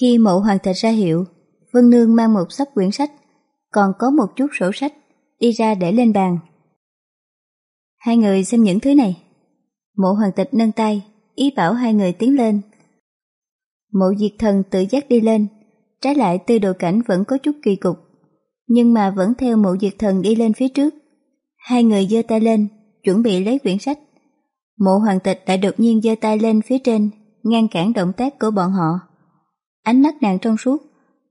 Khi mộ hoàng tịch ra hiệu, Vân Nương mang một sắp quyển sách, còn có một chút sổ sách, đi ra để lên bàn. Hai người xem những thứ này. Mộ hoàng tịch nâng tay, ý bảo hai người tiến lên. Mộ diệt thần tự giác đi lên, trái lại tư đồ cảnh vẫn có chút kỳ cục, nhưng mà vẫn theo mộ diệt thần đi lên phía trước. Hai người giơ tay lên, chuẩn bị lấy quyển sách. Mộ hoàng tịch lại đột nhiên giơ tay lên phía trên, ngăn cản động tác của bọn họ. Ánh mắt nàng trong suốt,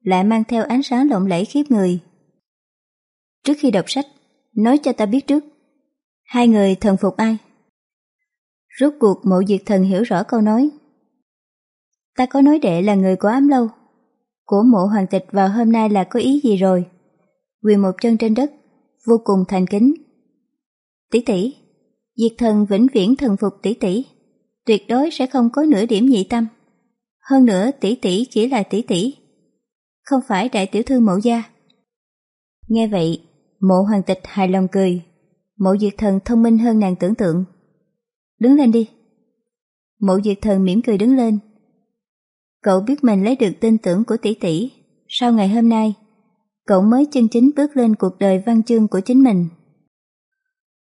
lại mang theo ánh sáng lộng lẫy khiếp người. Trước khi đọc sách, nói cho ta biết trước, hai người thần phục ai? Rốt cuộc mộ diệt thần hiểu rõ câu nói. Ta có nói đệ là người của ám lâu, của mộ hoàng tịch vào hôm nay là có ý gì rồi? Quỳ một chân trên đất, vô cùng thành kính. Tỷ tỷ, diệt thần vĩnh viễn thần phục tỷ tỷ, tuyệt đối sẽ không có nửa điểm nhị tâm. Hơn nữa tỷ tỷ chỉ là tỷ tỷ, không phải đại tiểu thư mộ gia. Nghe vậy, mộ hoàng tịch hài lòng cười, mộ diệt thần thông minh hơn nàng tưởng tượng. Đứng lên đi. Mộ diệt thần mỉm cười đứng lên. Cậu biết mình lấy được tin tưởng của tỷ tỷ, sau ngày hôm nay, cậu mới chân chính bước lên cuộc đời văn chương của chính mình.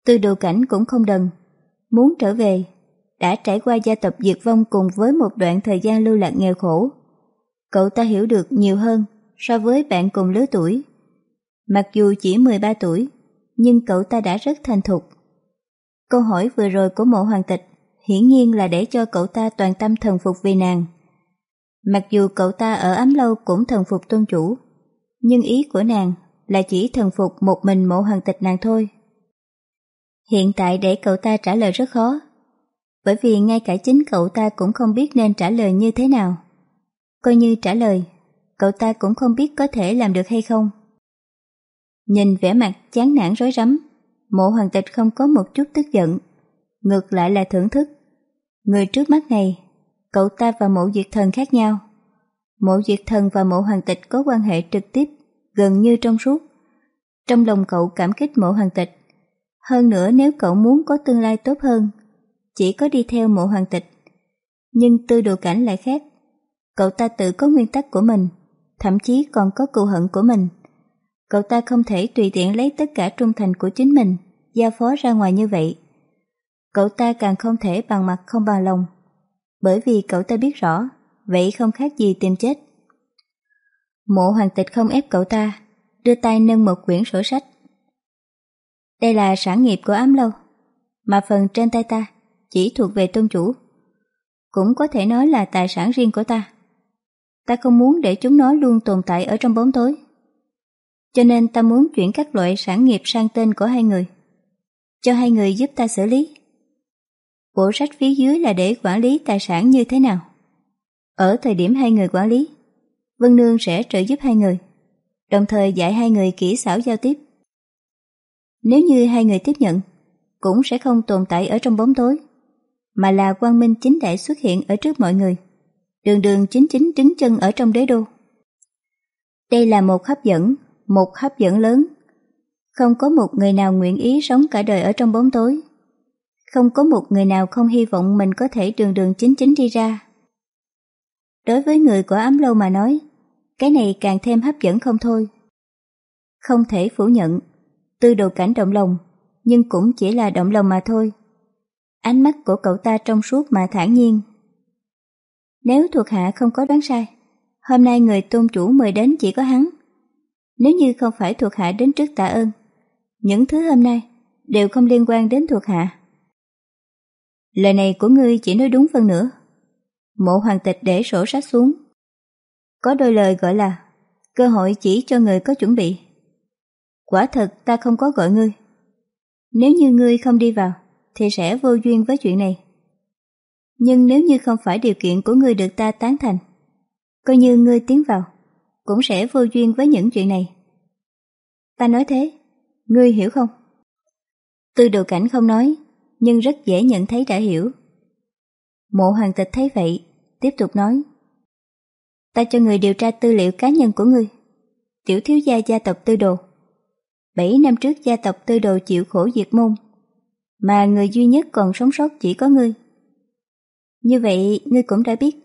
Tư đồ cảnh cũng không đần, muốn trở về, đã trải qua gia tộc diệt vong cùng với một đoạn thời gian lưu lạc nghèo khổ. Cậu ta hiểu được nhiều hơn so với bạn cùng lứa tuổi. Mặc dù chỉ 13 tuổi, nhưng cậu ta đã rất thành thục. Câu hỏi vừa rồi của mộ hoàng tịch hiển nhiên là để cho cậu ta toàn tâm thần phục vì nàng. Mặc dù cậu ta ở ấm lâu cũng thần phục tôn chủ, nhưng ý của nàng là chỉ thần phục một mình mộ hoàng tịch nàng thôi. Hiện tại để cậu ta trả lời rất khó, bởi vì ngay cả chính cậu ta cũng không biết nên trả lời như thế nào. Coi như trả lời, cậu ta cũng không biết có thể làm được hay không. Nhìn vẻ mặt chán nản rối rắm, mộ hoàng tịch không có một chút tức giận, ngược lại là thưởng thức. Người trước mắt này, cậu ta và mộ diệt thần khác nhau. Mộ diệt thần và mộ hoàng tịch có quan hệ trực tiếp, gần như trong suốt. Trong lòng cậu cảm kích mộ hoàng tịch. Hơn nữa nếu cậu muốn có tương lai tốt hơn, chỉ có đi theo mộ hoàng tịch. Nhưng tư đồ cảnh lại khác. Cậu ta tự có nguyên tắc của mình, thậm chí còn có cựu hận của mình. Cậu ta không thể tùy tiện lấy tất cả trung thành của chính mình, giao phó ra ngoài như vậy. Cậu ta càng không thể bằng mặt không bằng lòng, bởi vì cậu ta biết rõ, vậy không khác gì tìm chết. Mộ hoàng tịch không ép cậu ta, đưa tay nâng một quyển sổ sách. Đây là sản nghiệp của ám lâu, mà phần trên tay ta chỉ thuộc về tôn chủ. Cũng có thể nói là tài sản riêng của ta. Ta không muốn để chúng nó luôn tồn tại ở trong bóng tối. Cho nên ta muốn chuyển các loại sản nghiệp sang tên của hai người. Cho hai người giúp ta xử lý. Bộ sách phía dưới là để quản lý tài sản như thế nào. Ở thời điểm hai người quản lý, Vân Nương sẽ trợ giúp hai người, đồng thời dạy hai người kỹ xảo giao tiếp. Nếu như hai người tiếp nhận, cũng sẽ không tồn tại ở trong bóng tối, mà là quang minh chính đại xuất hiện ở trước mọi người, đường đường chính chính đứng chân ở trong đế đô. Đây là một hấp dẫn, một hấp dẫn lớn. Không có một người nào nguyện ý sống cả đời ở trong bóng tối. Không có một người nào không hy vọng mình có thể đường đường chính chính đi ra. Đối với người của ám lâu mà nói, cái này càng thêm hấp dẫn không thôi. Không thể phủ nhận, tư đồ cảnh động lòng, nhưng cũng chỉ là động lòng mà thôi. Ánh mắt của cậu ta trong suốt mà thản nhiên. Nếu thuộc hạ không có đoán sai, hôm nay người tôn chủ mời đến chỉ có hắn. Nếu như không phải thuộc hạ đến trước tạ ơn, những thứ hôm nay đều không liên quan đến thuộc hạ. Lời này của ngươi chỉ nói đúng phần nữa. Mộ hoàng tịch để sổ sách xuống. Có đôi lời gọi là cơ hội chỉ cho người có chuẩn bị. Quả thật ta không có gọi ngươi. Nếu như ngươi không đi vào, thì sẽ vô duyên với chuyện này. Nhưng nếu như không phải điều kiện của ngươi được ta tán thành, coi như ngươi tiến vào, cũng sẽ vô duyên với những chuyện này. Ta nói thế, ngươi hiểu không? Tư đồ cảnh không nói, nhưng rất dễ nhận thấy đã hiểu. Mộ hoàng tịch thấy vậy, tiếp tục nói. Ta cho người điều tra tư liệu cá nhân của ngươi. Tiểu thiếu gia gia tộc tư đồ. Bảy năm trước gia tộc tư đồ chịu khổ diệt môn, mà người duy nhất còn sống sót chỉ có ngươi. Như vậy, ngươi cũng đã biết,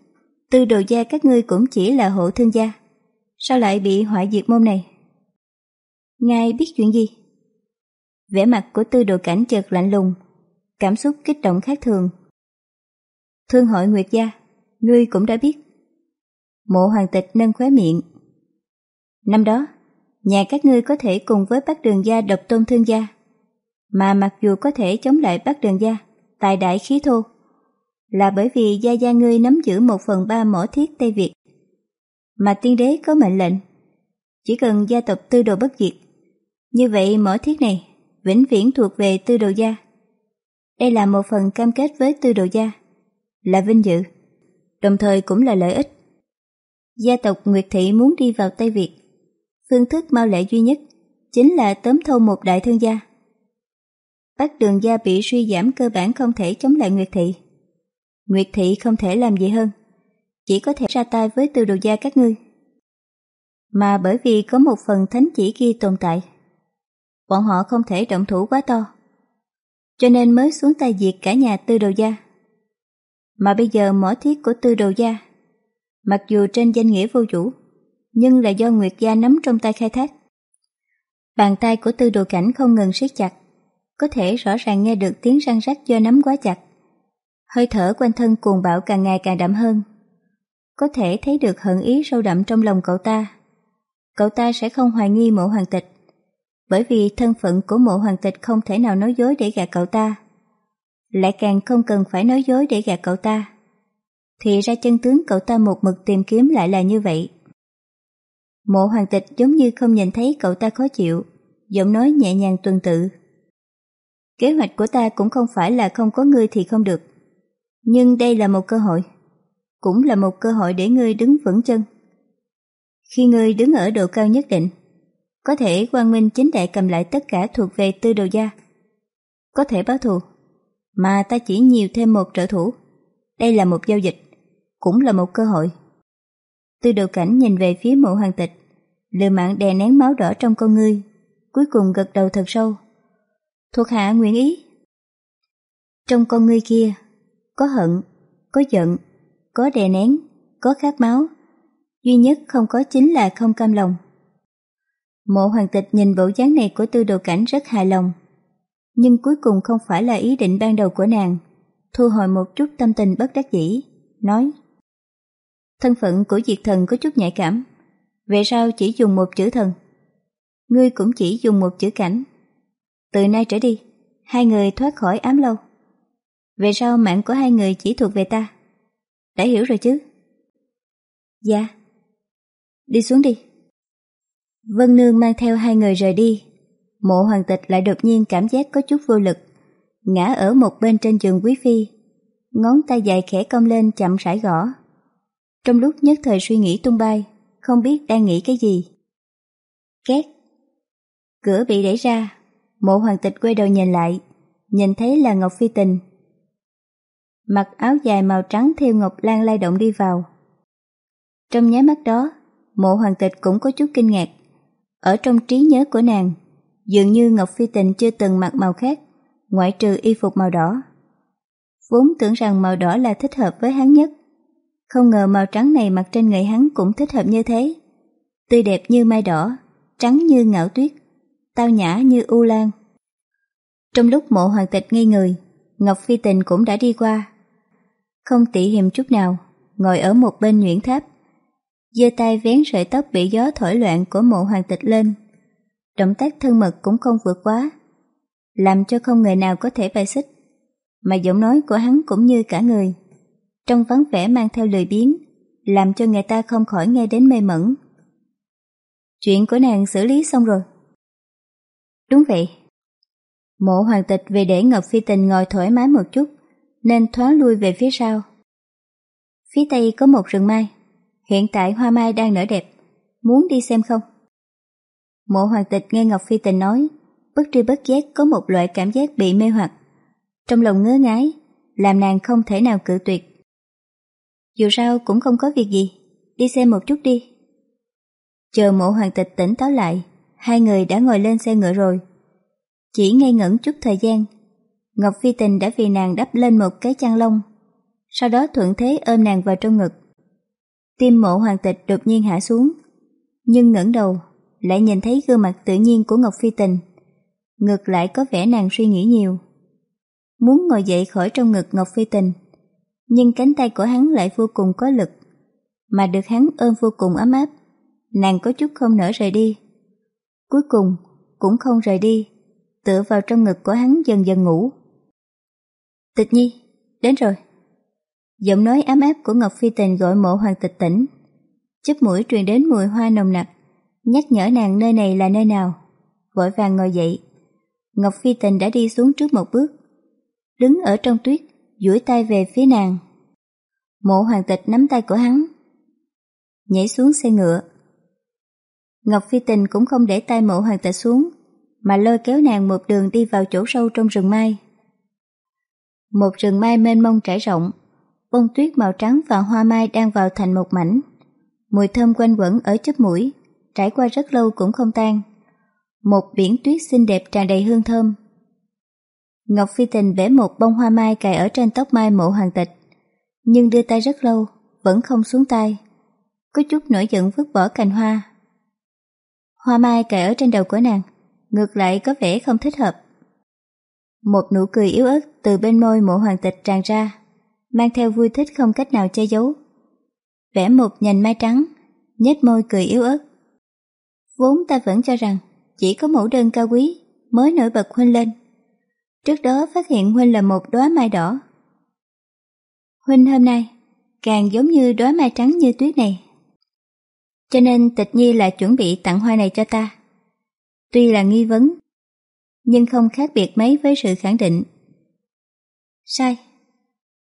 Tư đồ gia các ngươi cũng chỉ là hộ thương gia. Sao lại bị hoại diệt môn này? Ngài biết chuyện gì? Vẻ mặt của tư đồ cảnh chợt lạnh lùng, cảm xúc kích động khác thường. Thương hội Nguyệt gia, ngươi cũng đã biết. Mộ hoàng tịch nâng khóe miệng. Năm đó, nhà các ngươi có thể cùng với bác đường gia độc tôn thương gia, mà mặc dù có thể chống lại bác đường gia, tài đại khí thô, là bởi vì gia gia ngươi nắm giữ một phần ba mỏ thiết Tây Việt. Mà tiên đế có mệnh lệnh, chỉ cần gia tộc tư đồ bất diệt, như vậy mỏ thiết này vĩnh viễn thuộc về tư đồ gia. Đây là một phần cam kết với tư đồ gia, là vinh dự, đồng thời cũng là lợi ích. Gia tộc Nguyệt Thị muốn đi vào Tây Việt, phương thức mau lệ duy nhất chính là tóm thâu một đại thương gia. Bác đường gia bị suy giảm cơ bản không thể chống lại Nguyệt Thị. Nguyệt Thị không thể làm gì hơn, chỉ có thể ra tay với tư đồ gia các ngươi. Mà bởi vì có một phần thánh chỉ kia tồn tại, bọn họ không thể động thủ quá to, cho nên mới xuống tay diệt cả nhà tư đồ gia. Mà bây giờ mỏ thiết của tư đồ gia, mặc dù trên danh nghĩa vô chủ, nhưng là do Nguyệt gia nắm trong tay khai thác. Bàn tay của tư đồ cảnh không ngừng siết chặt, có thể rõ ràng nghe được tiếng răng rắc do nắm quá chặt. Hơi thở quanh thân cuồng bạo càng ngày càng đậm hơn. Có thể thấy được hận ý sâu đậm trong lòng cậu ta. Cậu ta sẽ không hoài nghi mộ hoàng tịch, bởi vì thân phận của mộ hoàng tịch không thể nào nói dối để gạt cậu ta. Lại càng không cần phải nói dối để gạt cậu ta. Thì ra chân tướng cậu ta một mực tìm kiếm lại là như vậy. Mộ hoàng tịch giống như không nhìn thấy cậu ta khó chịu, giọng nói nhẹ nhàng tuần tự. Kế hoạch của ta cũng không phải là không có ngươi thì không được. Nhưng đây là một cơ hội. Cũng là một cơ hội để ngươi đứng vững chân. Khi ngươi đứng ở độ cao nhất định, có thể quang minh chính đại cầm lại tất cả thuộc về tư đồ gia. Có thể báo thù, mà ta chỉ nhiều thêm một trợ thủ. Đây là một giao dịch, cũng là một cơ hội. Tư đồ cảnh nhìn về phía mộ hoàng tịch, lừa mạng đè nén máu đỏ trong con ngươi, cuối cùng gật đầu thật sâu. Thuộc hạ nguyện ý. Trong con ngươi kia, có hận, có giận, có đè nén, có khát máu. Duy nhất không có chính là không cam lòng. Mộ hoàng tịch nhìn bộ dáng này của tư đồ cảnh rất hài lòng. Nhưng cuối cùng không phải là ý định ban đầu của nàng. Thu hồi một chút tâm tình bất đắc dĩ, nói Thân phận của diệt thần có chút nhạy cảm. Về sao chỉ dùng một chữ thần? Ngươi cũng chỉ dùng một chữ cảnh. Từ nay trở đi, hai người thoát khỏi ám lâu. Về sau mạng của hai người chỉ thuộc về ta. Đã hiểu rồi chứ? Dạ. Đi xuống đi. Vân Nương mang theo hai người rời đi. Mộ hoàng tịch lại đột nhiên cảm giác có chút vô lực, ngã ở một bên trên giường quý phi. Ngón tay dài khẽ cong lên chậm rãi gõ. Trong lúc nhất thời suy nghĩ tung bay, không biết đang nghĩ cái gì. Két. Cửa bị đẩy ra, mộ hoàng tịch quay đầu nhìn lại, nhìn thấy là Ngọc Phi Tình. Mặc áo dài màu trắng theo Ngọc Lan lay động đi vào. Trong nháy mắt đó, mộ hoàng tịch cũng có chút kinh ngạc. Ở trong trí nhớ của nàng, dường như Ngọc Phi Tình chưa từng mặc màu khác, ngoại trừ y phục màu đỏ. Vốn tưởng rằng màu đỏ là thích hợp với hắn nhất. Không ngờ màu trắng này mặc trên người hắn cũng thích hợp như thế. Tươi đẹp như mai đỏ, trắng như ngạo tuyết, tao nhã như u lan. Trong lúc mộ hoàng tịch ngây người, Ngọc Phi Tình cũng đã đi qua. Không tỉ hiềm chút nào, ngồi ở một bên nhuyễn tháp, giơ tay vén sợi tóc bị gió thổi loạn của mộ hoàng tịch lên. Động tác thân mật cũng không vượt quá, làm cho không người nào có thể bài xích. Mà giọng nói của hắn cũng như cả người, trong vắng vẻ mang theo lười biếng, làm cho người ta không khỏi nghe đến mê mẩn. Chuyện của nàng xử lý xong rồi. Đúng vậy. Mộ hoàng tịch vì để Ngọc Phi Tình ngồi thoải mái một chút, nên thoáng lui về phía sau. Phía tây có một rừng mai, hiện tại hoa mai đang nở đẹp, muốn đi xem không? Mộ hoàng tịch nghe Ngọc Phi Tình nói, bất tri bất giác có một loại cảm giác bị mê hoặc. Trong lòng ngớ ngái, làm nàng không thể nào cự tuyệt. Dù sao cũng không có việc gì, đi xem một chút đi. Chờ mộ hoàng tịch tỉnh táo lại, hai người đã ngồi lên xe ngựa rồi. Chỉ ngây ngẩn chút thời gian, Ngọc Phi Tình đã vì nàng đắp lên một cái chăn lông, sau đó thuận thế ôm nàng vào trong ngực, Tim mộ hoàng tịch đột nhiên hạ xuống, nhưng ngẩng đầu lại nhìn thấy gương mặt tự nhiên của Ngọc Phi Tình. Ngược lại có vẻ nàng suy nghĩ nhiều. Muốn ngồi dậy khỏi trong ngực Ngọc Phi Tình, nhưng cánh tay của hắn lại vô cùng có lực, mà được hắn ôm vô cùng ấm áp. Nàng có chút không nỡ rời đi. Cuối cùng, cũng không rời đi, tựa vào trong ngực của hắn dần dần ngủ. Tịch nhi, đến rồi. Giọng nói ấm áp của Ngọc Phi Tình gọi mộ hoàng tịch tỉnh. Chất mũi truyền đến mùi hoa nồng nặc, nhắc nhở nàng nơi này là nơi nào. Vội vàng ngồi dậy. Ngọc Phi Tình đã đi xuống trước một bước. Đứng ở trong tuyết, duỗi tay về phía nàng. Mộ hoàng tịch nắm tay của hắn. Nhảy xuống xe ngựa. Ngọc Phi Tình cũng không để tay mộ hoàng tịch xuống, mà lôi kéo nàng một đường đi vào chỗ sâu trong rừng mai. Một rừng mai mênh mông trải rộng, bông tuyết màu trắng và hoa mai đang vào thành một mảnh. Mùi thơm quanh quẩn ở chóp mũi, trải qua rất lâu cũng không tan. Một biển tuyết xinh đẹp tràn đầy hương thơm. Ngọc Phi Tình vẽ một bông hoa mai cài ở trên tóc mai mộ hoàng tịch, nhưng đưa tay rất lâu, vẫn không xuống tay. Có chút nổi giận vứt bỏ cành hoa. Hoa mai cài ở trên đầu của nàng, ngược lại có vẻ không thích hợp. Một nụ cười yếu ớt từ bên môi mộ hoàng tịch tràn ra, mang theo vui thích không cách nào che giấu. Vẽ một nhành mai trắng, nhếch môi cười yếu ớt. Vốn ta vẫn cho rằng chỉ có mẫu đơn cao quý mới nổi bật Huynh lên. Trước đó phát hiện Huynh là một đóa mai đỏ. Huynh hôm nay càng giống như đóa mai trắng như tuyết này. Cho nên tịch nhi là chuẩn bị tặng hoa này cho ta. Tuy là nghi vấn, nhưng không khác biệt mấy với sự khẳng định. Sai.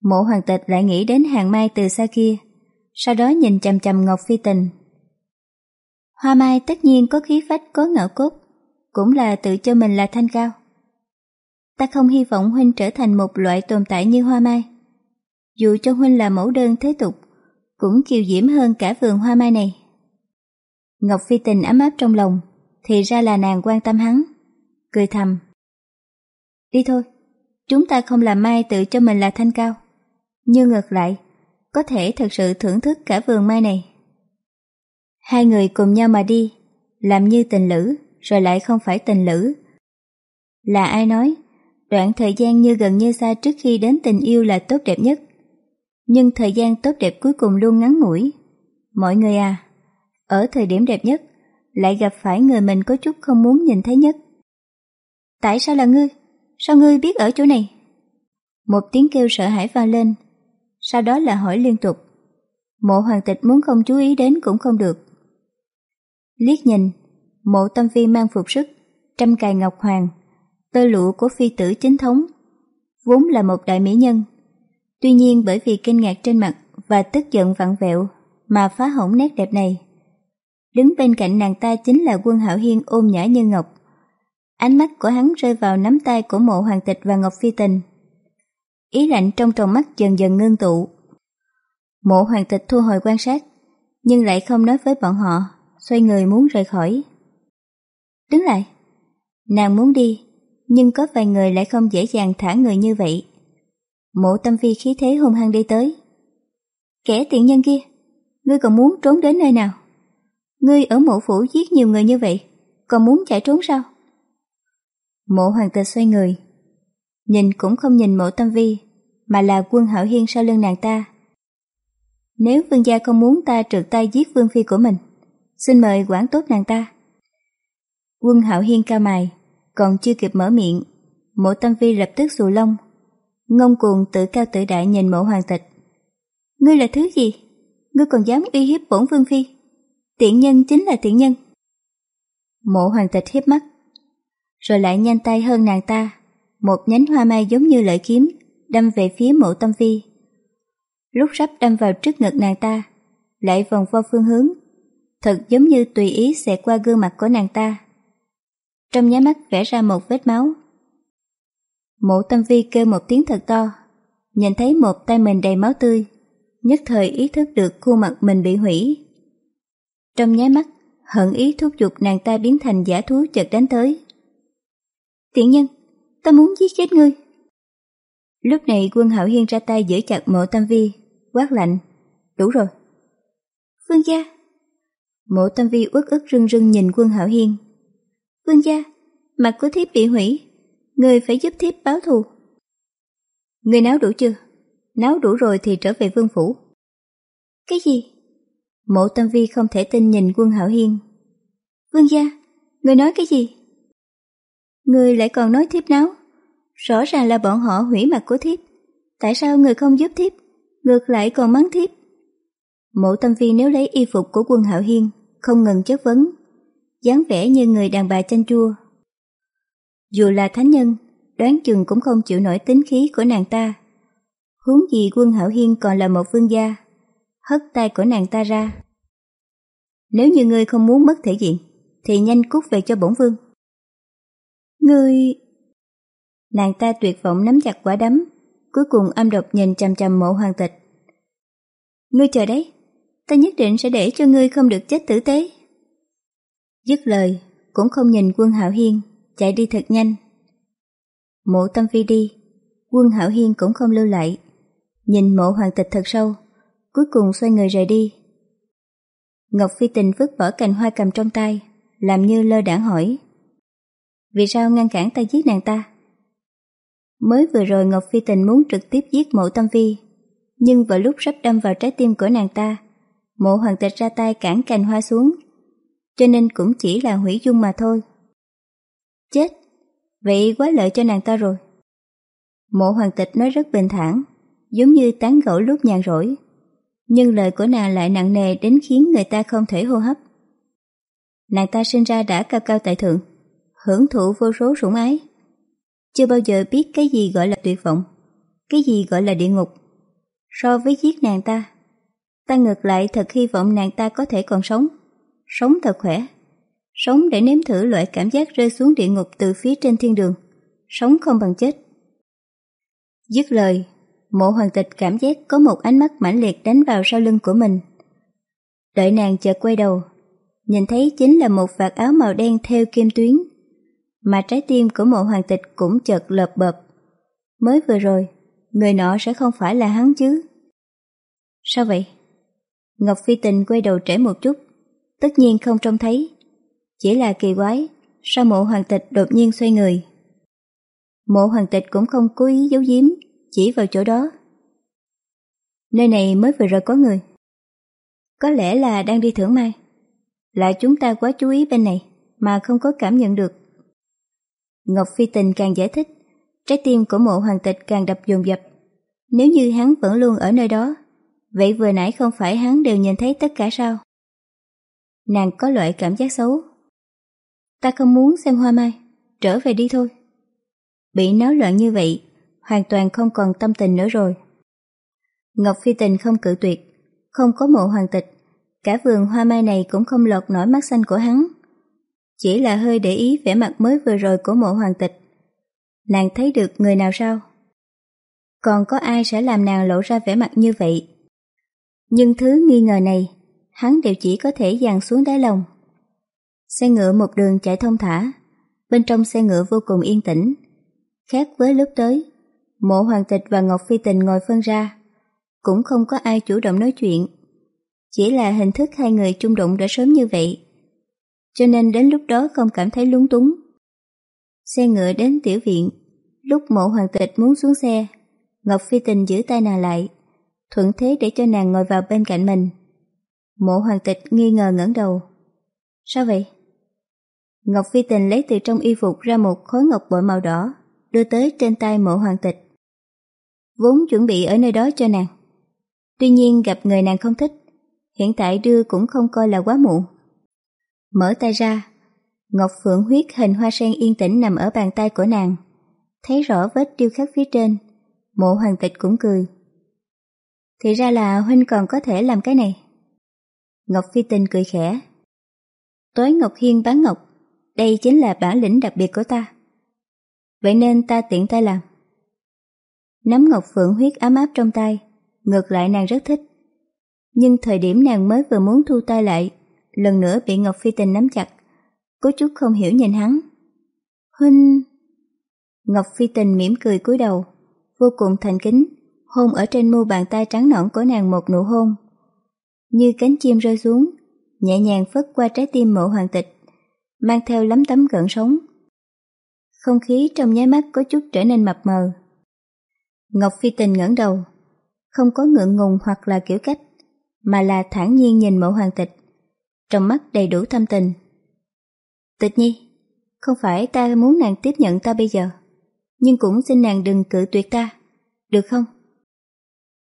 Mộ hoàng tịch lại nghĩ đến hàng mai từ xa kia, sau đó nhìn chầm chầm Ngọc Phi Tình. Hoa mai tất nhiên có khí phách có ngạo cốt, cũng là tự cho mình là thanh cao. Ta không hy vọng Huynh trở thành một loại tồn tại như hoa mai. Dù cho Huynh là mẫu đơn thế tục, cũng kiều diễm hơn cả vườn hoa mai này. Ngọc Phi Tình ấm áp trong lòng, thì ra là nàng quan tâm hắn. Cười thầm. Đi thôi, chúng ta không làm mai tự cho mình là thanh cao. Nhưng ngược lại, có thể thật sự thưởng thức cả vườn mai này. Hai người cùng nhau mà đi, làm như tình lữ, rồi lại không phải tình lữ. Là ai nói, đoạn thời gian như gần như xa trước khi đến tình yêu là tốt đẹp nhất. Nhưng thời gian tốt đẹp cuối cùng luôn ngắn ngủi. Mọi người à, ở thời điểm đẹp nhất, lại gặp phải người mình có chút không muốn nhìn thấy nhất. Tại sao là ngươi? Sao ngươi biết ở chỗ này? Một tiếng kêu sợ hãi vang lên, sau đó là hỏi liên tục. Mộ hoàng tịch muốn không chú ý đến cũng không được. Liếc nhìn, mộ tâm phi mang phục sức, trăm cài ngọc hoàng, tơ lụa của phi tử chính thống, vốn là một đại mỹ nhân. Tuy nhiên bởi vì kinh ngạc trên mặt và tức giận vặn vẹo mà phá hỏng nét đẹp này. Đứng bên cạnh nàng ta chính là quân hạo hiên ôm nhã như ngọc. Ánh mắt của hắn rơi vào nắm tay của mộ hoàng tịch và ngọc phi tình. Ý lạnh trong tròng mắt dần dần ngưng tụ. Mộ hoàng tịch thu hồi quan sát, nhưng lại không nói với bọn họ, xoay người muốn rời khỏi. Đứng lại. Nàng muốn đi, nhưng có vài người lại không dễ dàng thả người như vậy. Mộ tâm phi khí thế hung hăng đi tới. Kẻ tiện nhân kia, ngươi còn muốn trốn đến nơi nào? Ngươi ở mộ phủ giết nhiều người như vậy, còn muốn chạy trốn sao? Mộ hoàng tịch xoay người, nhìn cũng không nhìn mộ tâm vi, mà là quân hảo hiên sau lưng nàng ta. Nếu vương gia không muốn ta trượt tay giết vương phi của mình, xin mời quản tốt nàng ta. Quân hảo hiên cao mày, còn chưa kịp mở miệng, mộ tâm vi lập tức xù lông, ngông cuồng tự cao tự đại nhìn mộ hoàng tịch. Ngươi là thứ gì? Ngươi còn dám uy hiếp bổn vương phi? Tiện nhân chính là tiện nhân. Mộ hoàng tịch hiếp mắt, rồi lại nhanh tay hơn nàng ta, một nhánh hoa mai giống như lợi kiếm, đâm về phía mộ tâm phi. Lúc sắp đâm vào trước ngực nàng ta, lại vòng vo phương hướng, thật giống như tùy ý xẹt qua gương mặt của nàng ta. Trong nháy mắt vẽ ra một vết máu. Mộ tâm vi kêu một tiếng thật to, nhìn thấy một tay mình đầy máu tươi, nhất thời ý thức được khuôn mặt mình bị hủy. Trong nháy mắt, hận ý thúc giục nàng ta biến thành giả thú chợt đánh tới. Tiện nhân, ta muốn giết chết ngươi. Lúc này quân hạo hiên ra tay giữ chặt mộ tam vi, quát lạnh. Đủ rồi. Vương gia. Mộ tâm vi uất ức rưng rưng nhìn quân hạo hiên. Vương gia, mặt của thiếp bị hủy, người phải giúp thiếp báo thù. Người náo đủ chưa? Náo đủ rồi thì trở về vương phủ. Cái gì? Mộ tâm vi không thể tin nhìn quân hạo hiên. Vương gia, người nói cái gì? Người lại còn nói thiếp náo. Rõ ràng là bọn họ hủy mặt của thiếp. Tại sao người không giúp thiếp? Ngược lại còn mắng thiếp. Mộ tâm vi nếu lấy y phục của quân hạo hiên, không ngừng chất vấn, dáng vẻ như người đàn bà chanh chua. Dù là thánh nhân, đoán chừng cũng không chịu nổi tính khí của nàng ta. Huống gì quân hạo hiên còn là một vương gia, hất tay của nàng ta ra. Nếu như ngươi không muốn mất thể diện, thì nhanh cút về cho bổn vương. Ngươi... Nàng ta tuyệt vọng nắm chặt quả đấm, cuối cùng âm độc nhìn chằm chằm mộ hoàng tịch. Ngươi chờ đấy, ta nhất định sẽ để cho ngươi không được chết tử tế. Dứt lời, cũng không nhìn quân hạo hiên, chạy đi thật nhanh. Mộ tâm phi đi, quân hạo hiên cũng không lưu lại, nhìn mộ hoàng tịch thật sâu, cuối cùng xoay người rời đi. Ngọc Phi Tình vứt bỏ cành hoa cầm trong tay, làm như lơ đãng hỏi. Vì sao ngăn cản ta giết nàng ta? Mới vừa rồi Ngọc Phi Tình muốn trực tiếp giết mộ tâm Vi, nhưng vào lúc sắp đâm vào trái tim của nàng ta, mộ hoàng tịch ra tay cản cành hoa xuống, cho nên cũng chỉ là hủy dung mà thôi. Chết, vậy quá lợi cho nàng ta rồi. Mộ hoàng tịch nói rất bình thản, giống như tán gẫu lúc nhàn rỗi, nhưng lời của nàng lại nặng nề đến khiến người ta không thể hô hấp. Nàng ta sinh ra đã cao cao tại thượng, hưởng thụ vô số sủng ái. Chưa bao giờ biết cái gì gọi là tuyệt vọng, cái gì gọi là địa ngục. So với giết nàng ta, ta ngược lại thật hy vọng nàng ta có thể còn sống, sống thật khỏe, sống để nếm thử loại cảm giác rơi xuống địa ngục từ phía trên thiên đường, sống không bằng chết. Dứt lời, mộ hoàng tịch cảm giác có một ánh mắt mãnh liệt đánh vào sau lưng của mình. Đợi nàng chợt quay đầu, nhìn thấy chính là một vạt áo màu đen theo kim tuyến, mà trái tim của mộ hoàng tịch cũng chợt lợp bập. Mới vừa rồi, người nọ sẽ không phải là hắn chứ. Sao vậy? Ngọc Phi Tình quay đầu trễ một chút, tất nhiên không trông thấy. Chỉ là kỳ quái, sao mộ hoàng tịch đột nhiên xoay người. Mộ hoàng tịch cũng không cố ý giấu giếm, chỉ vào chỗ đó. Nơi này mới vừa rồi có người. Có lẽ là đang đi thưởng mai. Là chúng ta quá chú ý bên này, mà không có cảm nhận được. Ngọc Phi Tình càng giải thích, trái tim của mộ hoàng tịch càng đập dồn dập. Nếu như hắn vẫn luôn ở nơi đó, vậy vừa nãy không phải hắn đều nhìn thấy tất cả sao? Nàng có loại cảm giác xấu. Ta không muốn xem hoa mai, trở về đi thôi. Bị náo loạn như vậy, hoàn toàn không còn tâm tình nữa rồi. Ngọc Phi Tình không cự tuyệt, không có mộ hoàng tịch, cả vườn hoa mai này cũng không lọt nổi mắt xanh của hắn. Chỉ là hơi để ý vẻ mặt mới vừa rồi của mộ hoàng tịch. Nàng thấy được người nào sao? Còn có ai sẽ làm nàng lộ ra vẻ mặt như vậy? Nhưng thứ nghi ngờ này, hắn đều chỉ có thể dàn xuống đáy lòng. Xe ngựa một đường chạy thông thả, bên trong xe ngựa vô cùng yên tĩnh. Khác với lúc tới, Mộ hoàng tịch và Ngọc Phi Tình ngồi phân ra, cũng không có ai chủ động nói chuyện. Chỉ là hình thức hai người chung đụng đã sớm như vậy, cho nên đến lúc đó không cảm thấy lúng túng. Xe ngựa đến tiểu viện, lúc mộ hoàng tịch muốn xuống xe, Ngọc Phi Tình giữ tay nàng lại, thuận thế để cho nàng ngồi vào bên cạnh mình. Mộ hoàng tịch nghi ngờ ngẩng đầu. Sao vậy? Ngọc Phi Tình lấy từ trong y phục ra một khối ngọc bội màu đỏ, đưa tới trên tay mộ hoàng tịch vốn chuẩn bị ở nơi đó cho nàng. Tuy nhiên gặp người nàng không thích, hiện tại đưa cũng không coi là quá muộn. Mở tay ra, Ngọc Phượng huyết hình hoa sen yên tĩnh nằm ở bàn tay của nàng, thấy rõ vết điêu khắc phía trên, mộ hoàng tịch cũng cười. Thì ra là Huynh còn có thể làm cái này. Ngọc Phi Tình cười khẽ. Tối Ngọc Hiên bán Ngọc, đây chính là bản lĩnh đặc biệt của ta. Vậy nên ta tiện tay làm. Nắm ngọc phượng huyết ấm áp trong tay, ngược lại nàng rất thích. Nhưng thời điểm nàng mới vừa muốn thu tay lại, lần nữa bị Ngọc Phi Tình nắm chặt, có chút không hiểu nhìn hắn. Huynh... Ngọc Phi Tình mỉm cười cúi đầu, vô cùng thành kính, hôn ở trên mu bàn tay trắng nõn của nàng một nụ hôn. như cánh chim rơi xuống, nhẹ nhàng phất qua trái tim mộ hoàng tịch, mang theo lắm tấm gợn sống. Không khí trong nháy mắt có chút trở nên mập mờ. Ngọc Phi Tình ngẩng đầu, không có ngượng ngùng hoặc là kiểu cách, mà là thản nhiên nhìn mộ hoàng tịch, trong mắt đầy đủ thâm tình. Tịch nhi, không phải ta muốn nàng tiếp nhận ta bây giờ, nhưng cũng xin nàng đừng cự tuyệt ta, được không?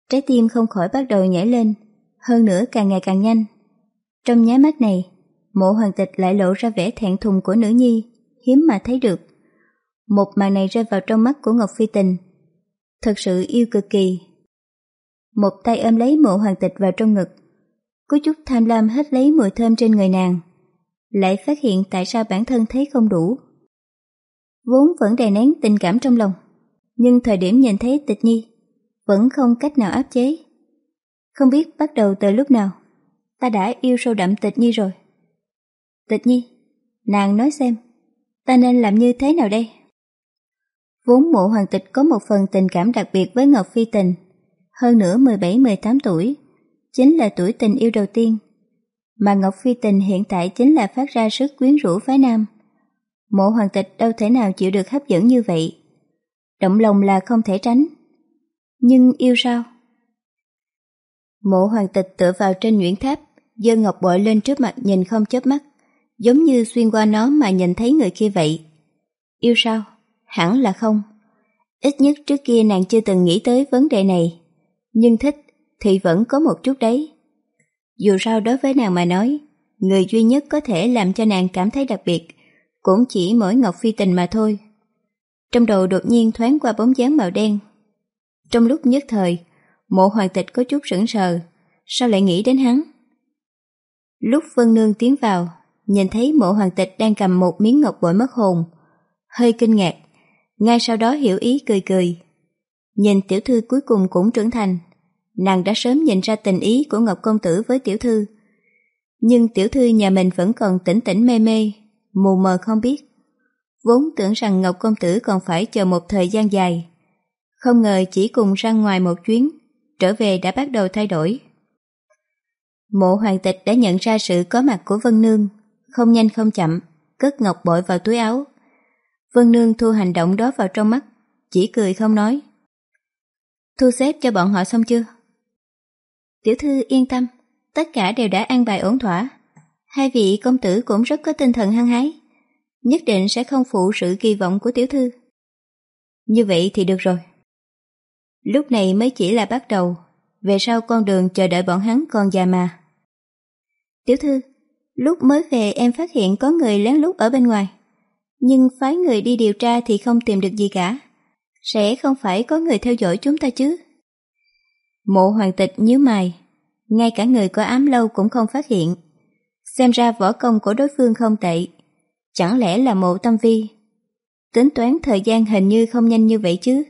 Trái tim không khỏi bắt đầu nhảy lên, hơn nữa càng ngày càng nhanh. Trong nháy mắt này, mộ hoàng tịch lại lộ ra vẻ thẹn thùng của nữ nhi, hiếm mà thấy được. Một màn này rơi vào trong mắt của Ngọc Phi Tình. Thật sự yêu cực kỳ. Một tay ôm lấy mộ hoàng tịch vào trong ngực, có chút tham lam hết lấy mùi thơm trên người nàng, lại phát hiện tại sao bản thân thấy không đủ. Vốn vẫn đè nén tình cảm trong lòng, nhưng thời điểm nhìn thấy tịch nhi, vẫn không cách nào áp chế. Không biết bắt đầu từ lúc nào, ta đã yêu sâu đậm tịch nhi rồi. Tịch nhi, nàng nói xem, ta nên làm như thế nào đây? Vốn mộ hoàng tịch có một phần tình cảm đặc biệt với Ngọc Phi Tình, hơn nữa 17-18 tuổi, chính là tuổi tình yêu đầu tiên. Mà Ngọc Phi Tình hiện tại chính là phát ra sức quyến rũ phái nam. Mộ hoàng tịch đâu thể nào chịu được hấp dẫn như vậy. Động lòng là không thể tránh. Nhưng yêu sao? Mộ hoàng tịch tựa vào trên nhuyễn tháp, giơ ngọc bội lên trước mặt nhìn không chớp mắt, giống như xuyên qua nó mà nhìn thấy người kia vậy. Yêu sao? Hẳn là không. Ít nhất trước kia nàng chưa từng nghĩ tới vấn đề này. Nhưng thích thì vẫn có một chút đấy. Dù sao đối với nàng mà nói, người duy nhất có thể làm cho nàng cảm thấy đặc biệt cũng chỉ mỗi Ngọc Phi Tình mà thôi. Trong đầu đột nhiên thoáng qua bóng dáng màu đen. Trong lúc nhất thời, mộ hoàng tịch có chút sững sờ, sao lại nghĩ đến hắn? Lúc Vân Nương tiến vào, nhìn thấy mộ hoàng tịch đang cầm một miếng ngọc bội mất hồn, hơi kinh ngạc, ngay sau đó hiểu ý cười cười. Nhìn tiểu thư cuối cùng cũng trưởng thành, nàng đã sớm nhìn ra tình ý của Ngọc Công Tử với tiểu thư. Nhưng tiểu thư nhà mình vẫn còn tỉnh tỉnh mê mê, mù mờ không biết. Vốn tưởng rằng Ngọc Công Tử còn phải chờ một thời gian dài. Không ngờ chỉ cùng ra ngoài một chuyến, trở về đã bắt đầu thay đổi. Mộ hoàng tịch đã nhận ra sự có mặt của Vân Nương, không nhanh không chậm, cất ngọc bội vào túi áo. Vân Nương thu hành động đó vào trong mắt, chỉ cười không nói. Thu xếp cho bọn họ xong chưa? Tiểu thư yên tâm, tất cả đều đã an bài ổn thỏa. Hai vị công tử cũng rất có tinh thần hăng hái, nhất định sẽ không phụ sự kỳ vọng của tiểu thư. Như vậy thì được rồi. Lúc này mới chỉ là bắt đầu, về sau con đường chờ đợi bọn hắn còn dài mà. Tiểu thư, lúc mới về em phát hiện có người lén lút ở bên ngoài, nhưng phái người đi điều tra thì không tìm được gì cả. Sẽ không phải có người theo dõi chúng ta chứ? Mộ hoàng tịch nhíu mày, ngay cả người có ám lâu cũng không phát hiện. Xem ra võ công của đối phương không tệ, chẳng lẽ là mộ tâm vi? Tính toán thời gian hình như không nhanh như vậy chứ.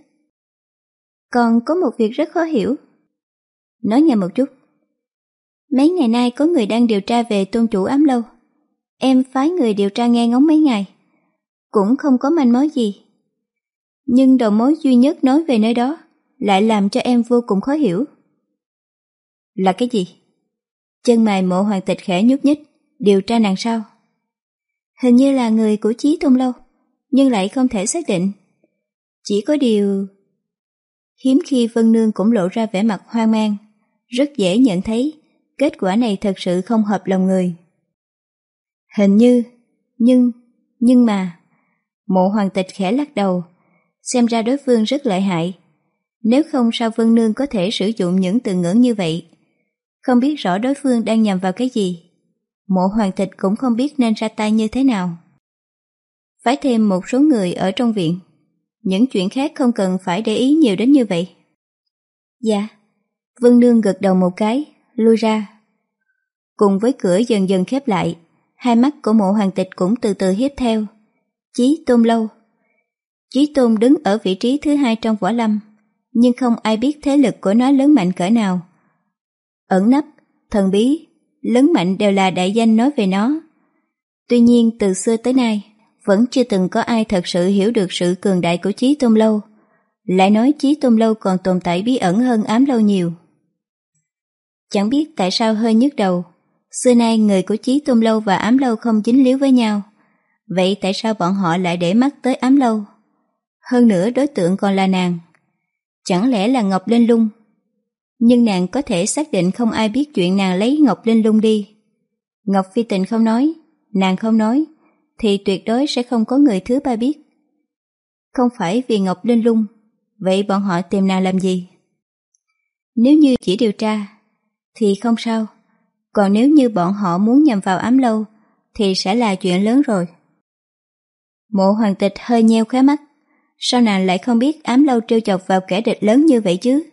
Còn có một việc rất khó hiểu. Nói nghe một chút. Mấy ngày nay có người đang điều tra về tôn chủ ám lâu. Em phái người điều tra nghe ngóng mấy ngày. Cũng không có manh mối gì. Nhưng đầu mối duy nhất nói về nơi đó lại làm cho em vô cùng khó hiểu. Là cái gì? Chân mày mộ hoàng tịch khẽ nhúc nhích, điều tra nàng sao? Hình như là người của Chí Tôn Lâu, nhưng lại không thể xác định. Chỉ có điều... Hiếm khi Vân Nương cũng lộ ra vẻ mặt hoang mang, rất dễ nhận thấy kết quả này thật sự không hợp lòng người. Hình như, nhưng, nhưng mà... Mộ hoàng tịch khẽ lắc đầu, xem ra đối phương rất lợi hại, nếu không sao Vân Nương có thể sử dụng những từ ngữ như vậy? Không biết rõ đối phương đang nhầm vào cái gì. Mộ hoàng tịch cũng không biết nên ra tay như thế nào. Phải thêm một số người ở trong viện. Những chuyện khác không cần phải để ý nhiều đến như vậy. Dạ. Vân Nương gật đầu một cái, lui ra. Cùng với cửa dần dần khép lại, hai mắt của mộ hoàng tịch cũng từ từ hiếp theo. Chí Tôn Lâu Chí Tôn đứng ở vị trí thứ hai trong võ lâm, nhưng không ai biết thế lực của nó lớn mạnh cỡ nào. Ẩn nấp, thần bí, lớn mạnh đều là đại danh nói về nó. Tuy nhiên từ xưa tới nay, vẫn chưa từng có ai thật sự hiểu được sự cường đại của Chí Tôn Lâu. Lại nói Chí Tôn Lâu còn tồn tại bí ẩn hơn ám lâu nhiều. Chẳng biết tại sao hơi nhức đầu. Xưa nay người của Chí Tôn Lâu và Ám Lâu không dính líu với nhau. Vậy tại sao bọn họ lại để mắt tới Ám Lâu? Hơn nữa đối tượng còn là nàng. Chẳng lẽ là Ngọc Linh Lung? Nhưng nàng có thể xác định không ai biết chuyện nàng lấy Ngọc Linh Lung đi. Ngọc Phi Tình không nói, nàng không nói, thì tuyệt đối sẽ không có người thứ ba biết. Không phải vì Ngọc Linh Lung, vậy bọn họ tìm nàng làm gì? Nếu như chỉ điều tra, thì không sao. Còn nếu như bọn họ muốn nhằm vào ám lâu, thì sẽ là chuyện lớn rồi. Mộ hoàng tịch hơi nheo khóe mắt, sao nàng lại không biết ám lâu trêu chọc vào kẻ địch lớn như vậy chứ?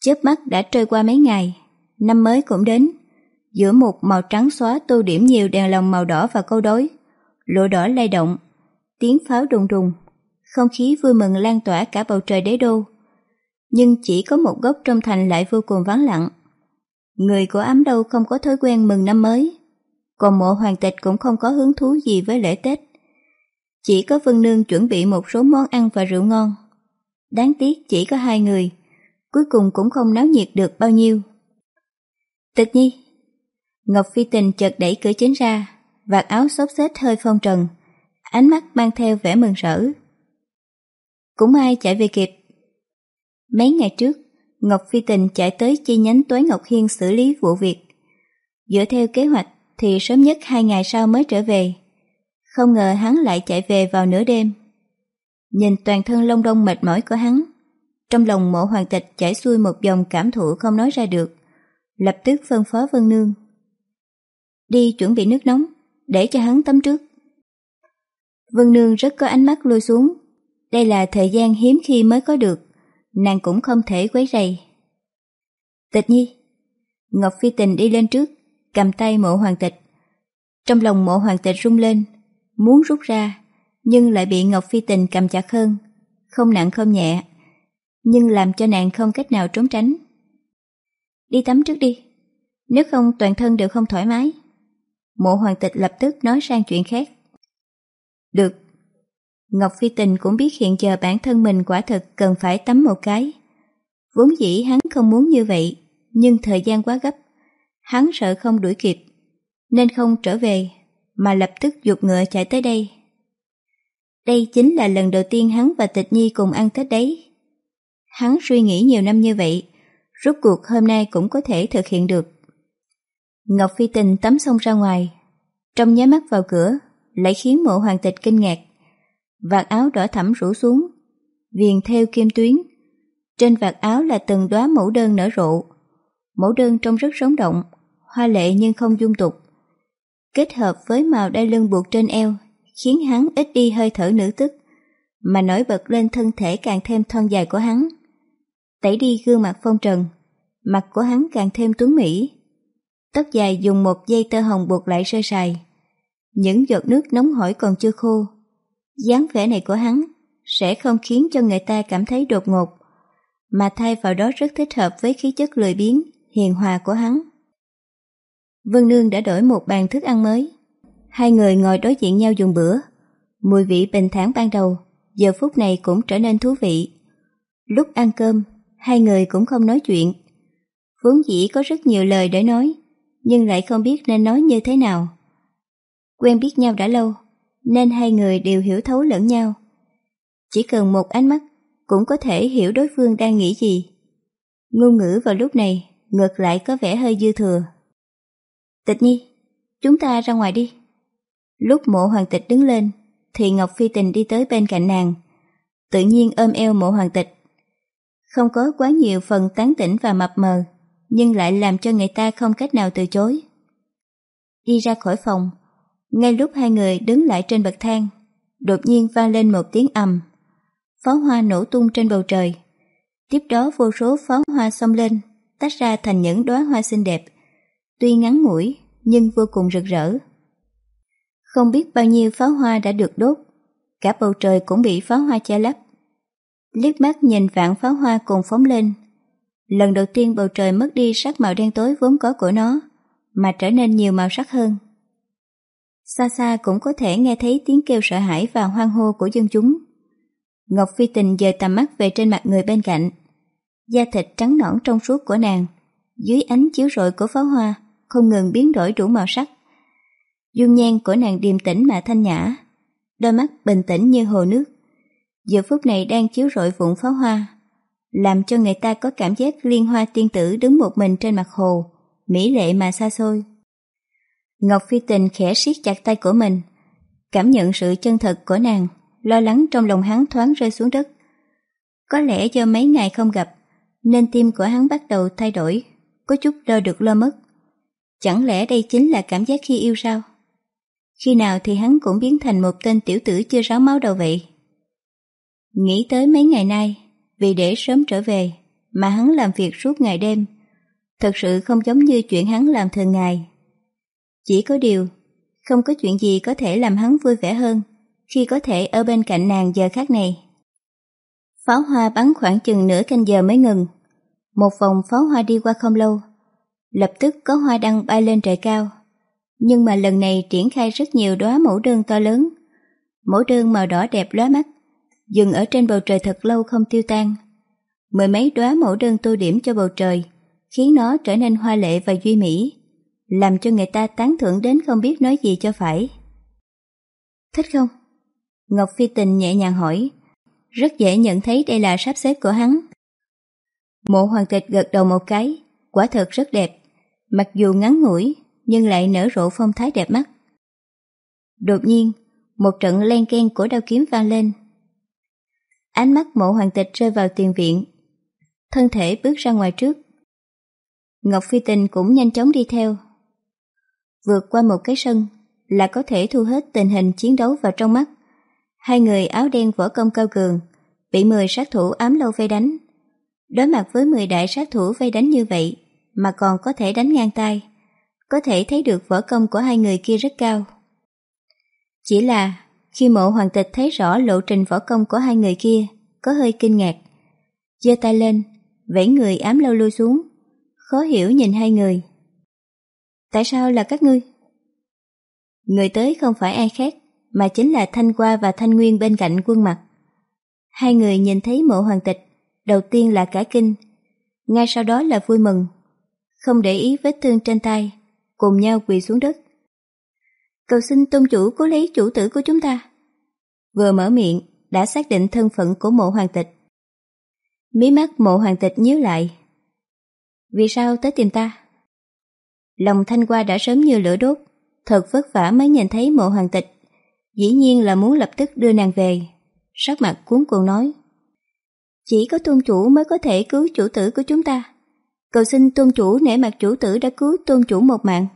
Chớp mắt đã trôi qua mấy ngày, năm mới cũng đến. Giữa một màu trắng xóa tô điểm nhiều đèn lồng màu đỏ và câu đối, lụa đỏ lay động, tiếng pháo đùng đùng, không khí vui mừng lan tỏa cả bầu trời đế đô. Nhưng chỉ có một góc trong thành lại vô cùng vắng lặng. Người của ám đâu không có thói quen mừng năm mới, còn mộ hoàng tịch cũng không có hứng thú gì với lễ Tết. Chỉ có Vân Nương chuẩn bị một số món ăn và rượu ngon. Đáng tiếc chỉ có hai người, cuối cùng cũng không náo nhiệt được bao nhiêu. Tịch nhi Ngọc Phi Tình chợt đẩy cửa chính ra, vạt áo xốp xếch hơi phong trần, ánh mắt mang theo vẻ mừng rỡ. Cũng ai chạy về kịp. Mấy ngày trước, Ngọc Phi Tình chạy tới chi nhánh tuế Ngọc Hiên xử lý vụ việc. Dựa theo kế hoạch thì sớm nhất hai ngày sau mới trở về. Không ngờ hắn lại chạy về vào nửa đêm. Nhìn toàn thân lông đông mệt mỏi của hắn, trong lòng mộ hoàng tịch chảy xuôi một dòng cảm thụ không nói ra được, lập tức phân phó Vân Nương. Đi chuẩn bị nước nóng, để cho hắn tắm trước. Vân Nương rất có ánh mắt lôi xuống, đây là thời gian hiếm khi mới có được, nàng cũng không thể quấy rầy. Tịch nhi, Ngọc Phi Tình đi lên trước, cầm tay mộ hoàng tịch. Trong lòng mộ hoàng tịch rung lên, muốn rút ra, nhưng lại bị Ngọc Phi Tình cầm chặt hơn, không nặng không nhẹ, nhưng làm cho nàng không cách nào trốn tránh. Đi tắm trước đi, nếu không toàn thân đều không thoải mái. Mộ hoàng tịch lập tức nói sang chuyện khác. Được. Ngọc Phi Tình cũng biết hiện giờ bản thân mình quả thực cần phải tắm một cái. Vốn dĩ hắn không muốn như vậy, nhưng thời gian quá gấp. Hắn sợ không đuổi kịp, nên không trở về, mà lập tức dục ngựa chạy tới đây. Đây chính là lần đầu tiên hắn và Tịch Nhi cùng ăn Tết đấy. Hắn suy nghĩ nhiều năm như vậy, rốt cuộc hôm nay cũng có thể thực hiện được. Ngọc Phi Tình tắm xong ra ngoài, trong nháy mắt vào cửa, lại khiến mộ hoàng tịch kinh ngạc. Vạt áo đỏ thẫm rủ xuống, viền theo kim tuyến. Trên vạt áo là từng đóa mẫu đơn nở rộ. Mẫu đơn trông rất sống động, hoa lệ nhưng không dung tục. Kết hợp với màu đai lưng buộc trên eo, khiến hắn ít đi hơi thở nữ tức, mà nổi bật lên thân thể càng thêm thon dài của hắn. Tẩy đi gương mặt phong trần, mặt của hắn càng thêm tuấn mỹ. Tóc dài dùng một dây tơ hồng buộc lại sơ sài. Những giọt nước nóng hổi còn chưa khô. dáng vẻ này của hắn sẽ không khiến cho người ta cảm thấy đột ngột, mà thay vào đó rất thích hợp với khí chất lười biếng, hiền hòa của hắn. Vân Nương đã đổi một bàn thức ăn mới. Hai người ngồi đối diện nhau dùng bữa. Mùi vị bình thản ban đầu, giờ phút này cũng trở nên thú vị. Lúc ăn cơm, hai người cũng không nói chuyện. Vốn dĩ có rất nhiều lời để nói, nhưng lại không biết nên nói như thế nào. Quen biết nhau đã lâu, nên hai người đều hiểu thấu lẫn nhau. Chỉ cần một ánh mắt cũng có thể hiểu đối phương đang nghĩ gì. Ngôn ngữ vào lúc này ngược lại có vẻ hơi dư thừa. Tịch nhi, chúng ta ra ngoài đi. Lúc mộ hoàng tịch đứng lên, thì Ngọc Phi Tình đi tới bên cạnh nàng, tự nhiên ôm eo mộ hoàng tịch. Không có quá nhiều phần tán tỉnh và mập mờ, nhưng lại làm cho người ta không cách nào từ chối. Đi ra khỏi phòng, ngay lúc hai người đứng lại trên bậc thang, đột nhiên vang lên một tiếng ầm. Pháo hoa nổ tung trên bầu trời. Tiếp đó vô số pháo hoa xông lên, tách ra thành những đóa hoa xinh đẹp. Tuy ngắn ngủi, nhưng vô cùng rực rỡ. Không biết bao nhiêu pháo hoa đã được đốt, cả bầu trời cũng bị pháo hoa che lấp. Liếc mắt nhìn vạn pháo hoa cùng phóng lên, Lần đầu tiên bầu trời mất đi sắc màu đen tối vốn có của nó, mà trở nên nhiều màu sắc hơn. Xa xa cũng có thể nghe thấy tiếng kêu sợ hãi và hoang hô của dân chúng. Ngọc Phi Tình dời tầm mắt về trên mặt người bên cạnh. Da thịt trắng nõn trong suốt của nàng, dưới ánh chiếu rọi của pháo hoa, không ngừng biến đổi đủ màu sắc. Dung nhan của nàng điềm tĩnh mà thanh nhã, đôi mắt bình tĩnh như hồ nước. Giờ phút này đang chiếu rọi vụn pháo hoa, làm cho người ta có cảm giác liên hoa tiên tử đứng một mình trên mặt hồ, mỹ lệ mà xa xôi. Ngọc Phi Tình khẽ siết chặt tay của mình, cảm nhận sự chân thật của nàng, lo lắng trong lòng hắn thoáng rơi xuống đất. Có lẽ do mấy ngày không gặp, nên tim của hắn bắt đầu thay đổi, có chút lo được lo mất. Chẳng lẽ đây chính là cảm giác khi yêu sao? Khi nào thì hắn cũng biến thành một tên tiểu tử chưa ráo máu đầu vậy? Nghĩ tới mấy ngày nay, vì để sớm trở về, mà hắn làm việc suốt ngày đêm, thật sự không giống như chuyện hắn làm thường ngày. Chỉ có điều, không có chuyện gì có thể làm hắn vui vẻ hơn khi có thể ở bên cạnh nàng giờ khác này. Pháo hoa bắn khoảng chừng nửa canh giờ mới ngừng. Một vòng pháo hoa đi qua không lâu. Lập tức có hoa đăng bay lên trời cao. Nhưng mà lần này triển khai rất nhiều đóa mẫu đơn to lớn. Mẫu đơn màu đỏ đẹp lóa mắt, dừng ở trên bầu trời thật lâu không tiêu tan. Mười mấy đóa mẫu đơn tô điểm cho bầu trời, khiến nó trở nên hoa lệ và duy mỹ, làm cho người ta tán thưởng đến không biết nói gì cho phải. Thích không? Ngọc Phi Tình nhẹ nhàng hỏi, rất dễ nhận thấy đây là sắp xếp của hắn. Mộ hoàng tịch gật đầu một cái, quả thật rất đẹp, mặc dù ngắn ngủi nhưng lại nở rộ phong thái đẹp mắt. Đột nhiên, một trận len ken của đao kiếm vang lên. Ánh mắt mộ hoàng tịch rơi vào tiền viện, thân thể bước ra ngoài trước. Ngọc Phi Tình cũng nhanh chóng đi theo. Vượt qua một cái sân là có thể thu hết tình hình chiến đấu vào trong mắt. Hai người áo đen võ công cao cường, bị 10 sát thủ ám lâu vây đánh. Đối mặt với 10 đại sát thủ vây đánh như vậy, mà còn có thể đánh ngang tay, có thể thấy được võ công của hai người kia rất cao. Chỉ là khi mộ hoàng tịch thấy rõ lộ trình võ công của hai người kia, có hơi kinh ngạc. giơ tay lên, vẫy người ám lâu lui xuống, khó hiểu nhìn hai người. Tại sao là các ngươi? Người tới không phải ai khác, mà chính là Thanh Qua và Thanh Nguyên bên cạnh quân mặt. Hai người nhìn thấy mộ hoàng tịch, đầu tiên là cả kinh, ngay sau đó là vui mừng. Không để ý vết thương trên tay, cùng nhau quỳ xuống đất. Cầu xin tôn chủ cố lấy chủ tử của chúng ta. Vừa mở miệng, đã xác định thân phận của mộ hoàng tịch. Mí mắt mộ hoàng tịch nhíu lại. Vì sao tới tìm ta? Lòng thanh qua đã sớm như lửa đốt, thật vất vả mới nhìn thấy mộ hoàng tịch. Dĩ nhiên là muốn lập tức đưa nàng về. Sắc mặt cuốn cuồng nói. Chỉ có tôn chủ mới có thể cứu chủ tử của chúng ta. Cầu xin tôn chủ nể mặt chủ tử đã cứu tôn chủ một mạng.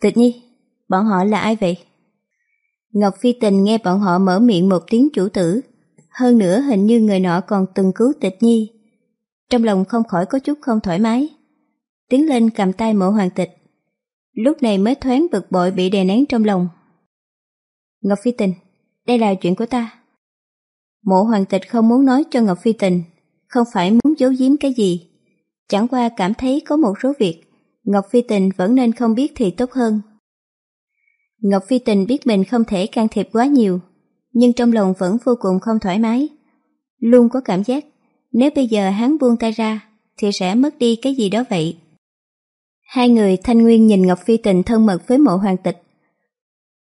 Tịch nhi, bọn họ là ai vậy? Ngọc Phi Tình nghe bọn họ mở miệng một tiếng chủ tử. Hơn nữa hình như người nọ còn từng cứu tịch nhi. Trong lòng không khỏi có chút không thoải mái. Tiến lên cầm tay mộ hoàng tịch. Lúc này mới thoáng bực bội bị đè nén trong lòng. Ngọc Phi Tình, đây là chuyện của ta. Mộ hoàng tịch không muốn nói cho Ngọc Phi Tình, không phải muốn giấu giếm cái gì. Chẳng qua cảm thấy có một số việc Ngọc Phi Tình vẫn nên không biết thì tốt hơn. Ngọc Phi Tình biết mình không thể can thiệp quá nhiều, nhưng trong lòng vẫn vô cùng không thoải mái. Luôn có cảm giác, nếu bây giờ hắn buông tay ra, thì sẽ mất đi cái gì đó vậy. Hai người thanh nguyên nhìn Ngọc Phi Tình thân mật với mộ hoàng tịch.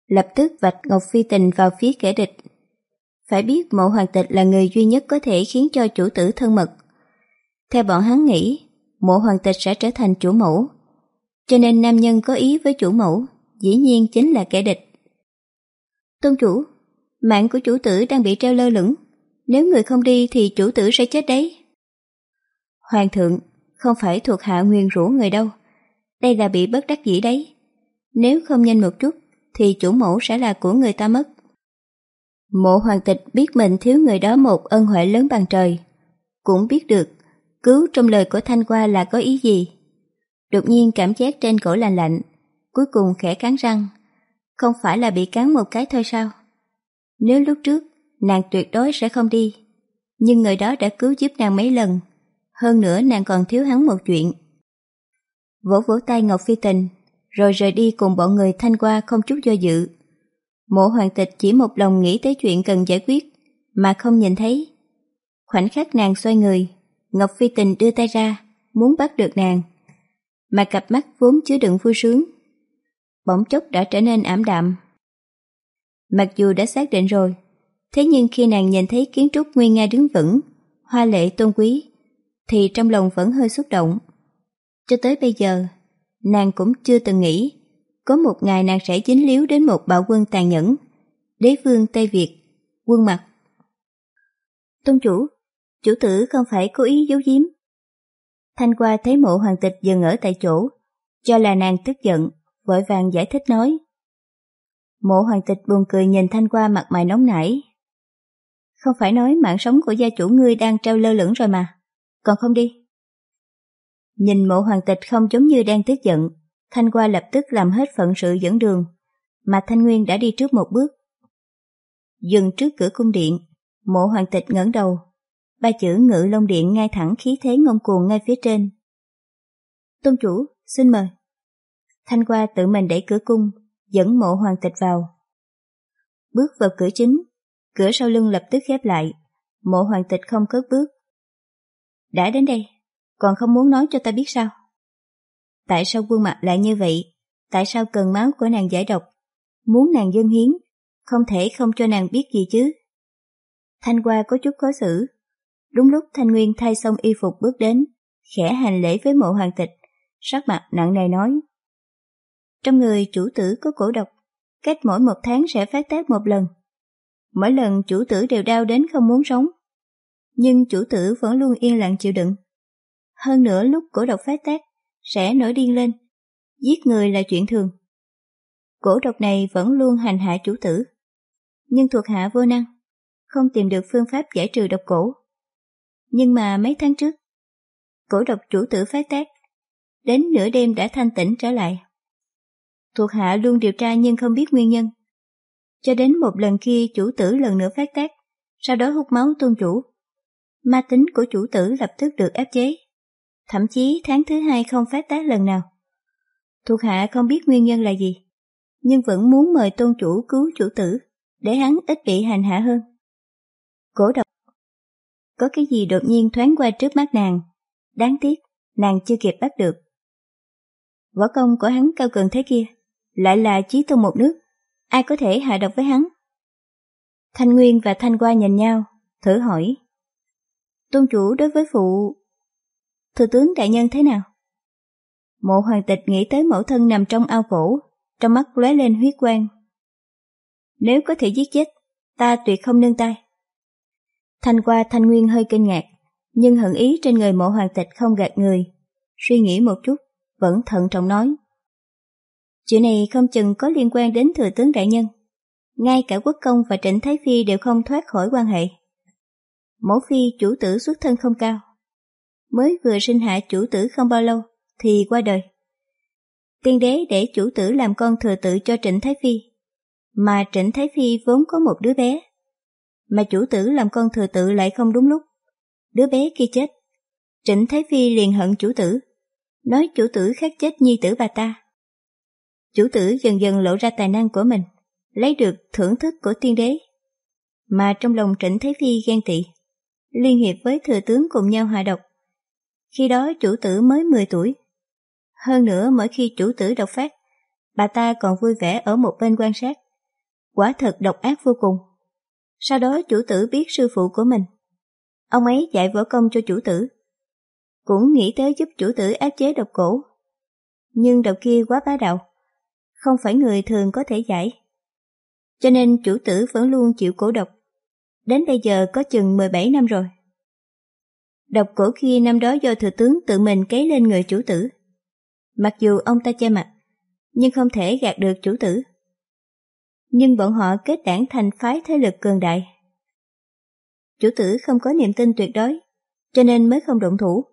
Lập tức vạch Ngọc Phi Tình vào phía kẻ địch. Phải biết mộ hoàng tịch là người duy nhất có thể khiến cho chủ tử thân mật. Theo bọn hắn nghĩ, mộ hoàng tịch sẽ trở thành chủ mẫu. Cho nên nam nhân có ý với chủ mẫu, dĩ nhiên chính là kẻ địch. Tôn chủ, mạng của chủ tử đang bị treo lơ lửng. Nếu người không đi thì chủ tử sẽ chết đấy. Hoàng thượng, không phải thuộc hạ nguyên rủa người đâu. Đây là bị bất đắc dĩ đấy. Nếu không nhanh một chút, thì chủ mẫu sẽ là của người ta mất. Mộ hoàng tịch biết mình thiếu người đó một ân huệ lớn bằng trời. Cũng biết được Cứu trong lời của Thanh Qua là có ý gì? Đột nhiên cảm giác trên cổ lạnh lạnh, cuối cùng khẽ cắn răng. Không phải là bị cắn một cái thôi sao? Nếu lúc trước, nàng tuyệt đối sẽ không đi. Nhưng người đó đã cứu giúp nàng mấy lần. Hơn nữa nàng còn thiếu hắn một chuyện. Vỗ vỗ tay Ngọc Phi Tình, rồi rời đi cùng bọn người Thanh Qua không chút do dự. Mộ hoàng tịch chỉ một lòng nghĩ tới chuyện cần giải quyết, mà không nhìn thấy. Khoảnh khắc nàng xoay người, Ngọc Phi Tình đưa tay ra, muốn bắt được nàng, mà cặp mắt vốn chứa đựng vui sướng. Bỗng chốc đã trở nên ảm đạm. Mặc dù đã xác định rồi, thế nhưng khi nàng nhìn thấy kiến trúc nguy nga đứng vững, hoa lệ tôn quý, thì trong lòng vẫn hơi xúc động. Cho tới bây giờ, nàng cũng chưa từng nghĩ có một ngày nàng sẽ dính líu đến một bạo quân tàn nhẫn, đế vương Tây Việt, quân mặt. Tôn chủ, chủ tử không phải cố ý giấu giếm. Thanh qua thấy mộ hoàng tịch dừng ở tại chỗ, cho là nàng tức giận, vội vàng giải thích nói. Mộ hoàng tịch buồn cười nhìn Thanh qua mặt mày nóng nảy. Không phải nói mạng sống của gia chủ ngươi đang treo lơ lửng rồi mà, còn không đi. Nhìn mộ hoàng tịch không giống như đang tức giận, Thanh qua lập tức làm hết phận sự dẫn đường, mà Thanh Nguyên đã đi trước một bước. Dừng trước cửa cung điện, mộ hoàng tịch ngẩng đầu, ba chữ ngự long điện ngay thẳng khí thế ngông cuồng ngay phía trên. Tôn chủ, xin mời. Thanh qua tự mình đẩy cửa cung, dẫn mộ hoàng tịch vào. Bước vào cửa chính, cửa sau lưng lập tức khép lại, mộ hoàng tịch không cất bước. Đã đến đây, còn không muốn nói cho ta biết sao? Tại sao quân mặt lại như vậy? Tại sao cần máu của nàng giải độc? Muốn nàng dân hiến, không thể không cho nàng biết gì chứ? Thanh qua có chút khó xử. Đúng lúc Thanh Nguyên thay xong y phục bước đến, khẽ hành lễ với mộ hoàng tịch, sắc mặt nặng nề nói. Trong người chủ tử có cổ độc, cách mỗi một tháng sẽ phát tác một lần. Mỗi lần chủ tử đều đau đến không muốn sống. Nhưng chủ tử vẫn luôn yên lặng chịu đựng. Hơn nữa lúc cổ độc phát tác, sẽ nổi điên lên. Giết người là chuyện thường. Cổ độc này vẫn luôn hành hạ chủ tử. Nhưng thuộc hạ vô năng, không tìm được phương pháp giải trừ độc cổ. Nhưng mà mấy tháng trước, cổ độc chủ tử phát tác, đến nửa đêm đã thanh tỉnh trở lại. Thuộc hạ luôn điều tra nhưng không biết nguyên nhân. Cho đến một lần kia chủ tử lần nữa phát tác, sau đó hút máu tôn chủ. Ma tính của chủ tử lập tức được áp chế thậm chí tháng thứ hai không phát tác lần nào. Thuộc hạ không biết nguyên nhân là gì, nhưng vẫn muốn mời tôn chủ cứu chủ tử, để hắn ít bị hành hạ hơn. Cổ độc có cái gì đột nhiên thoáng qua trước mắt nàng, đáng tiếc, nàng chưa kịp bắt được. Võ công của hắn cao cường thế kia, lại là chí tôn một nước, ai có thể hạ độc với hắn? Thanh Nguyên và Thanh Qua nhìn nhau, thử hỏi. Tôn chủ đối với phụ Thừa tướng đại nhân thế nào? Mộ hoàng tịch nghĩ tới mẫu thân nằm trong ao cổ, trong mắt lóe lên huyết quang. Nếu có thể giết chết, ta tuyệt không nương tay. Thanh qua thanh nguyên hơi kinh ngạc, nhưng hận ý trên người mộ hoàng tịch không gạt người. Suy nghĩ một chút, vẫn thận trọng nói. Chuyện này không chừng có liên quan đến thừa tướng đại nhân. Ngay cả quốc công và trịnh Thái Phi đều không thoát khỏi quan hệ. Mẫu phi chủ tử xuất thân không cao, mới vừa sinh hạ chủ tử không bao lâu thì qua đời. Tiên đế để chủ tử làm con thừa tự cho Trịnh Thái Phi, mà Trịnh Thái Phi vốn có một đứa bé, mà chủ tử làm con thừa tự lại không đúng lúc. Đứa bé kia chết, Trịnh Thái Phi liền hận chủ tử, nói chủ tử khác chết nhi tử bà ta. Chủ tử dần dần lộ ra tài năng của mình, lấy được thưởng thức của tiên đế. Mà trong lòng Trịnh Thái Phi ghen tị, liên hiệp với thừa tướng cùng nhau hạ độc, khi đó chủ tử mới 10 tuổi. Hơn nữa mỗi khi chủ tử độc phát, bà ta còn vui vẻ ở một bên quan sát. Quả thật độc ác vô cùng. Sau đó chủ tử biết sư phụ của mình. Ông ấy dạy võ công cho chủ tử. Cũng nghĩ tới giúp chủ tử áp chế độc cổ. Nhưng độc kia quá bá đạo. Không phải người thường có thể giải. Cho nên chủ tử vẫn luôn chịu cổ độc. Đến bây giờ có chừng 17 năm rồi. Độc cổ kia năm đó do thừa tướng tự mình cấy lên người chủ tử. Mặc dù ông ta che mặt, nhưng không thể gạt được chủ tử. Nhưng bọn họ kết đảng thành phái thế lực cường đại. Chủ tử không có niềm tin tuyệt đối, cho nên mới không động thủ.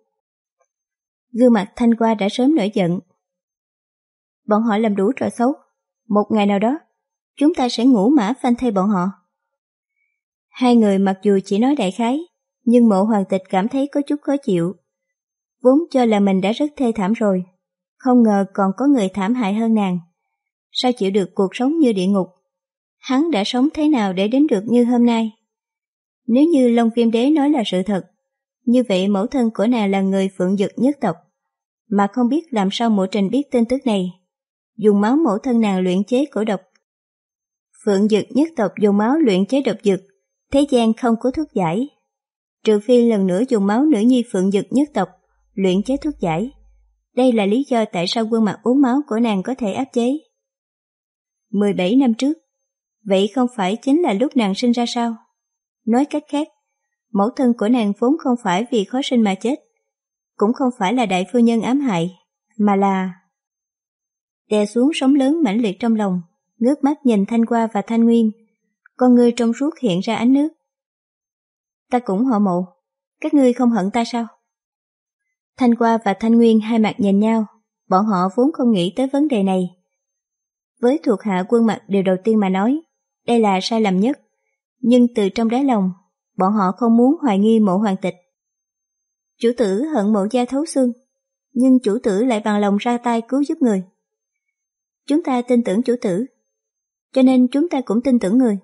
Gương mặt thanh qua đã sớm nổi giận. Bọn họ làm đủ trò xấu. Một ngày nào đó, chúng ta sẽ ngủ mã phanh thay bọn họ. Hai người mặc dù chỉ nói đại khái, nhưng mộ hoàng tịch cảm thấy có chút khó chịu. Vốn cho là mình đã rất thê thảm rồi, không ngờ còn có người thảm hại hơn nàng. Sao chịu được cuộc sống như địa ngục? Hắn đã sống thế nào để đến được như hôm nay? Nếu như Long Viêm Đế nói là sự thật, Như vậy mẫu thân của nàng là người phượng dực nhất tộc, mà không biết làm sao mộ trình biết tin tức này. Dùng máu mẫu thân nàng luyện chế cổ độc. Phượng dực nhất tộc dùng máu luyện chế độc dực thế gian không có thuốc giải. Trừ phi lần nữa dùng máu nữ nhi phượng dực nhất tộc, luyện chế thuốc giải. Đây là lý do tại sao quân mặt uống máu của nàng có thể áp chế. 17 năm trước, vậy không phải chính là lúc nàng sinh ra sao? Nói cách khác, mẫu thân của nàng vốn không phải vì khó sinh mà chết, cũng không phải là đại phu nhân ám hại, mà là... Đè xuống sóng lớn mãnh liệt trong lòng, ngước mắt nhìn Thanh Qua và Thanh Nguyên, con người trong suốt hiện ra ánh nước. Ta cũng họ mộ, các ngươi không hận ta sao? Thanh Qua và Thanh Nguyên hai mặt nhìn nhau, bọn họ vốn không nghĩ tới vấn đề này. Với thuộc hạ quân mặt điều đầu tiên mà nói, đây là sai lầm nhất, nhưng từ trong đáy lòng, bọn họ không muốn hoài nghi mộ hoàng tịch. Chủ tử hận mộ gia thấu xương, nhưng chủ tử lại bằng lòng ra tay cứu giúp người. Chúng ta tin tưởng chủ tử, cho nên chúng ta cũng tin tưởng người.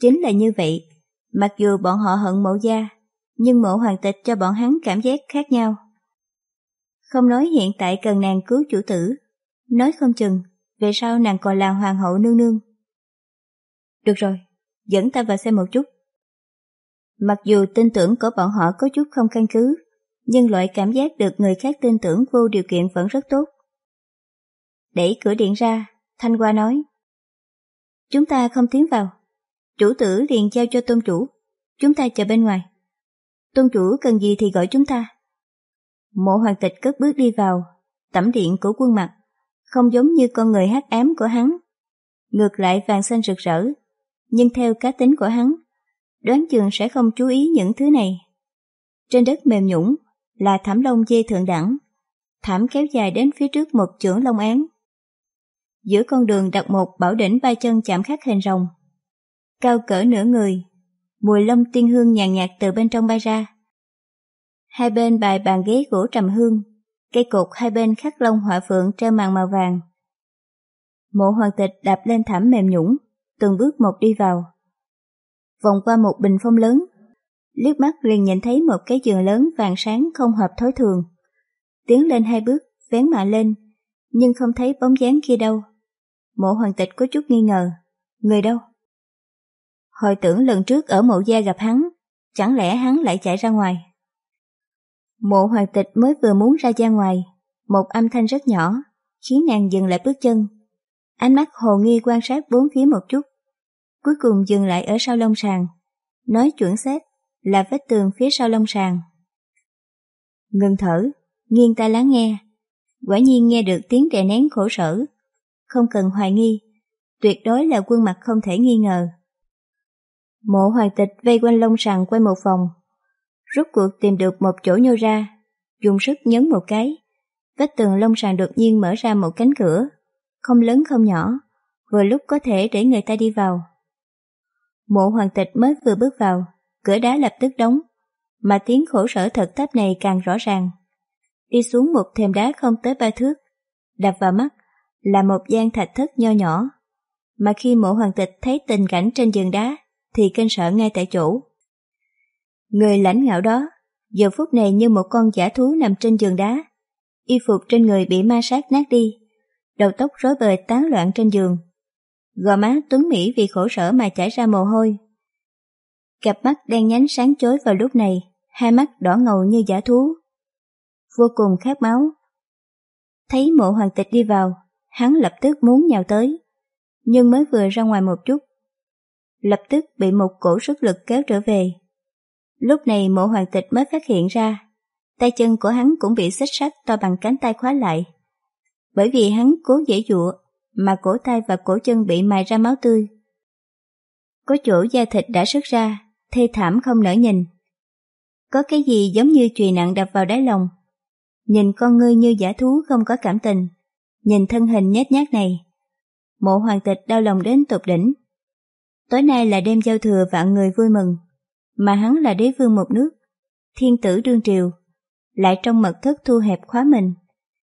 Chính là như vậy, mặc dù bọn họ hận mộ gia, nhưng mộ hoàng tịch cho bọn hắn cảm giác khác nhau. Không nói hiện tại cần nàng cứu chủ tử, nói không chừng, về sau nàng còn là hoàng hậu nương nương. Được rồi, dẫn ta vào xem một chút. Mặc dù tin tưởng của bọn họ có chút không căn cứ, nhưng loại cảm giác được người khác tin tưởng vô điều kiện vẫn rất tốt. Đẩy cửa điện ra, Thanh Hoa nói. Chúng ta không tiến vào. Chủ tử liền giao cho tôn chủ. Chúng ta chờ bên ngoài. Tôn chủ cần gì thì gọi chúng ta. Mộ hoàng tịch cất bước đi vào, tẩm điện của quân mặt, không giống như con người hát ám của hắn. Ngược lại vàng xanh rực rỡ, nhưng theo cá tính của hắn, đoán chừng sẽ không chú ý những thứ này. Trên đất mềm nhũng là thảm lông dê thượng đẳng, thảm kéo dài đến phía trước một chưởng lông án. Giữa con đường đặt một bảo đỉnh ba chân chạm khắc hình rồng. Cao cỡ nửa người, mùi lông tiên hương nhàn nhạt từ bên trong bay ra. Hai bên bài bàn ghế gỗ trầm hương, cây cột hai bên khắc lông họa phượng treo màn màu vàng. Mộ hoàng tịch đạp lên thảm mềm nhũng, từng bước một đi vào. Vòng qua một bình phong lớn, liếc mắt liền nhìn thấy một cái giường lớn vàng sáng không hợp thói thường. Tiến lên hai bước, vén mạ lên, nhưng không thấy bóng dáng kia đâu. Mộ hoàng tịch có chút nghi ngờ, người đâu? Hồi tưởng lần trước ở mộ gia gặp hắn, chẳng lẽ hắn lại chạy ra ngoài? Mộ hoàng tịch mới vừa muốn ra ra ngoài, một âm thanh rất nhỏ, khiến nàng dừng lại bước chân. Ánh mắt hồ nghi quan sát bốn phía một chút, cuối cùng dừng lại ở sau lông sàn. Nói chuẩn xác là vết tường phía sau lông sàn. Ngừng thở, nghiêng tai lắng nghe, quả nhiên nghe được tiếng đè nén khổ sở. Không cần hoài nghi, tuyệt đối là quân mặt không thể nghi ngờ. Mộ hoàng tịch vây quanh lông sàn quay một vòng, rốt cuộc tìm được một chỗ nhô ra, dùng sức nhấn một cái. Vết tường lông sàn đột nhiên mở ra một cánh cửa, không lớn không nhỏ, vừa lúc có thể để người ta đi vào. Mộ hoàng tịch mới vừa bước vào, cửa đá lập tức đóng, mà tiếng khổ sở thật thấp này càng rõ ràng. Đi xuống một thềm đá không tới ba thước, đập vào mắt là một gian thạch thất nho nhỏ. Mà khi mộ hoàng tịch thấy tình cảnh trên giường đá, thì kinh sợ ngay tại chỗ. Người lãnh ngạo đó, giờ phút này như một con giả thú nằm trên giường đá. Y phục trên người bị ma sát nát đi, đầu tóc rối bời tán loạn trên giường. Gò má tuấn Mỹ vì khổ sở mà chảy ra mồ hôi. Cặp mắt đen nhánh sáng chói vào lúc này, hai mắt đỏ ngầu như giả thú. Vô cùng khát máu. Thấy mộ hoàng tịch đi vào, hắn lập tức muốn nhào tới, nhưng mới vừa ra ngoài một chút. Lập tức bị một cổ sức lực kéo trở về. Lúc này mộ hoàng tịch mới phát hiện ra, tay chân của hắn cũng bị xích sắt to bằng cánh tay khóa lại. Bởi vì hắn cố dễ dụa, mà cổ tay và cổ chân bị mài ra máu tươi. Có chỗ da thịt đã sứt ra, thê thảm không nở nhìn. Có cái gì giống như chùy nặng đập vào đáy lòng. Nhìn con ngươi như giả thú không có cảm tình, nhìn thân hình nhét nhát này. Mộ hoàng tịch đau lòng đến tột đỉnh. Tối nay là đêm giao thừa vạn người vui mừng mà hắn là đế vương một nước, thiên tử đương triều, lại trong mật thất thu hẹp khóa mình.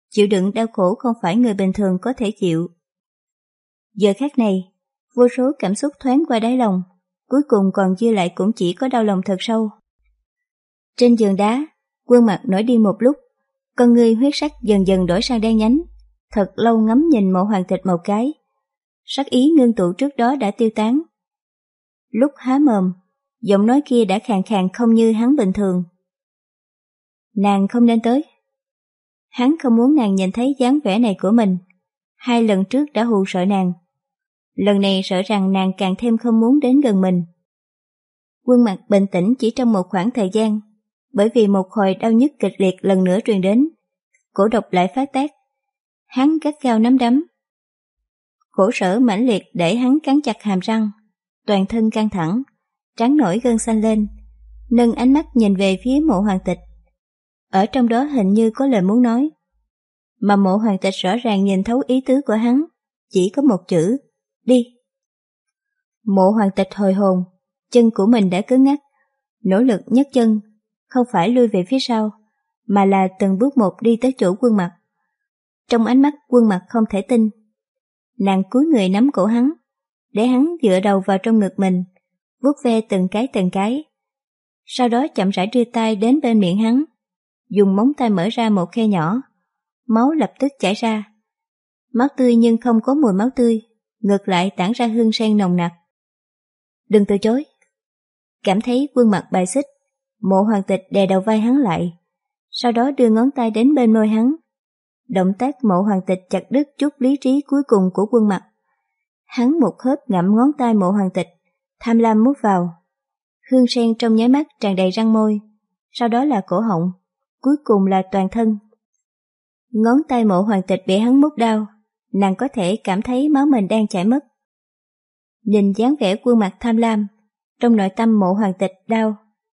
Chịu đựng đau khổ không phải người bình thường có thể chịu. Giờ khác này, vô số cảm xúc thoáng qua đáy lòng, cuối cùng còn dư lại cũng chỉ có đau lòng thật sâu. Trên giường đá, quân mặt nổi đi một lúc, con người huyết sắc dần dần đổi sang đen nhánh, thật lâu ngắm nhìn mộ hoàng thịt một cái. Sắc ý ngưng tụ trước đó đã tiêu tán. Lúc há mồm, giọng nói kia đã khàn khàn không như hắn bình thường. Nàng không nên tới. Hắn không muốn nàng nhìn thấy dáng vẻ này của mình. Hai lần trước đã hù sợ nàng. Lần này sợ rằng nàng càng thêm không muốn đến gần mình. Quân mặt bình tĩnh chỉ trong một khoảng thời gian, bởi vì một hồi đau nhức kịch liệt lần nữa truyền đến. Cổ độc lại phát tác. Hắn gắt cao nắm đấm. Khổ sở mãnh liệt để hắn cắn chặt hàm răng, toàn thân căng thẳng, trắng nổi gân xanh lên, nâng ánh mắt nhìn về phía mộ hoàng tịch. Ở trong đó hình như có lời muốn nói. Mà mộ hoàng tịch rõ ràng nhìn thấu ý tứ của hắn, chỉ có một chữ, đi. Mộ hoàng tịch hồi hồn, chân của mình đã cứng ngắc, nỗ lực nhấc chân, không phải lui về phía sau, mà là từng bước một đi tới chỗ quân mặt. Trong ánh mắt quân mặt không thể tin. Nàng cúi người nắm cổ hắn, để hắn dựa đầu vào trong ngực mình, vuốt ve từng cái từng cái. Sau đó chậm rãi đưa tay đến bên miệng hắn, dùng móng tay mở ra một khe nhỏ. Máu lập tức chảy ra. Máu tươi nhưng không có mùi máu tươi, ngược lại tản ra hương sen nồng nặc. Đừng từ chối. Cảm thấy quân mặt bài xích, mộ hoàng tịch đè đầu vai hắn lại, sau đó đưa ngón tay đến bên môi hắn. Động tác mộ hoàng tịch chặt đứt chút lý trí cuối cùng của quân mặt. Hắn một hớp ngậm ngón tay mộ hoàng tịch, tham lam mút vào. Hương sen trong nháy mắt tràn đầy răng môi, sau đó là cổ họng, cuối cùng là toàn thân. Ngón tay mộ hoàng tịch bị hắn mút đau, nàng có thể cảm thấy máu mình đang chảy mất. Nhìn dáng vẻ khuôn mặt tham lam, trong nội tâm mộ hoàng tịch đau,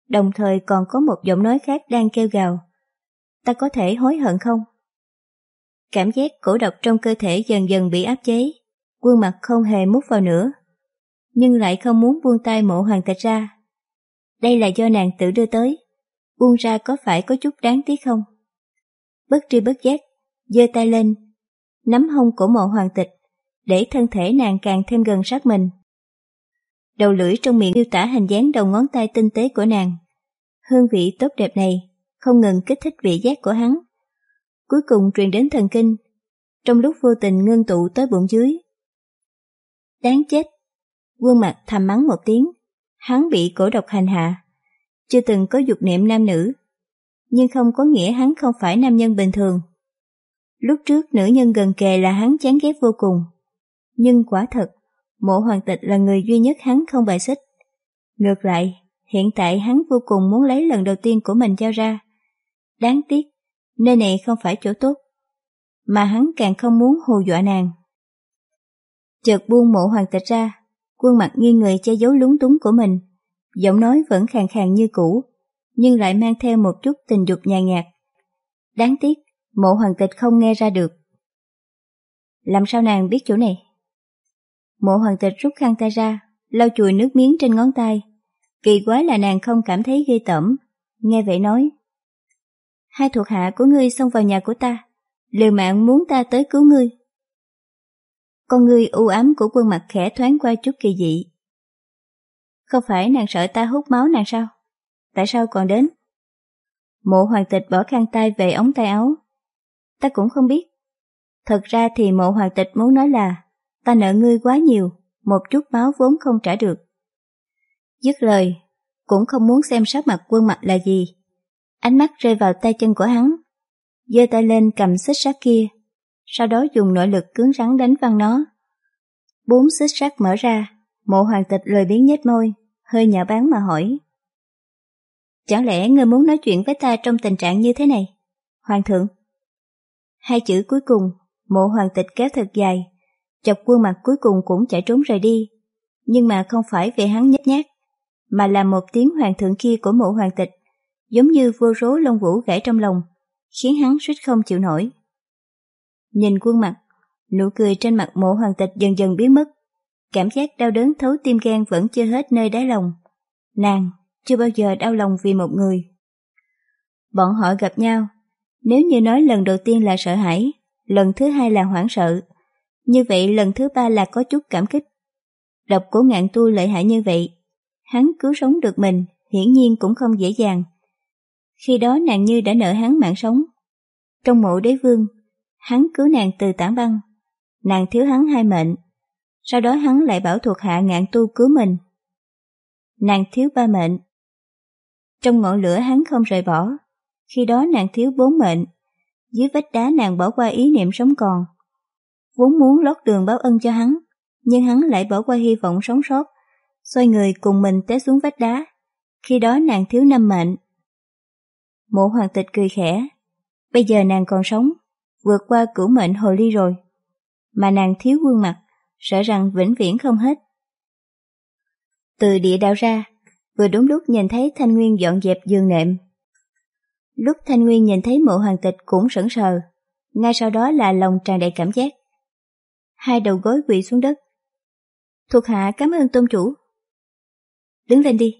đồng thời còn có một giọng nói khác đang kêu gào. Ta có thể hối hận không? Cảm giác cổ độc trong cơ thể dần dần bị áp chế, quân mặt không hề mút vào nữa, nhưng lại không muốn buông tay mộ hoàng tịch ra. Đây là do nàng tự đưa tới, buông ra có phải có chút đáng tiếc không? Bất tri bất giác, giơ tay lên, nắm hông của mộ hoàng tịch, để thân thể nàng càng thêm gần sát mình. Đầu lưỡi trong miệng miêu tả hình dáng đầu ngón tay tinh tế của nàng. Hương vị tốt đẹp này không ngừng kích thích vị giác của hắn. Cuối cùng truyền đến thần kinh, trong lúc vô tình ngưng tụ tới bụng dưới. Đáng chết! Quân mặt thầm mắng một tiếng, hắn bị cổ độc hành hạ, chưa từng có dục niệm nam nữ, nhưng không có nghĩa hắn không phải nam nhân bình thường. Lúc trước nữ nhân gần kề là hắn chán ghét vô cùng, nhưng quả thật, mộ hoàng tịch là người duy nhất hắn không bài xích. Ngược lại, hiện tại hắn vô cùng muốn lấy lần đầu tiên của mình giao ra. Đáng tiếc, nơi này không phải chỗ tốt, mà hắn càng không muốn hù dọa nàng. Chợt buông mộ hoàng tịch ra, khuôn mặt nghiêng người che giấu lúng túng của mình, giọng nói vẫn khàn khàn như cũ, nhưng lại mang theo một chút tình dục nhàn nhạt. Đáng tiếc, mộ hoàng tịch không nghe ra được. Làm sao nàng biết chỗ này? Mộ hoàng tịch rút khăn tay ra, lau chùi nước miếng trên ngón tay. Kỳ quái là nàng không cảm thấy ghê tởm. Nghe vậy nói. Hai thuộc hạ của ngươi xông vào nhà của ta, liều mạng muốn ta tới cứu ngươi. Con ngươi u ám của quân mặt khẽ thoáng qua chút kỳ dị. Không phải nàng sợ ta hút máu nàng sao? Tại sao còn đến? Mộ hoàng tịch bỏ khăn tay về ống tay áo. Ta cũng không biết. Thật ra thì mộ hoàng tịch muốn nói là ta nợ ngươi quá nhiều, một chút máu vốn không trả được. Dứt lời, cũng không muốn xem sắc mặt quân mặt là gì. Ánh mắt rơi vào tay chân của hắn, giơ tay lên cầm xích sắt kia, sau đó dùng nội lực cứng rắn đánh văng nó. Bốn xích sắt mở ra, mộ hoàng tịch lười biến nhếch môi, hơi nhạo báng mà hỏi. Chẳng lẽ ngươi muốn nói chuyện với ta trong tình trạng như thế này? Hoàng thượng. Hai chữ cuối cùng, mộ hoàng tịch kéo thật dài, chọc quân mặt cuối cùng cũng chạy trốn rời đi. Nhưng mà không phải vì hắn nhếch nhác, mà là một tiếng hoàng thượng kia của mộ hoàng tịch, giống như vô rố lông vũ gãy trong lòng, khiến hắn suýt không chịu nổi. Nhìn quân mặt, nụ cười trên mặt mộ hoàng tịch dần dần biến mất, cảm giác đau đớn thấu tim gan vẫn chưa hết nơi đáy lòng. Nàng chưa bao giờ đau lòng vì một người. Bọn họ gặp nhau, nếu như nói lần đầu tiên là sợ hãi, lần thứ hai là hoảng sợ, như vậy lần thứ ba là có chút cảm kích. Độc của ngạn tu lợi hại như vậy, hắn cứu sống được mình hiển nhiên cũng không dễ dàng. Khi đó nàng như đã nợ hắn mạng sống. Trong mộ đế vương, hắn cứu nàng từ tảng băng. Nàng thiếu hắn hai mệnh. Sau đó hắn lại bảo thuộc hạ ngạn tu cứu mình. Nàng thiếu ba mệnh. Trong ngọn lửa hắn không rời bỏ. Khi đó nàng thiếu bốn mệnh. Dưới vách đá nàng bỏ qua ý niệm sống còn. Vốn muốn lót đường báo ân cho hắn, nhưng hắn lại bỏ qua hy vọng sống sót, xoay người cùng mình té xuống vách đá. Khi đó nàng thiếu năm mệnh. Mộ hoàng tịch cười khẽ. Bây giờ nàng còn sống, vượt qua cửu mệnh hồ ly rồi. Mà nàng thiếu quân mặt, sợ rằng vĩnh viễn không hết. Từ địa đạo ra, vừa đúng lúc nhìn thấy Thanh Nguyên dọn dẹp giường nệm. Lúc Thanh Nguyên nhìn thấy mộ hoàng tịch cũng sững sờ, ngay sau đó là lòng tràn đầy cảm giác. Hai đầu gối quỳ xuống đất. Thuộc hạ cảm ơn tôn chủ. Đứng lên đi.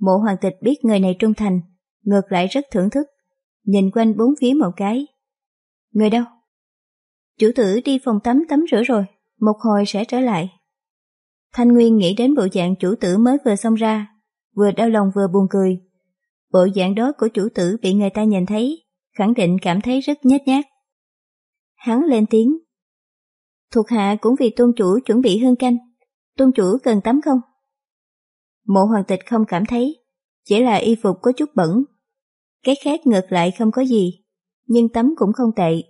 Mộ hoàng tịch biết người này trung thành, ngược lại rất thưởng thức, nhìn quanh bốn phía một cái. Người đâu? Chủ tử đi phòng tắm tắm rửa rồi, một hồi sẽ trở lại. Thanh Nguyên nghĩ đến bộ dạng chủ tử mới vừa xông ra, vừa đau lòng vừa buồn cười. Bộ dạng đó của chủ tử bị người ta nhìn thấy, khẳng định cảm thấy rất nhét nhát. Hắn lên tiếng. Thuộc hạ cũng vì tôn chủ chuẩn bị hương canh, tôn chủ cần tắm không? Mộ hoàng tịch không cảm thấy, chỉ là y phục có chút bẩn. Cái khác ngược lại không có gì, nhưng tắm cũng không tệ,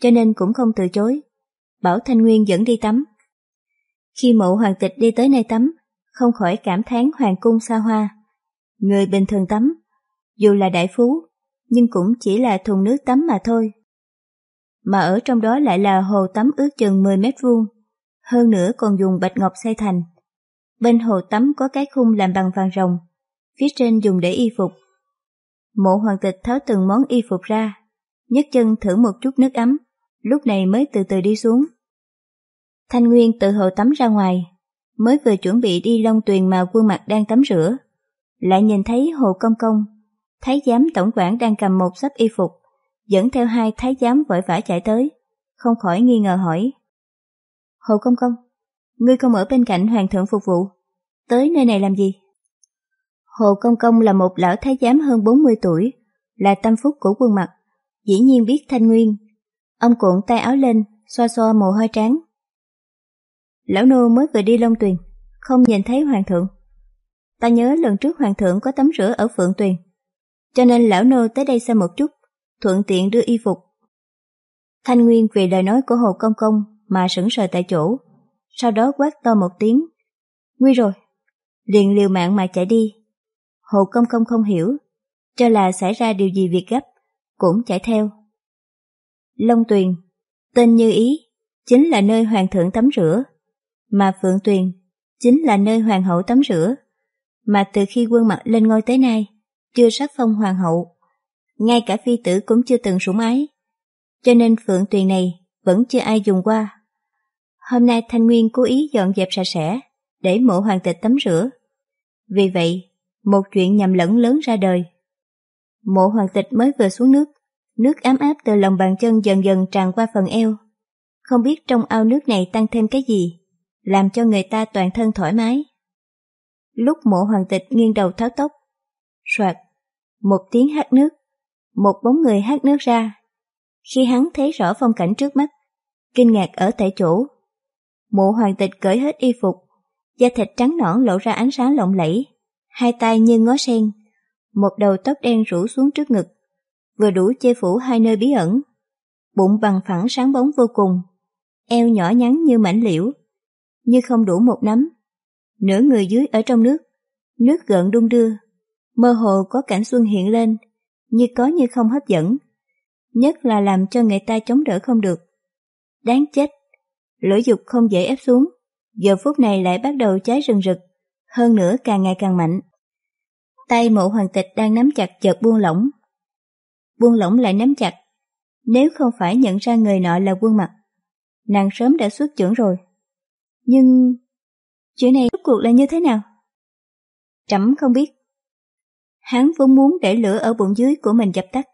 cho nên cũng không từ chối. Bảo Thanh Nguyên dẫn đi tắm. Khi mộ hoàng tịch đi tới nơi tắm, không khỏi cảm thán hoàng cung xa hoa. Người bình thường tắm, dù là đại phú, nhưng cũng chỉ là thùng nước tắm mà thôi. Mà ở trong đó lại là hồ tắm ước chừng 10 mét vuông, hơn nữa còn dùng bạch ngọc xây thành. Bên hồ tắm có cái khung làm bằng vàng rồng, phía trên dùng để y phục. Mộ hoàng tịch tháo từng món y phục ra, nhấc chân thử một chút nước ấm, lúc này mới từ từ đi xuống. Thanh Nguyên từ hồ tắm ra ngoài, mới vừa chuẩn bị đi long tuyền mà quân mặt đang tắm rửa, lại nhìn thấy hồ công công, thái giám tổng quản đang cầm một sắp y phục, dẫn theo hai thái giám vội vã chạy tới, không khỏi nghi ngờ hỏi. Hồ công công, ngươi không ở bên cạnh hoàng thượng phục vụ, tới nơi này làm gì? Hồ công công là một lão thái giám hơn 40 tuổi, là tâm phúc của quân mặt, dĩ nhiên biết thanh nguyên. Ông cuộn tay áo lên, xoa xoa mồ hôi trán. Lão nô mới vừa đi Long Tuyền, không nhìn thấy hoàng thượng. Ta nhớ lần trước hoàng thượng có tắm rửa ở Phượng Tuyền, cho nên lão nô tới đây xem một chút, thuận tiện đưa y phục. Thanh Nguyên vì lời nói của Hồ Công Công mà sững sờ tại chỗ, sau đó quát to một tiếng. Nguy rồi! Liền liều mạng mà chạy đi. Hồ Công Công không hiểu, cho là xảy ra điều gì việc gấp, cũng chạy theo. Long Tuyền, tên như ý, chính là nơi hoàng thượng tắm rửa, mà Phượng Tuyền chính là nơi hoàng hậu tắm rửa, mà từ khi quân mặt lên ngôi tới nay, chưa sắc phong hoàng hậu, ngay cả phi tử cũng chưa từng sủng ái, cho nên Phượng Tuyền này vẫn chưa ai dùng qua. Hôm nay Thanh Nguyên cố ý dọn dẹp sạch sẽ, để mộ hoàng tịch tắm rửa. Vì vậy, một chuyện nhầm lẫn lớn ra đời. Mộ hoàng tịch mới vừa xuống nước, nước ấm áp từ lòng bàn chân dần dần tràn qua phần eo. Không biết trong ao nước này tăng thêm cái gì, làm cho người ta toàn thân thoải mái. Lúc mộ hoàng tịch nghiêng đầu tháo tóc, soạt, một tiếng hát nước, một bóng người hát nước ra. Khi hắn thấy rõ phong cảnh trước mắt, kinh ngạc ở tại chỗ. Mộ hoàng tịch cởi hết y phục, da thịt trắng nõn lộ ra ánh sáng lộng lẫy, hai tay như ngó sen, một đầu tóc đen rủ xuống trước ngực, vừa đủ che phủ hai nơi bí ẩn. Bụng bằng phẳng sáng bóng vô cùng, eo nhỏ nhắn như mảnh liễu, như không đủ một nắm. Nửa người dưới ở trong nước, nước gợn đung đưa, mơ hồ có cảnh xuân hiện lên, như có như không hấp dẫn, nhất là làm cho người ta chống đỡ không được. Đáng chết, lửa dục không dễ ép xuống, giờ phút này lại bắt đầu cháy rừng rực, hơn nữa càng ngày càng mạnh. Tay mộ hoàng tịch đang nắm chặt chợt buông lỏng. Buông lỏng lại nắm chặt, nếu không phải nhận ra người nọ là quân mặt, nàng sớm đã xuất trưởng rồi. Nhưng... Chuyện này rốt cuộc là như thế nào? Trẫm không biết. Hắn vốn muốn để lửa ở bụng dưới của mình dập tắt.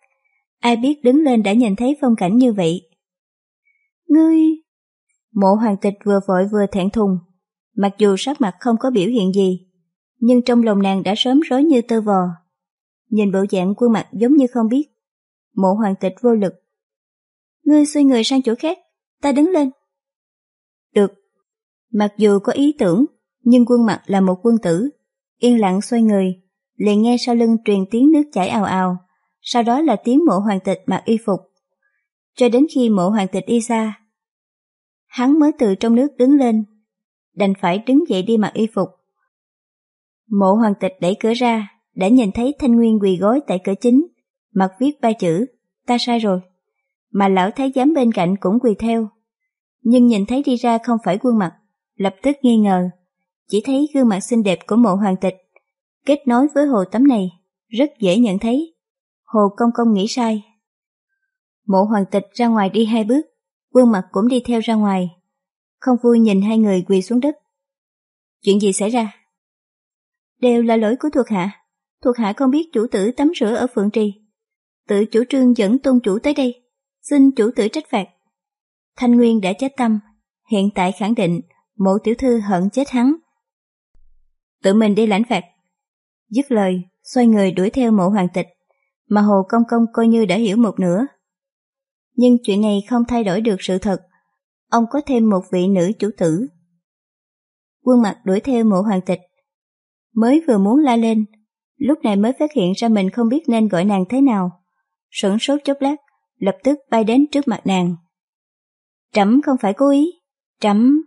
Ai biết đứng lên đã nhìn thấy phong cảnh như vậy. Ngươi... Mộ hoàng tịch vừa vội vừa thẹn thùng, mặc dù sắc mặt không có biểu hiện gì, nhưng trong lòng nàng đã sớm rối như tơ vò. nhìn bộ dạng khuôn mặt giống như không biết. Mộ hoàng tịch vô lực. Ngươi xoay người sang chỗ khác, ta đứng lên. Được. Mặc dù có ý tưởng, nhưng quân mặt là một quân tử. Yên lặng xoay người, liền nghe sau lưng truyền tiếng nước chảy ào ào, sau đó là tiếng mộ hoàng tịch mặc y phục. Cho đến khi mộ hoàng tịch đi xa, hắn mới từ trong nước đứng lên, đành phải đứng dậy đi mặc y phục. Mộ hoàng tịch đẩy cửa ra, đã nhìn thấy Thanh Nguyên quỳ gối tại cửa chính, mặt viết ba chữ, ta sai rồi. Mà lão thái giám bên cạnh cũng quỳ theo. Nhưng nhìn thấy đi ra không phải quân mặt, lập tức nghi ngờ, chỉ thấy gương mặt xinh đẹp của mộ hoàng tịch. Kết nối với hồ tắm này, rất dễ nhận thấy. Hồ công công nghĩ sai. Mộ hoàng tịch ra ngoài đi hai bước, quân mặt cũng đi theo ra ngoài. Không vui nhìn hai người quỳ xuống đất. Chuyện gì xảy ra? Đều là lỗi của thuộc hạ. Thuộc hạ không biết chủ tử tắm rửa ở Phượng Trì. Tự chủ trương dẫn tôn chủ tới đây. Xin chủ tử trách phạt. Thanh Nguyên đã chết tâm. Hiện tại khẳng định mộ tiểu thư hận chết hắn. Tự mình đi lãnh phạt. Dứt lời, xoay người đuổi theo mộ hoàng tịch, mà Hồ Công Công coi như đã hiểu một nửa. Nhưng chuyện này không thay đổi được sự thật. Ông có thêm một vị nữ chủ tử. Quân mặt đuổi theo mộ hoàng tịch. Mới vừa muốn la lên, lúc này mới phát hiện ra mình không biết nên gọi nàng thế nào. Sửng sốt chốc lát, lập tức bay đến trước mặt nàng. Trẫm không phải cố ý, trẫm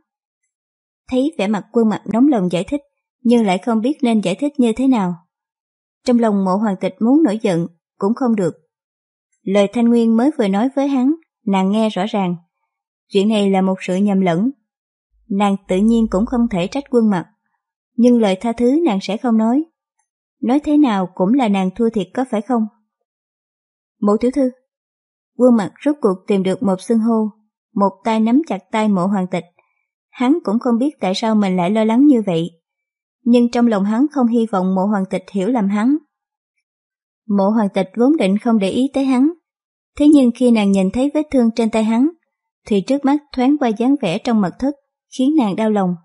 thấy vẻ mặt quân mặt nóng lòng giải thích, nhưng lại không biết nên giải thích như thế nào. Trong lòng mộ hoàng tịch muốn nổi giận, cũng không được. Lời Thanh Nguyên mới vừa nói với hắn, nàng nghe rõ ràng. Chuyện này là một sự nhầm lẫn. Nàng tự nhiên cũng không thể trách quân mặt, nhưng lời tha thứ nàng sẽ không nói. Nói thế nào cũng là nàng thua thiệt có phải không? Mộ tiểu thư Quân mặt rốt cuộc tìm được một xưng hô, một tay nắm chặt tay mộ hoàng tịch. Hắn cũng không biết tại sao mình lại lo lắng như vậy. Nhưng trong lòng hắn không hy vọng mộ hoàng tịch hiểu lầm hắn. Mộ hoàng tịch vốn định không để ý tới hắn. Thế nhưng khi nàng nhìn thấy vết thương trên tay hắn, thì trước mắt thoáng qua dáng vẻ trong mật thất, khiến nàng đau lòng.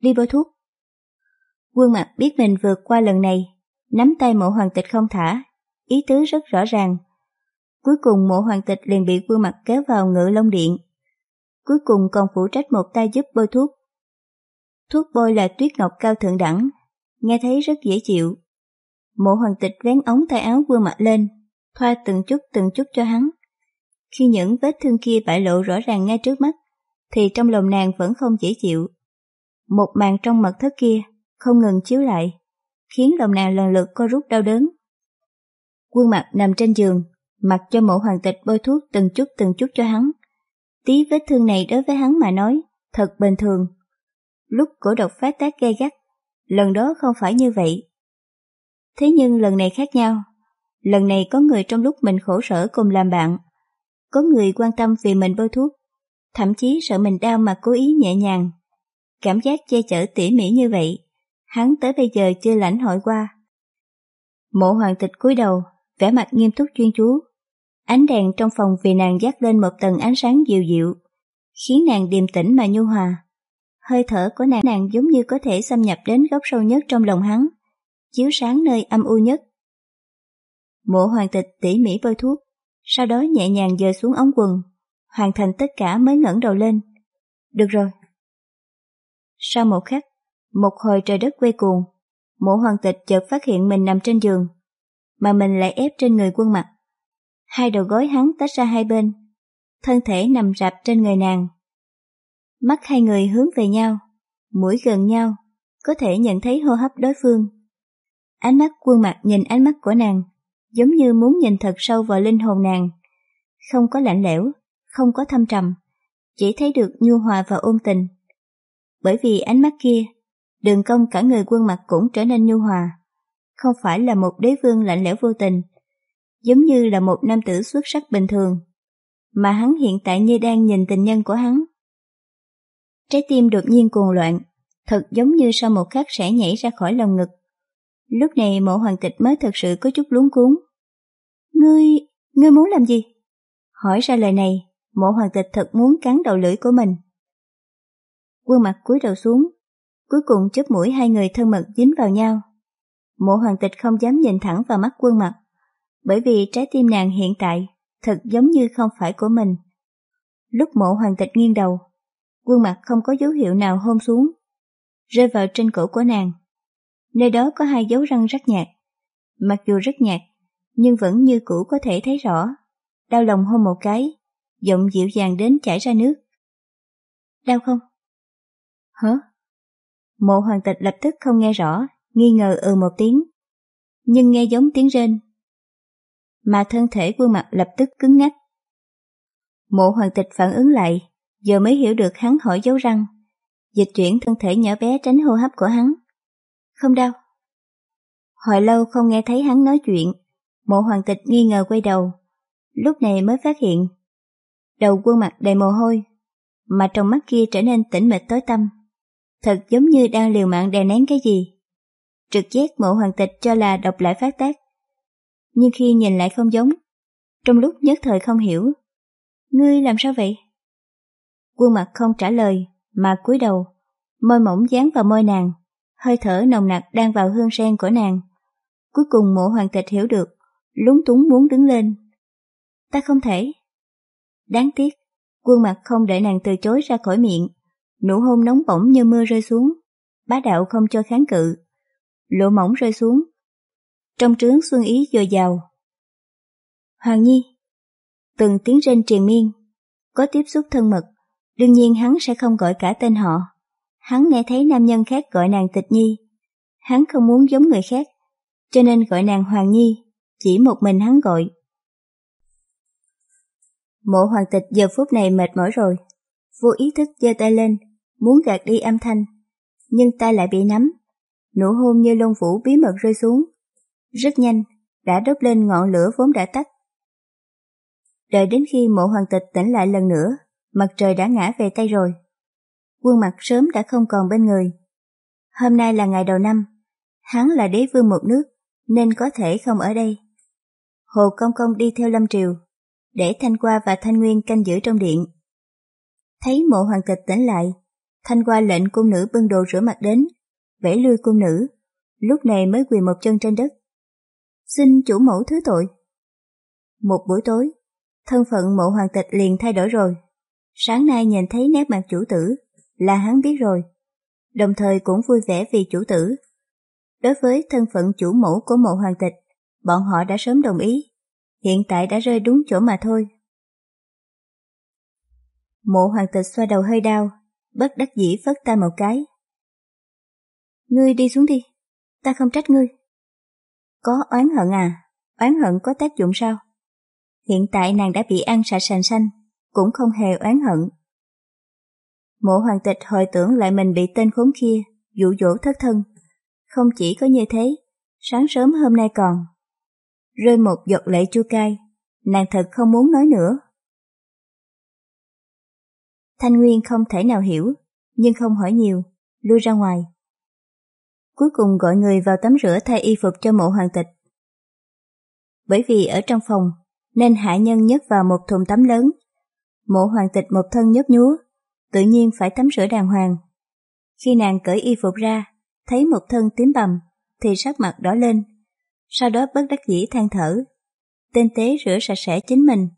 Đi bôi thuốc. Quân mặt biết mình vượt qua lần này, nắm tay mộ hoàng tịch không thả, ý tứ rất rõ ràng. Cuối cùng mộ hoàng tịch liền bị quân mặt kéo vào ngự long điện. Cuối cùng còn phụ trách một tay giúp bôi thuốc. Thuốc bôi là tuyết ngọc cao thượng đẳng, nghe thấy rất dễ chịu. Mộ hoàng tịch vén ống tay áo quân mặt lên, thoa từng chút từng chút cho hắn. Khi những vết thương kia bại lộ rõ ràng ngay trước mắt, thì trong lòng nàng vẫn không dễ chịu. Một màn trong mật thất kia không ngừng chiếu lại, khiến lòng nàng lần lượt co rút đau đớn. Quân mặt nằm trên giường, mặc cho mộ hoàng tịch bôi thuốc từng chút từng chút cho hắn. Tí vết thương này đối với hắn mà nói, thật bình thường. Lúc cổ độc phát tác gay gắt, lần đó không phải như vậy. Thế nhưng lần này khác nhau. Lần này có người trong lúc mình khổ sở cùng làm bạn. Có người quan tâm vì mình bôi thuốc, thậm chí sợ mình đau mà cố ý nhẹ nhàng. Cảm giác che chở tỉ mỉ như vậy, hắn tới bây giờ chưa lãnh hội qua. Mộ hoàng tịch cúi đầu, vẻ mặt nghiêm túc chuyên chú. Ánh đèn trong phòng vì nàng dắt lên một tầng ánh sáng dịu dịu, khiến nàng điềm tĩnh mà nhu hòa. Hơi thở của nàng nàng giống như có thể xâm nhập đến góc sâu nhất trong lòng hắn, chiếu sáng nơi âm u nhất. Mộ hoàng tịch tỉ mỉ bôi thuốc, sau đó nhẹ nhàng dời xuống ống quần, hoàn thành tất cả mới ngẩng đầu lên. Được rồi. Sau một khắc, một hồi trời đất quay cuồng, mộ hoàng tịch chợt phát hiện mình nằm trên giường, mà mình lại ép trên người quân mặt. Hai đầu gối hắn tách ra hai bên, thân thể nằm rạp trên người nàng. Mắt hai người hướng về nhau, mũi gần nhau, có thể nhận thấy hô hấp đối phương. Ánh mắt quân mặt nhìn ánh mắt của nàng, giống như muốn nhìn thật sâu vào linh hồn nàng. Không có lạnh lẽo, không có thâm trầm, chỉ thấy được nhu hòa và ôn tình. Bởi vì ánh mắt kia, đường công cả người quân mặt cũng trở nên nhu hòa. Không phải là một đế vương lạnh lẽo vô tình, giống như là một nam tử xuất sắc bình thường, mà hắn hiện tại như đang nhìn tình nhân của hắn. Trái tim đột nhiên cuồng loạn, thật giống như sau một khắc sẽ nhảy ra khỏi lòng ngực. Lúc này mộ hoàng tịch mới thật sự có chút luống cuốn. Ngươi, ngươi muốn làm gì? Hỏi ra lời này, mộ hoàng tịch thật muốn cắn đầu lưỡi của mình. Quân mặt cúi đầu xuống, cuối cùng chớp mũi hai người thân mật dính vào nhau. Mộ hoàng tịch không dám nhìn thẳng vào mắt quân mặt, bởi vì trái tim nàng hiện tại thật giống như không phải của mình. Lúc mộ hoàng tịch nghiêng đầu, quân mặt không có dấu hiệu nào hôn xuống, rơi vào trên cổ của nàng. Nơi đó có hai dấu răng rất nhạt, mặc dù rất nhạt, nhưng vẫn như cũ có thể thấy rõ. Đau lòng hôn một cái, giọng dịu dàng đến chảy ra nước. Đau không? Hả? Mộ hoàng tịch lập tức không nghe rõ, nghi ngờ ừ một tiếng. Nhưng nghe giống tiếng rên. Mà thân thể quân mặt lập tức cứng ngắc. Mộ hoàng tịch phản ứng lại, giờ mới hiểu được hắn hỏi dấu răng. Dịch chuyển thân thể nhỏ bé tránh hô hấp của hắn. Không đau. Hồi lâu không nghe thấy hắn nói chuyện, mộ hoàng tịch nghi ngờ quay đầu. Lúc này mới phát hiện. Đầu quân mặt đầy mồ hôi, mà trong mắt kia trở nên tĩnh mịch tối tăm. Thật giống như đang liều mạng đè nén cái gì. Trực giác mộ hoàng tịch cho là độc lại phát tác. Nhưng khi nhìn lại không giống, trong lúc nhất thời không hiểu. Ngươi làm sao vậy? Quân mặt không trả lời, mà cúi đầu, môi mỏng dán vào môi nàng, hơi thở nồng nặc đang vào hương sen của nàng. Cuối cùng mộ hoàng tịch hiểu được, lúng túng muốn đứng lên. Ta không thể. Đáng tiếc, quân mặt không để nàng từ chối ra khỏi miệng, nụ hôn nóng bỏng như mưa rơi xuống, bá đạo không cho kháng cự, lỗ mỏng rơi xuống. Trong trướng xuân ý dồi dào. Hoàng Nhi Từng tiếng rên triền miên, có tiếp xúc thân mật, đương nhiên hắn sẽ không gọi cả tên họ. Hắn nghe thấy nam nhân khác gọi nàng tịch nhi. Hắn không muốn giống người khác, cho nên gọi nàng Hoàng Nhi, chỉ một mình hắn gọi. Mộ hoàng tịch giờ phút này mệt mỏi rồi, vô ý thức giơ tay lên, muốn gạt đi âm thanh, nhưng tay lại bị nắm. Nụ hôn như lông vũ bí mật rơi xuống. Rất nhanh, đã đốt lên ngọn lửa vốn đã tắt. Đợi đến khi mộ hoàng tịch tỉnh lại lần nữa, mặt trời đã ngã về Tây rồi. Quân mặt sớm đã không còn bên người. Hôm nay là ngày đầu năm, hắn là đế vương một nước, nên có thể không ở đây. Hồ Công Công đi theo Lâm Triều, để Thanh Qua và Thanh Nguyên canh giữ trong điện. Thấy mộ hoàng tịch tỉnh lại, Thanh qua lệnh cung nữ bưng đồ rửa mặt đến, vẽ lui cung nữ, lúc này mới quỳ một chân trên đất. Xin chủ mẫu thứ tội. Một buổi tối, thân phận mộ hoàng tịch liền thay đổi rồi. Sáng nay nhìn thấy nét mặt chủ tử, là hắn biết rồi. Đồng thời cũng vui vẻ vì chủ tử. Đối với thân phận chủ mẫu của mộ hoàng tịch, bọn họ đã sớm đồng ý. Hiện tại đã rơi đúng chỗ mà thôi. Mộ hoàng tịch xoa đầu hơi đau, bất đắc dĩ phất tay một cái. Ngươi đi xuống đi, ta không trách ngươi. Có oán hận à, oán hận có tác dụng sao? Hiện tại nàng đã bị ăn sạch sành xanh, cũng không hề oán hận. Mộ hoàng tịch hồi tưởng lại mình bị tên khốn kia, dụ dỗ thất thân. Không chỉ có như thế, sáng sớm hôm nay còn. Rơi một giọt lệ chua cay, nàng thật không muốn nói nữa. Thanh Nguyên không thể nào hiểu, nhưng không hỏi nhiều, lui ra ngoài. Cuối cùng gọi người vào tắm rửa thay y phục cho mộ hoàng tịch. Bởi vì ở trong phòng, nên hạ nhân nhấc vào một thùng tắm lớn. Mộ hoàng tịch một thân nhấp nhúa, tự nhiên phải tắm rửa đàng hoàng. Khi nàng cởi y phục ra, thấy một thân tím bầm, thì sắc mặt đỏ lên. Sau đó bất đắc dĩ than thở. Tên tế rửa sạch sẽ chính mình,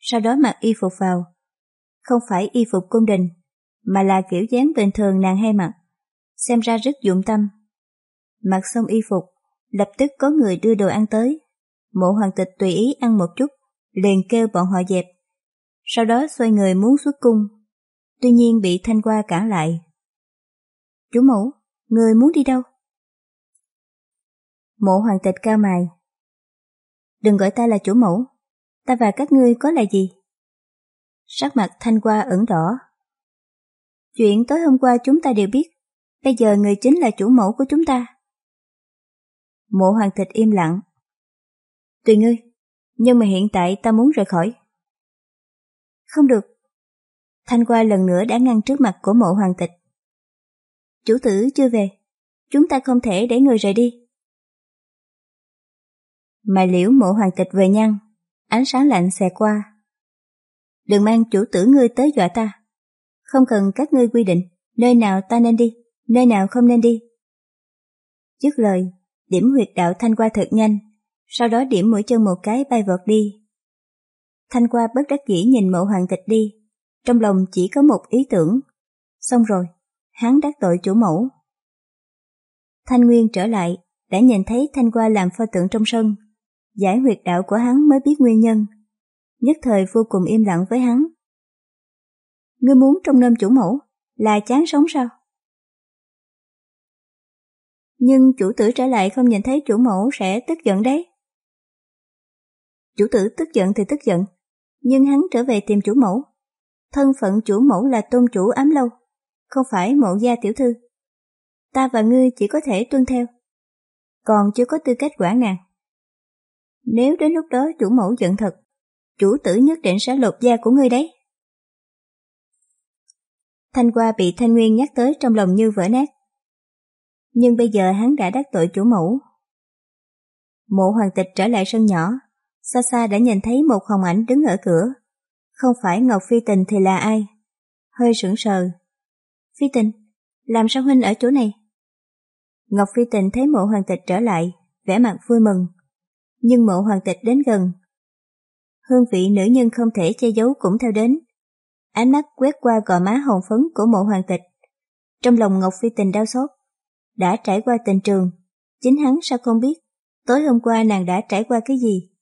sau đó mặc y phục vào không phải y phục cung đình, mà là kiểu dáng bình thường nàng hay mặc. Xem ra rất dụng tâm. Mặc xong y phục, lập tức có người đưa đồ ăn tới. Mộ hoàng tịch tùy ý ăn một chút, liền kêu bọn họ dẹp. Sau đó xoay người muốn xuất cung. Tuy nhiên bị thanh qua cản lại. Chủ mẫu, người muốn đi đâu? Mộ hoàng tịch cao mày. Đừng gọi ta là chủ mẫu, ta và các ngươi có là gì? Sắc mặt Thanh Qua ửng đỏ. Chuyện tối hôm qua chúng ta đều biết, bây giờ người chính là chủ mẫu của chúng ta. Mộ hoàng tịch im lặng. Tùy ngươi, nhưng mà hiện tại ta muốn rời khỏi. Không được. Thanh Qua lần nữa đã ngăn trước mặt của mộ hoàng tịch. Chủ tử chưa về, chúng ta không thể để người rời đi. Mà liễu mộ hoàng tịch về nhăn, ánh sáng lạnh xẹt qua, đừng mang chủ tử ngươi tới dọa ta. Không cần các ngươi quy định nơi nào ta nên đi, nơi nào không nên đi. Dứt lời, điểm huyệt đạo Thanh qua thật nhanh, sau đó điểm mũi chân một cái bay vọt đi. Thanh qua bất đắc dĩ nhìn mộ hoàng tịch đi, trong lòng chỉ có một ý tưởng. Xong rồi, hắn đắc tội chủ mẫu. Thanh Nguyên trở lại, đã nhìn thấy Thanh qua làm pho tượng trong sân. Giải huyệt đạo của hắn mới biết nguyên nhân. Nhất thời vô cùng im lặng với hắn. Ngươi muốn trong nôm chủ mẫu, là chán sống sao? Nhưng chủ tử trở lại không nhìn thấy chủ mẫu sẽ tức giận đấy. Chủ tử tức giận thì tức giận, nhưng hắn trở về tìm chủ mẫu. Thân phận chủ mẫu là tôn chủ ám lâu, không phải mộ gia tiểu thư. Ta và ngươi chỉ có thể tuân theo, còn chưa có tư cách quản nàng. Nếu đến lúc đó chủ mẫu giận thật, chủ tử nhất định sẽ lột da của ngươi đấy. Thanh qua bị Thanh Nguyên nhắc tới trong lòng như vỡ nát. Nhưng bây giờ hắn đã đắc tội chủ mẫu. Mộ hoàng tịch trở lại sân nhỏ, xa xa đã nhìn thấy một hồng ảnh đứng ở cửa. Không phải Ngọc Phi Tình thì là ai? Hơi sững sờ. Phi Tình, làm sao huynh ở chỗ này? Ngọc Phi Tình thấy mộ hoàng tịch trở lại, vẻ mặt vui mừng. Nhưng mộ hoàng tịch đến gần. Hương vị nữ nhân không thể che giấu cũng theo đến. Ánh mắt quét qua gò má hồng phấn của mộ hoàng tịch. Trong lòng Ngọc Phi Tình đau xót. Đã trải qua tình trường, chính hắn sao không biết, tối hôm qua nàng đã trải qua cái gì.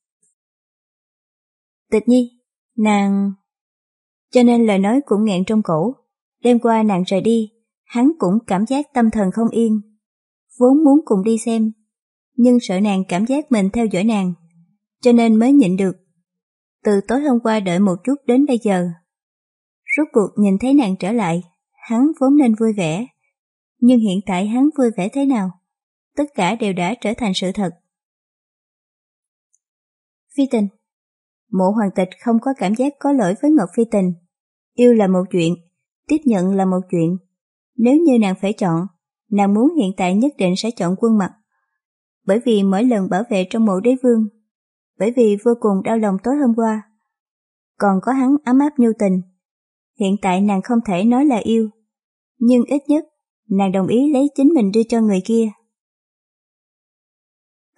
Tịch nhi, nàng... Cho nên lời nói cũng nghẹn trong cổ. Đêm qua nàng rời đi, hắn cũng cảm giác tâm thần không yên. Vốn muốn cùng đi xem, nhưng sợ nàng cảm giác mình theo dõi nàng, cho nên mới nhịn được. Từ tối hôm qua đợi một chút đến bây giờ. Rốt cuộc nhìn thấy nàng trở lại, hắn vốn nên vui vẻ. Nhưng hiện tại hắn vui vẻ thế nào? Tất cả đều đã trở thành sự thật. Phi tình Mộ hoàng tịch không có cảm giác có lỗi với Ngọc Phi tình. Yêu là một chuyện, tiếp nhận là một chuyện. Nếu như nàng phải chọn, nàng muốn hiện tại nhất định sẽ chọn quân mặt. Bởi vì mỗi lần bảo vệ trong mộ đế vương, bởi vì vô cùng đau lòng tối hôm qua. Còn có hắn ấm áp nhu tình. Hiện tại nàng không thể nói là yêu, nhưng ít nhất nàng đồng ý lấy chính mình đưa cho người kia.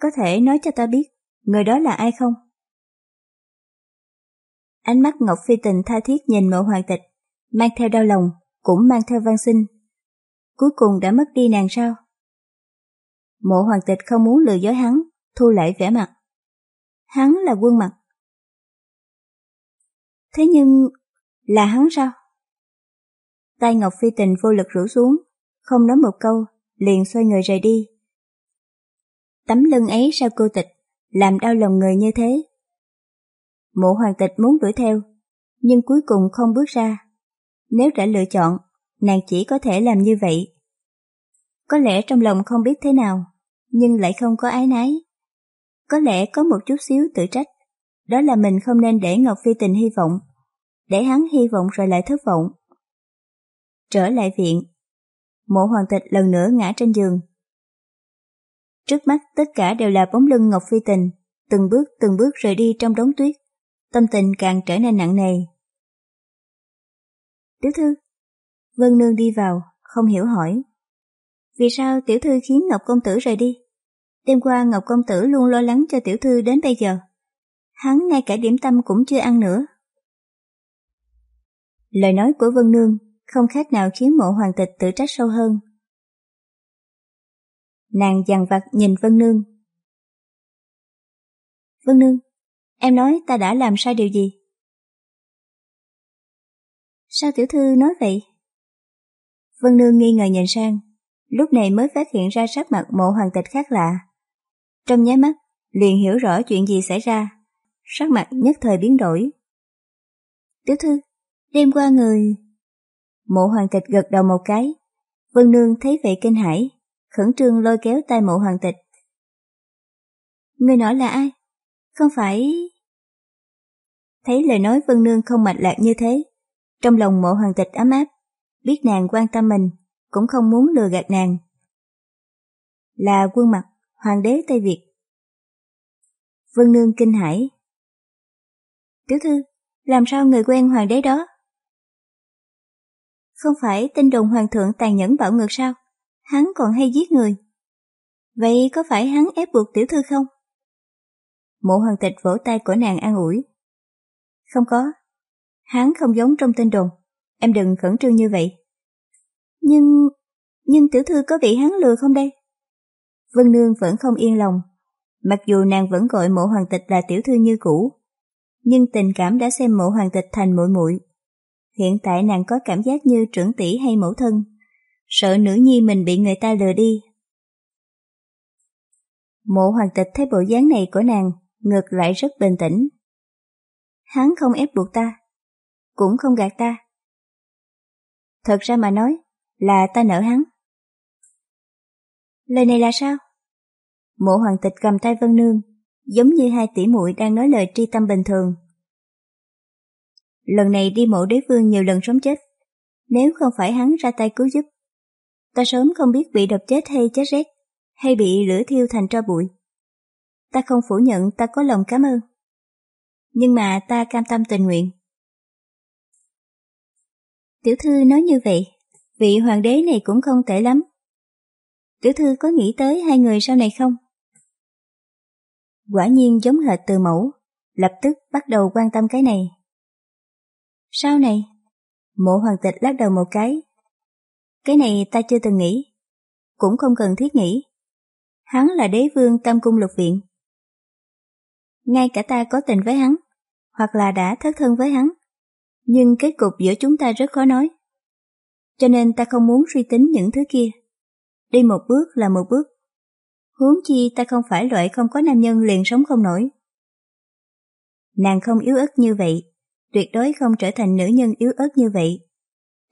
Có thể nói cho ta biết, người đó là ai không? Ánh mắt Ngọc Phi Tình tha thiết nhìn mộ hoàng tịch, mang theo đau lòng, cũng mang theo văn sinh. Cuối cùng đã mất đi nàng sao? Mộ hoàng tịch không muốn lừa dối hắn, thu lại vẻ mặt. Hắn là quân mặt. Thế nhưng, là hắn sao? Tay Ngọc Phi Tình vô lực rủ xuống, không nói một câu, liền xoay người rời đi. Tấm lưng ấy sao cô tịch, làm đau lòng người như thế. Mộ hoàng tịch muốn đuổi theo, nhưng cuối cùng không bước ra. Nếu đã lựa chọn, nàng chỉ có thể làm như vậy. Có lẽ trong lòng không biết thế nào, nhưng lại không có ái nái. Có lẽ có một chút xíu tự trách, đó là mình không nên để Ngọc Phi Tình hy vọng, để hắn hy vọng rồi lại thất vọng. Trở lại viện, mộ hoàng tịch lần nữa ngã trên giường. Trước mắt tất cả đều là bóng lưng Ngọc Phi Tình, từng bước từng bước rời đi trong đống tuyết tâm tình càng trở nên nặng nề. Tiểu thư, Vân Nương đi vào, không hiểu hỏi. Vì sao tiểu thư khiến Ngọc Công Tử rời đi? Đêm qua Ngọc Công Tử luôn lo lắng cho tiểu thư đến bây giờ. Hắn ngay cả điểm tâm cũng chưa ăn nữa. Lời nói của Vân Nương không khác nào khiến mộ hoàng tịch tự trách sâu hơn. Nàng dằn vặt nhìn Vân Nương. Vân Nương, Em nói ta đã làm sai điều gì? Sao tiểu thư nói vậy? Vân Nương nghi ngờ nhìn sang, lúc này mới phát hiện ra sắc mặt mộ hoàng tịch khác lạ. Trong nháy mắt, liền hiểu rõ chuyện gì xảy ra, sắc mặt nhất thời biến đổi. Tiểu thư, đêm qua người... Mộ hoàng tịch gật đầu một cái, Vân Nương thấy vậy kinh hãi, khẩn trương lôi kéo tay mộ hoàng tịch. Người nói là ai? Không phải... Thấy lời nói Vân Nương không mạch lạc như thế, trong lòng mộ hoàng tịch ấm áp, biết nàng quan tâm mình, cũng không muốn lừa gạt nàng. Là quân mặt, hoàng đế Tây Việt. Vân Nương kinh hãi. Tiểu thư, làm sao người quen hoàng đế đó? Không phải tin đồn hoàng thượng tàn nhẫn bạo ngược sao? Hắn còn hay giết người. Vậy có phải hắn ép buộc tiểu thư không? Mộ hoàng tịch vỗ tay của nàng an ủi. Không có. Hắn không giống trong tên đồn. Em đừng khẩn trương như vậy. Nhưng... nhưng tiểu thư có bị hắn lừa không đây? Vân Nương vẫn không yên lòng. Mặc dù nàng vẫn gọi mộ hoàng tịch là tiểu thư như cũ, nhưng tình cảm đã xem mộ hoàng tịch thành muội muội. Hiện tại nàng có cảm giác như trưởng tỷ hay mẫu thân, sợ nữ nhi mình bị người ta lừa đi. Mộ hoàng tịch thấy bộ dáng này của nàng, ngược lại rất bình tĩnh. Hắn không ép buộc ta, cũng không gạt ta. Thật ra mà nói, là ta nợ hắn. Lời này là sao? Mộ hoàng tịch cầm tay Vân Nương, giống như hai tỷ muội đang nói lời tri tâm bình thường. Lần này đi mộ đế vương nhiều lần sống chết, nếu không phải hắn ra tay cứu giúp, ta sớm không biết bị độc chết hay chết rét, hay bị lửa thiêu thành tro bụi. Ta không phủ nhận ta có lòng cảm ơn, nhưng mà ta cam tâm tình nguyện. Tiểu thư nói như vậy, vị hoàng đế này cũng không tệ lắm. Tiểu thư có nghĩ tới hai người sau này không? Quả nhiên giống hệt từ mẫu, lập tức bắt đầu quan tâm cái này. Sau này, mộ hoàng tịch lắc đầu một cái. Cái này ta chưa từng nghĩ, cũng không cần thiết nghĩ. Hắn là đế vương tam cung lục viện. Ngay cả ta có tình với hắn, hoặc là đã thất thân với hắn, nhưng kết cục giữa chúng ta rất khó nói. Cho nên ta không muốn suy tính những thứ kia. Đi một bước là một bước. Huống chi ta không phải loại không có nam nhân liền sống không nổi. Nàng không yếu ớt như vậy, tuyệt đối không trở thành nữ nhân yếu ớt như vậy.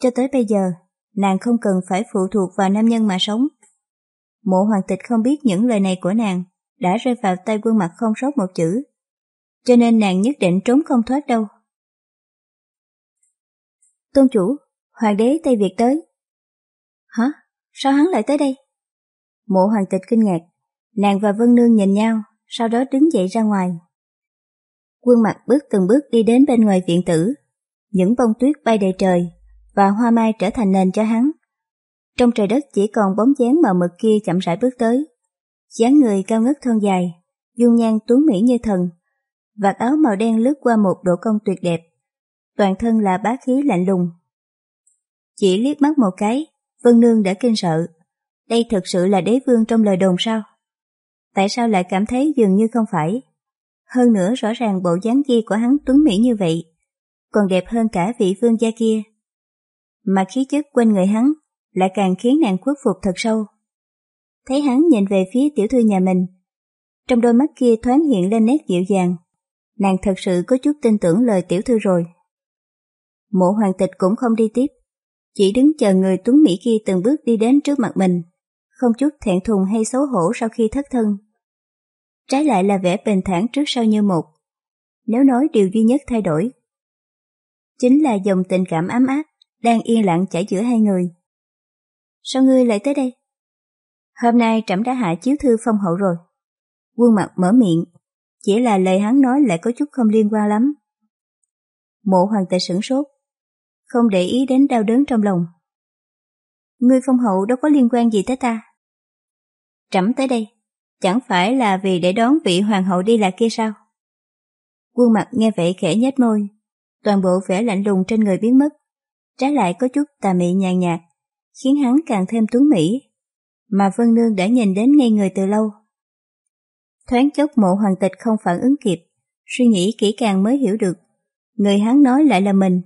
Cho tới bây giờ, nàng không cần phải phụ thuộc vào nam nhân mà sống. Mộ hoàng tịch không biết những lời này của nàng đã rơi vào tay quân mặt không sót một chữ. Cho nên nàng nhất định trốn không thoát đâu. Tôn chủ, hoàng đế Tây Việt tới. Hả? Sao hắn lại tới đây? Mộ hoàng tịch kinh ngạc, nàng và Vân Nương nhìn nhau, sau đó đứng dậy ra ngoài. Quân mặt bước từng bước đi đến bên ngoài viện tử, những bông tuyết bay đầy trời và hoa mai trở thành nền cho hắn. Trong trời đất chỉ còn bóng dáng mờ mực kia chậm rãi bước tới dáng người cao ngất thon dài, dung nhan tuấn mỹ như thần, vạt áo màu đen lướt qua một độ cong tuyệt đẹp. Toàn thân là bá khí lạnh lùng. Chỉ liếc mắt một cái, Vân Nương đã kinh sợ. Đây thực sự là đế vương trong lời đồn sao? Tại sao lại cảm thấy dường như không phải? Hơn nữa rõ ràng bộ dáng kia của hắn tuấn mỹ như vậy, còn đẹp hơn cả vị vương gia kia. Mà khí chất quanh người hắn lại càng khiến nàng khuất phục thật sâu. Thấy hắn nhìn về phía tiểu thư nhà mình, trong đôi mắt kia thoáng hiện lên nét dịu dàng, nàng thật sự có chút tin tưởng lời tiểu thư rồi. Mộ hoàng tịch cũng không đi tiếp, chỉ đứng chờ người tuấn Mỹ kia từng bước đi đến trước mặt mình, không chút thẹn thùng hay xấu hổ sau khi thất thân. Trái lại là vẻ bình thản trước sau như một. Nếu nói điều duy nhất thay đổi, chính là dòng tình cảm ấm áp đang yên lặng chảy giữa hai người. Sao ngươi lại tới đây? Hôm nay trẫm đã hạ chiếu thư phong hậu rồi. Quân mặt mở miệng, chỉ là lời hắn nói lại có chút không liên quan lắm. Mộ hoàng tệ sửng sốt, không để ý đến đau đớn trong lòng. Ngươi phong hậu đâu có liên quan gì tới ta. Trẫm tới đây, chẳng phải là vì để đón vị hoàng hậu đi lạc kia sao? Quân mặt nghe vậy khẽ nhếch môi, toàn bộ vẻ lạnh lùng trên người biến mất, trái lại có chút tà mị nhàn nhạt, khiến hắn càng thêm tuấn mỹ, mà Vân Nương đã nhìn đến ngay người từ lâu. Thoáng chốc mộ hoàng tịch không phản ứng kịp, suy nghĩ kỹ càng mới hiểu được, người hắn nói lại là mình,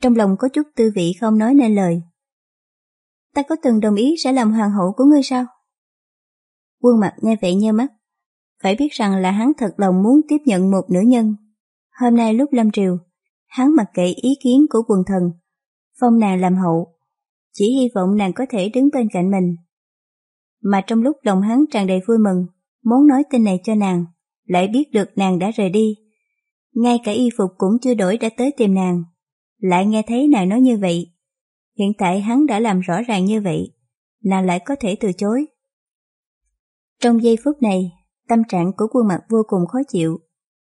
trong lòng có chút tư vị không nói nên lời. Ta có từng đồng ý sẽ làm hoàng hậu của ngươi sao? Quân mặt nghe vậy nhơ mắt, phải biết rằng là hắn thật lòng muốn tiếp nhận một nữ nhân. Hôm nay lúc lâm triều, hắn mặc kệ ý kiến của quần thần, phong nàng làm hậu, chỉ hy vọng nàng có thể đứng bên cạnh mình. Mà trong lúc lòng hắn tràn đầy vui mừng, muốn nói tin này cho nàng, lại biết được nàng đã rời đi. Ngay cả y phục cũng chưa đổi đã tới tìm nàng, lại nghe thấy nàng nói như vậy. Hiện tại hắn đã làm rõ ràng như vậy, nàng lại có thể từ chối. Trong giây phút này, tâm trạng của quân mặt vô cùng khó chịu,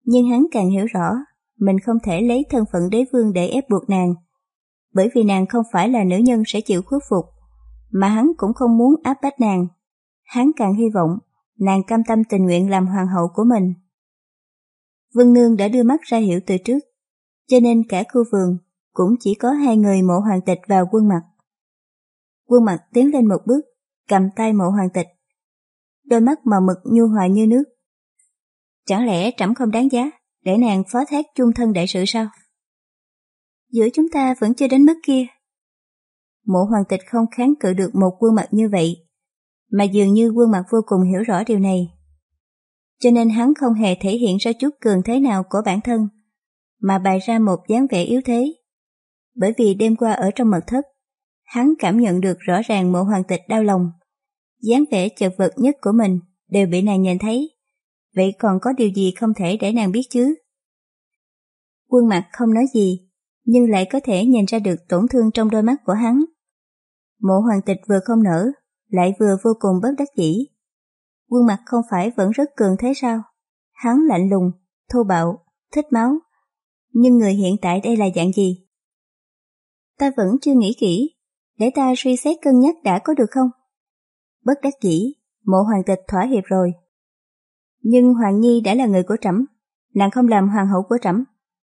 nhưng hắn càng hiểu rõ mình không thể lấy thân phận đế vương để ép buộc nàng, bởi vì nàng không phải là nữ nhân sẽ chịu khuất phục, mà hắn cũng không muốn áp bách nàng hắn càng hy vọng nàng cam tâm tình nguyện làm hoàng hậu của mình. Vân Nương đã đưa mắt ra hiểu từ trước, cho nên cả khu vườn cũng chỉ có hai người mộ hoàng tịch và quân mặt. Quân mặt tiến lên một bước, cầm tay mộ hoàng tịch. Đôi mắt màu mực nhu hòa như nước. Chẳng lẽ trẫm không đáng giá để nàng phó thác chung thân đại sự sao? Giữa chúng ta vẫn chưa đến mức kia. Mộ hoàng tịch không kháng cự được một quân mặt như vậy, mà dường như quân mặt vô cùng hiểu rõ điều này. Cho nên hắn không hề thể hiện ra chút cường thế nào của bản thân, mà bày ra một dáng vẻ yếu thế. Bởi vì đêm qua ở trong mật thất, hắn cảm nhận được rõ ràng mộ hoàng tịch đau lòng. dáng vẻ chật vật nhất của mình đều bị nàng nhìn thấy. Vậy còn có điều gì không thể để nàng biết chứ? Quân mặt không nói gì, nhưng lại có thể nhìn ra được tổn thương trong đôi mắt của hắn. Mộ hoàng tịch vừa không nở, lại vừa vô cùng bất đắc dĩ. Quân mặt không phải vẫn rất cường thế sao? Hắn lạnh lùng, thô bạo, thích máu. Nhưng người hiện tại đây là dạng gì? Ta vẫn chưa nghĩ kỹ, để ta suy xét cân nhắc đã có được không? Bất đắc dĩ, mộ hoàng tịch thỏa hiệp rồi. Nhưng Hoàng Nhi đã là người của trẫm, nàng không làm hoàng hậu của trẫm,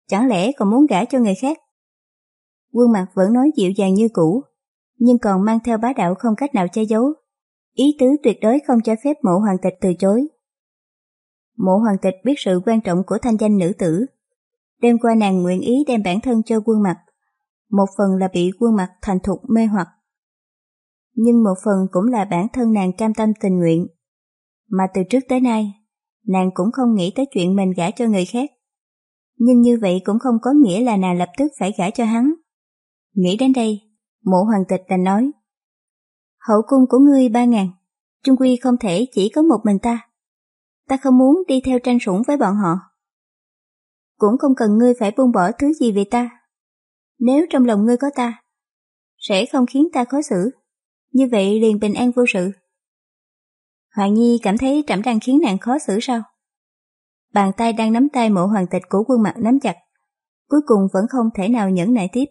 chẳng lẽ còn muốn gả cho người khác? Quân mặt vẫn nói dịu dàng như cũ, nhưng còn mang theo bá đạo không cách nào che giấu. Ý tứ tuyệt đối không cho phép mộ hoàng tịch từ chối. Mộ hoàng tịch biết sự quan trọng của thanh danh nữ tử. Đêm qua nàng nguyện ý đem bản thân cho quân mặt. Một phần là bị quân mặt thành thục mê hoặc. Nhưng một phần cũng là bản thân nàng cam tâm tình nguyện. Mà từ trước tới nay, nàng cũng không nghĩ tới chuyện mình gả cho người khác. Nhưng như vậy cũng không có nghĩa là nàng lập tức phải gả cho hắn. Nghĩ đến đây, Mộ hoàng tịch đành nói, hậu cung của ngươi ba ngàn, trung quy không thể chỉ có một mình ta. Ta không muốn đi theo tranh sủng với bọn họ. Cũng không cần ngươi phải buông bỏ thứ gì về ta. Nếu trong lòng ngươi có ta, sẽ không khiến ta khó xử. Như vậy liền bình an vô sự. Hoàng Nhi cảm thấy trẫm đang khiến nàng khó xử sao? Bàn tay đang nắm tay mộ hoàng tịch của quân mặt nắm chặt, cuối cùng vẫn không thể nào nhẫn nại tiếp.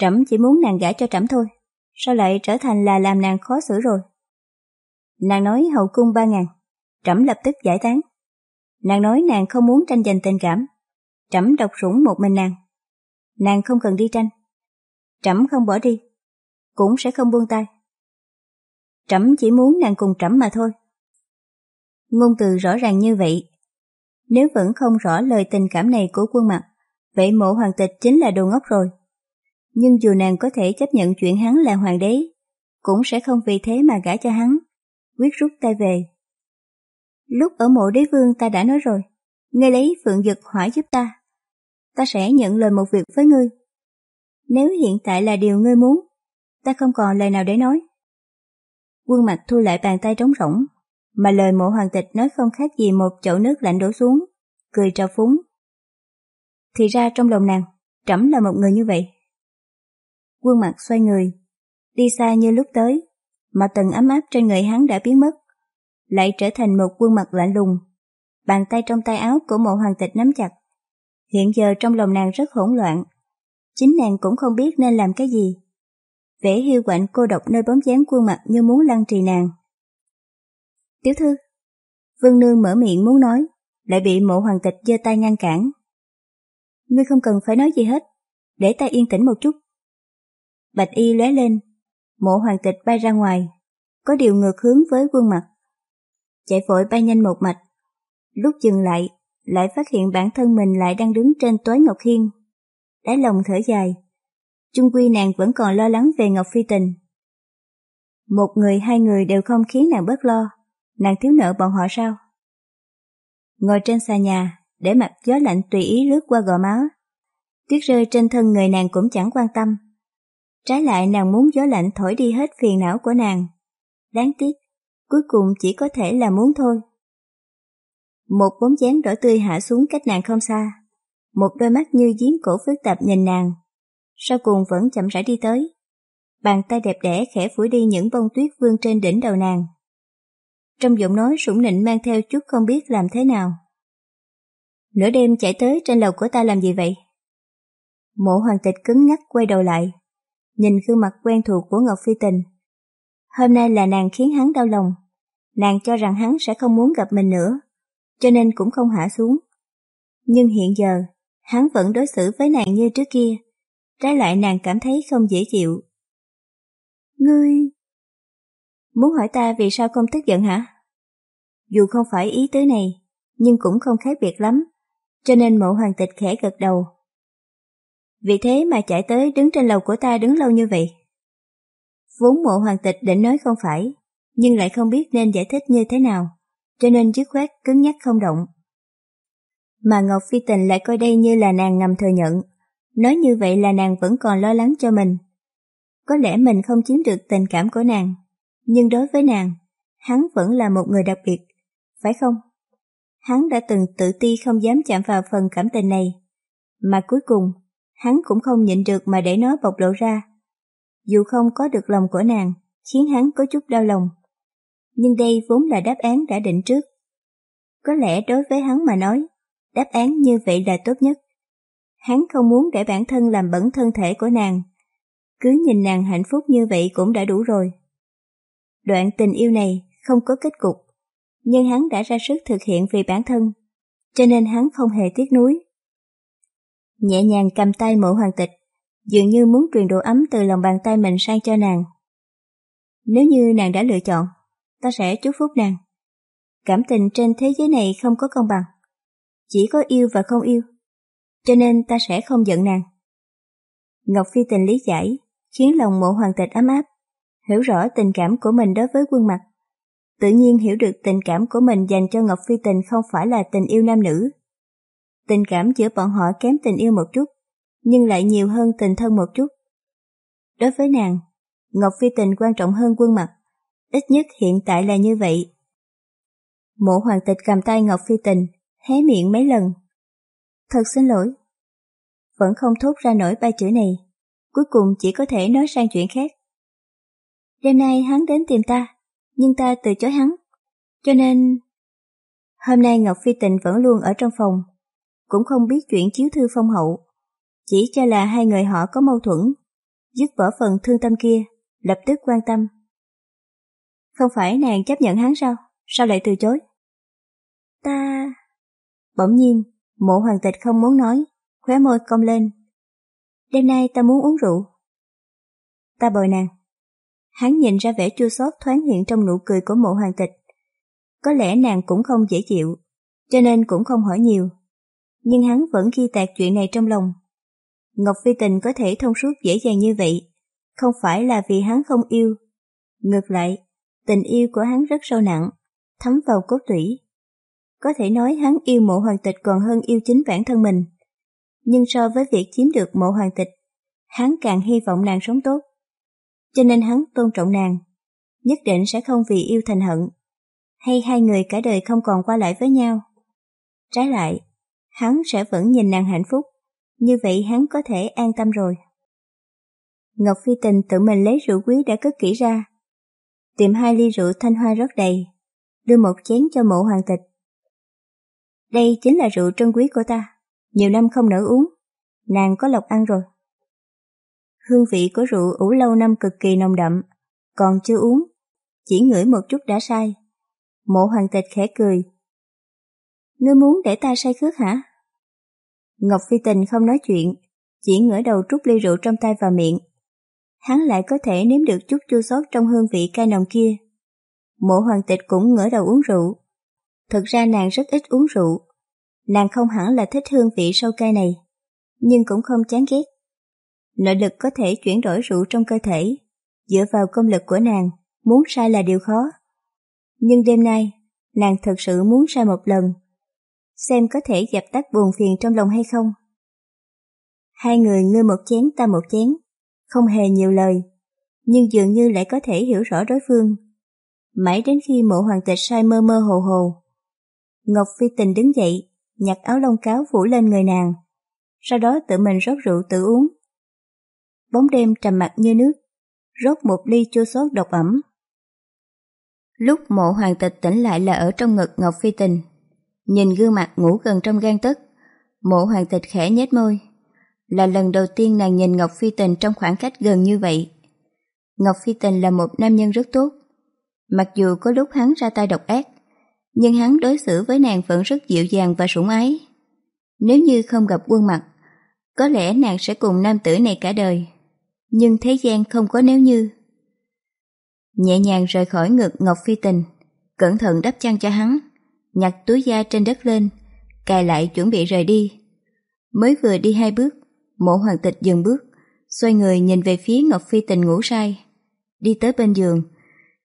Trẫm chỉ muốn nàng gả cho trẫm thôi, sao lại trở thành là làm nàng khó xử rồi? Nàng nói hậu cung ba ngàn, trẫm lập tức giải tán. Nàng nói nàng không muốn tranh giành tình cảm, trẫm độc sủng một mình nàng. Nàng không cần đi tranh, trẫm không bỏ đi, cũng sẽ không buông tay. Trẫm chỉ muốn nàng cùng trẫm mà thôi. Ngôn từ rõ ràng như vậy. Nếu vẫn không rõ lời tình cảm này của quân mặt, vậy mộ hoàng tịch chính là đồ ngốc rồi nhưng dù nàng có thể chấp nhận chuyện hắn là hoàng đế, cũng sẽ không vì thế mà gả cho hắn, quyết rút tay về. Lúc ở mộ đế vương ta đã nói rồi, ngươi lấy phượng dực hỏi giúp ta, ta sẽ nhận lời một việc với ngươi. Nếu hiện tại là điều ngươi muốn, ta không còn lời nào để nói. Quân mặt thu lại bàn tay trống rỗng, mà lời mộ hoàng tịch nói không khác gì một chậu nước lạnh đổ xuống, cười trào phúng. Thì ra trong lòng nàng, trẫm là một người như vậy. Quân mặt xoay người, đi xa như lúc tới, mà tầng ấm áp trên người hắn đã biến mất, lại trở thành một quân mặt lạnh lùng. Bàn tay trong tay áo của mộ hoàng tịch nắm chặt. Hiện giờ trong lòng nàng rất hỗn loạn, chính nàng cũng không biết nên làm cái gì. Vẻ hiu quạnh cô độc nơi bóng dáng quân mặt như muốn lăn trì nàng. Tiểu thư, vương Nương mở miệng muốn nói, lại bị mộ hoàng tịch giơ tay ngăn cản. Ngươi không cần phải nói gì hết, để ta yên tĩnh một chút. Bạch y lóe lên, mộ hoàng tịch bay ra ngoài, có điều ngược hướng với quân mặt. Chạy vội bay nhanh một mạch, lúc dừng lại, lại phát hiện bản thân mình lại đang đứng trên tối Ngọc Hiên. Đáy lòng thở dài, chung quy nàng vẫn còn lo lắng về Ngọc Phi Tình. Một người hai người đều không khiến nàng bớt lo, nàng thiếu nợ bọn họ sao? Ngồi trên xà nhà, để mặt gió lạnh tùy ý lướt qua gò má. Tuyết rơi trên thân người nàng cũng chẳng quan tâm. Trái lại nàng muốn gió lạnh thổi đi hết phiền não của nàng. Đáng tiếc, cuối cùng chỉ có thể là muốn thôi. Một bóng dáng đỏ tươi hạ xuống cách nàng không xa. Một đôi mắt như giếng cổ phức tạp nhìn nàng. Sau cùng vẫn chậm rãi đi tới. Bàn tay đẹp đẽ khẽ phủi đi những bông tuyết vương trên đỉnh đầu nàng. Trong giọng nói sủng nịnh mang theo chút không biết làm thế nào. Nửa đêm chạy tới trên lầu của ta làm gì vậy? Mộ hoàng tịch cứng ngắc quay đầu lại, nhìn gương mặt quen thuộc của Ngọc Phi Tình. Hôm nay là nàng khiến hắn đau lòng. Nàng cho rằng hắn sẽ không muốn gặp mình nữa, cho nên cũng không hạ xuống. Nhưng hiện giờ, hắn vẫn đối xử với nàng như trước kia. Trái lại nàng cảm thấy không dễ chịu. Ngươi... Muốn hỏi ta vì sao không tức giận hả? Dù không phải ý tứ này, nhưng cũng không khác biệt lắm, cho nên mộ hoàng tịch khẽ gật đầu. Vì thế mà chạy tới đứng trên lầu của ta đứng lâu như vậy. Vốn mộ hoàng tịch định nói không phải, nhưng lại không biết nên giải thích như thế nào, cho nên dứt khoát cứng nhắc không động. Mà Ngọc Phi Tình lại coi đây như là nàng ngầm thừa nhận, nói như vậy là nàng vẫn còn lo lắng cho mình. Có lẽ mình không chiếm được tình cảm của nàng, nhưng đối với nàng, hắn vẫn là một người đặc biệt, phải không? Hắn đã từng tự ti không dám chạm vào phần cảm tình này, mà cuối cùng, hắn cũng không nhịn được mà để nó bộc lộ ra. Dù không có được lòng của nàng, khiến hắn có chút đau lòng. Nhưng đây vốn là đáp án đã định trước. Có lẽ đối với hắn mà nói, đáp án như vậy là tốt nhất. Hắn không muốn để bản thân làm bẩn thân thể của nàng. Cứ nhìn nàng hạnh phúc như vậy cũng đã đủ rồi. Đoạn tình yêu này không có kết cục, nhưng hắn đã ra sức thực hiện vì bản thân, cho nên hắn không hề tiếc nuối. Nhẹ nhàng cầm tay mộ hoàng tịch, dường như muốn truyền độ ấm từ lòng bàn tay mình sang cho nàng. Nếu như nàng đã lựa chọn, ta sẽ chúc phúc nàng. Cảm tình trên thế giới này không có công bằng, chỉ có yêu và không yêu, cho nên ta sẽ không giận nàng. Ngọc Phi tình lý giải, khiến lòng mộ hoàng tịch ấm áp, hiểu rõ tình cảm của mình đối với quân mặt. Tự nhiên hiểu được tình cảm của mình dành cho Ngọc Phi tình không phải là tình yêu nam nữ. Tình cảm giữa bọn họ kém tình yêu một chút, nhưng lại nhiều hơn tình thân một chút. Đối với nàng, Ngọc Phi tình quan trọng hơn quân mặt, ít nhất hiện tại là như vậy. Mộ hoàng tịch cầm tay Ngọc Phi tình, hé miệng mấy lần. Thật xin lỗi. Vẫn không thốt ra nổi ba chữ này, cuối cùng chỉ có thể nói sang chuyện khác. Đêm nay hắn đến tìm ta, nhưng ta từ chối hắn. Cho nên... Hôm nay Ngọc Phi Tịnh vẫn luôn ở trong phòng, cũng không biết chuyện chiếu thư phong hậu. Chỉ cho là hai người họ có mâu thuẫn, dứt bỏ phần thương tâm kia, lập tức quan tâm. Không phải nàng chấp nhận hắn sao? Sao lại từ chối? Ta... Bỗng nhiên, mộ hoàng tịch không muốn nói, khóe môi cong lên. Đêm nay ta muốn uống rượu. Ta bồi nàng. Hắn nhìn ra vẻ chua xót thoáng hiện trong nụ cười của mộ hoàng tịch. Có lẽ nàng cũng không dễ chịu, cho nên cũng không hỏi nhiều. Nhưng hắn vẫn ghi tạc chuyện này trong lòng. Ngọc Phi Tình có thể thông suốt dễ dàng như vậy, không phải là vì hắn không yêu. Ngược lại, tình yêu của hắn rất sâu nặng, thấm vào cốt tủy. Có thể nói hắn yêu mộ hoàng tịch còn hơn yêu chính bản thân mình. Nhưng so với việc chiếm được mộ hoàng tịch, hắn càng hy vọng nàng sống tốt cho nên hắn tôn trọng nàng, nhất định sẽ không vì yêu thành hận, hay hai người cả đời không còn qua lại với nhau. Trái lại, hắn sẽ vẫn nhìn nàng hạnh phúc, như vậy hắn có thể an tâm rồi. Ngọc Phi Tình tự mình lấy rượu quý đã cất kỹ ra, tìm hai ly rượu thanh hoa rất đầy, đưa một chén cho mộ hoàng tịch. Đây chính là rượu trân quý của ta, nhiều năm không nỡ uống, nàng có lộc ăn rồi. Hương vị của rượu ủ lâu năm cực kỳ nồng đậm, còn chưa uống, chỉ ngửi một chút đã say. Mộ hoàng tịch khẽ cười. Ngươi muốn để ta say khước hả? Ngọc Phi Tình không nói chuyện, chỉ ngửa đầu trút ly rượu trong tay vào miệng. Hắn lại có thể nếm được chút chua xót trong hương vị cay nồng kia. Mộ hoàng tịch cũng ngửa đầu uống rượu. Thực ra nàng rất ít uống rượu. Nàng không hẳn là thích hương vị sâu cay này, nhưng cũng không chán ghét. Nội lực có thể chuyển đổi rượu trong cơ thể, dựa vào công lực của nàng, muốn sai là điều khó. Nhưng đêm nay, nàng thật sự muốn sai một lần, xem có thể dập tắt buồn phiền trong lòng hay không. Hai người ngươi một chén ta một chén, không hề nhiều lời, nhưng dường như lại có thể hiểu rõ đối phương. Mãi đến khi mộ hoàng tịch sai mơ mơ hồ hồ. Ngọc Phi Tình đứng dậy, nhặt áo lông cáo phủ lên người nàng, sau đó tự mình rót rượu tự uống bóng đêm trầm mặc như nước, rót một ly chua xót độc ẩm. Lúc mộ hoàng tịch tỉnh lại là ở trong ngực Ngọc Phi Tình. Nhìn gương mặt ngủ gần trong gan tức, mộ hoàng tịch khẽ nhếch môi. Là lần đầu tiên nàng nhìn Ngọc Phi Tình trong khoảng cách gần như vậy. Ngọc Phi Tình là một nam nhân rất tốt. Mặc dù có lúc hắn ra tay độc ác, nhưng hắn đối xử với nàng vẫn rất dịu dàng và sủng ái. Nếu như không gặp quân mặt, có lẽ nàng sẽ cùng nam tử này cả đời. Nhưng thế gian không có nếu như. Nhẹ nhàng rời khỏi ngực Ngọc Phi Tình, cẩn thận đắp chăn cho hắn, nhặt túi da trên đất lên, cài lại chuẩn bị rời đi. Mới vừa đi hai bước, mộ hoàng tịch dừng bước, xoay người nhìn về phía Ngọc Phi Tình ngủ say, đi tới bên giường,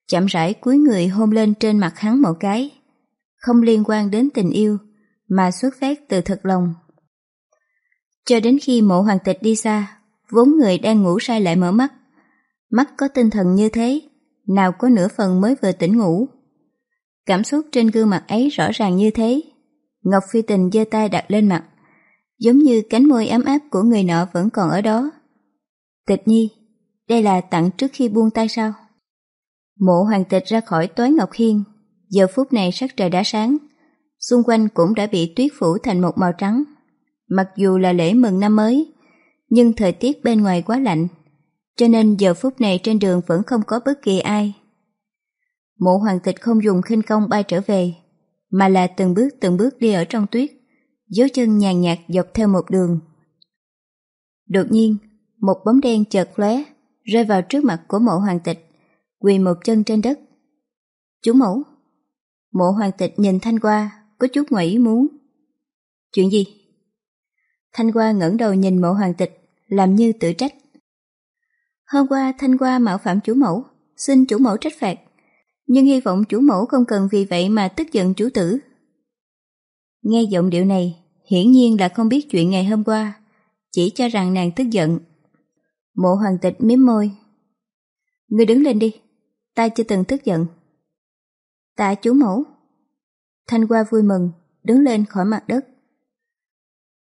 chậm rãi cúi người hôn lên trên mặt hắn một cái, không liên quan đến tình yêu, mà xuất phát từ thật lòng. Cho đến khi mộ hoàng tịch đi xa, vốn người đang ngủ say lại mở mắt. Mắt có tinh thần như thế, nào có nửa phần mới vừa tỉnh ngủ. Cảm xúc trên gương mặt ấy rõ ràng như thế. Ngọc Phi Tình giơ tay đặt lên mặt, giống như cánh môi ấm áp của người nọ vẫn còn ở đó. Tịch nhi, đây là tặng trước khi buông tay sao? Mộ hoàng tịch ra khỏi toái ngọc hiên, giờ phút này sắc trời đã sáng, xung quanh cũng đã bị tuyết phủ thành một màu trắng. Mặc dù là lễ mừng năm mới, nhưng thời tiết bên ngoài quá lạnh, cho nên giờ phút này trên đường vẫn không có bất kỳ ai. Mộ hoàng tịch không dùng khinh công bay trở về, mà là từng bước từng bước đi ở trong tuyết, dấu chân nhàn nhạt dọc theo một đường. Đột nhiên, một bóng đen chợt lóe rơi vào trước mặt của mộ hoàng tịch, quỳ một chân trên đất. Chú mẫu. Mộ hoàng tịch nhìn Thanh qua, có chút ngoại ý muốn. Chuyện gì? Thanh qua ngẩng đầu nhìn mộ hoàng tịch, làm như tự trách. Hôm qua Thanh qua mạo phạm chủ mẫu, xin chủ mẫu trách phạt, nhưng hy vọng chủ mẫu không cần vì vậy mà tức giận chủ tử. Nghe giọng điệu này, hiển nhiên là không biết chuyện ngày hôm qua, chỉ cho rằng nàng tức giận. Mộ hoàng tịch miếm môi. Ngươi đứng lên đi, ta chưa từng tức giận. Tạ chủ mẫu. Thanh qua vui mừng, đứng lên khỏi mặt đất.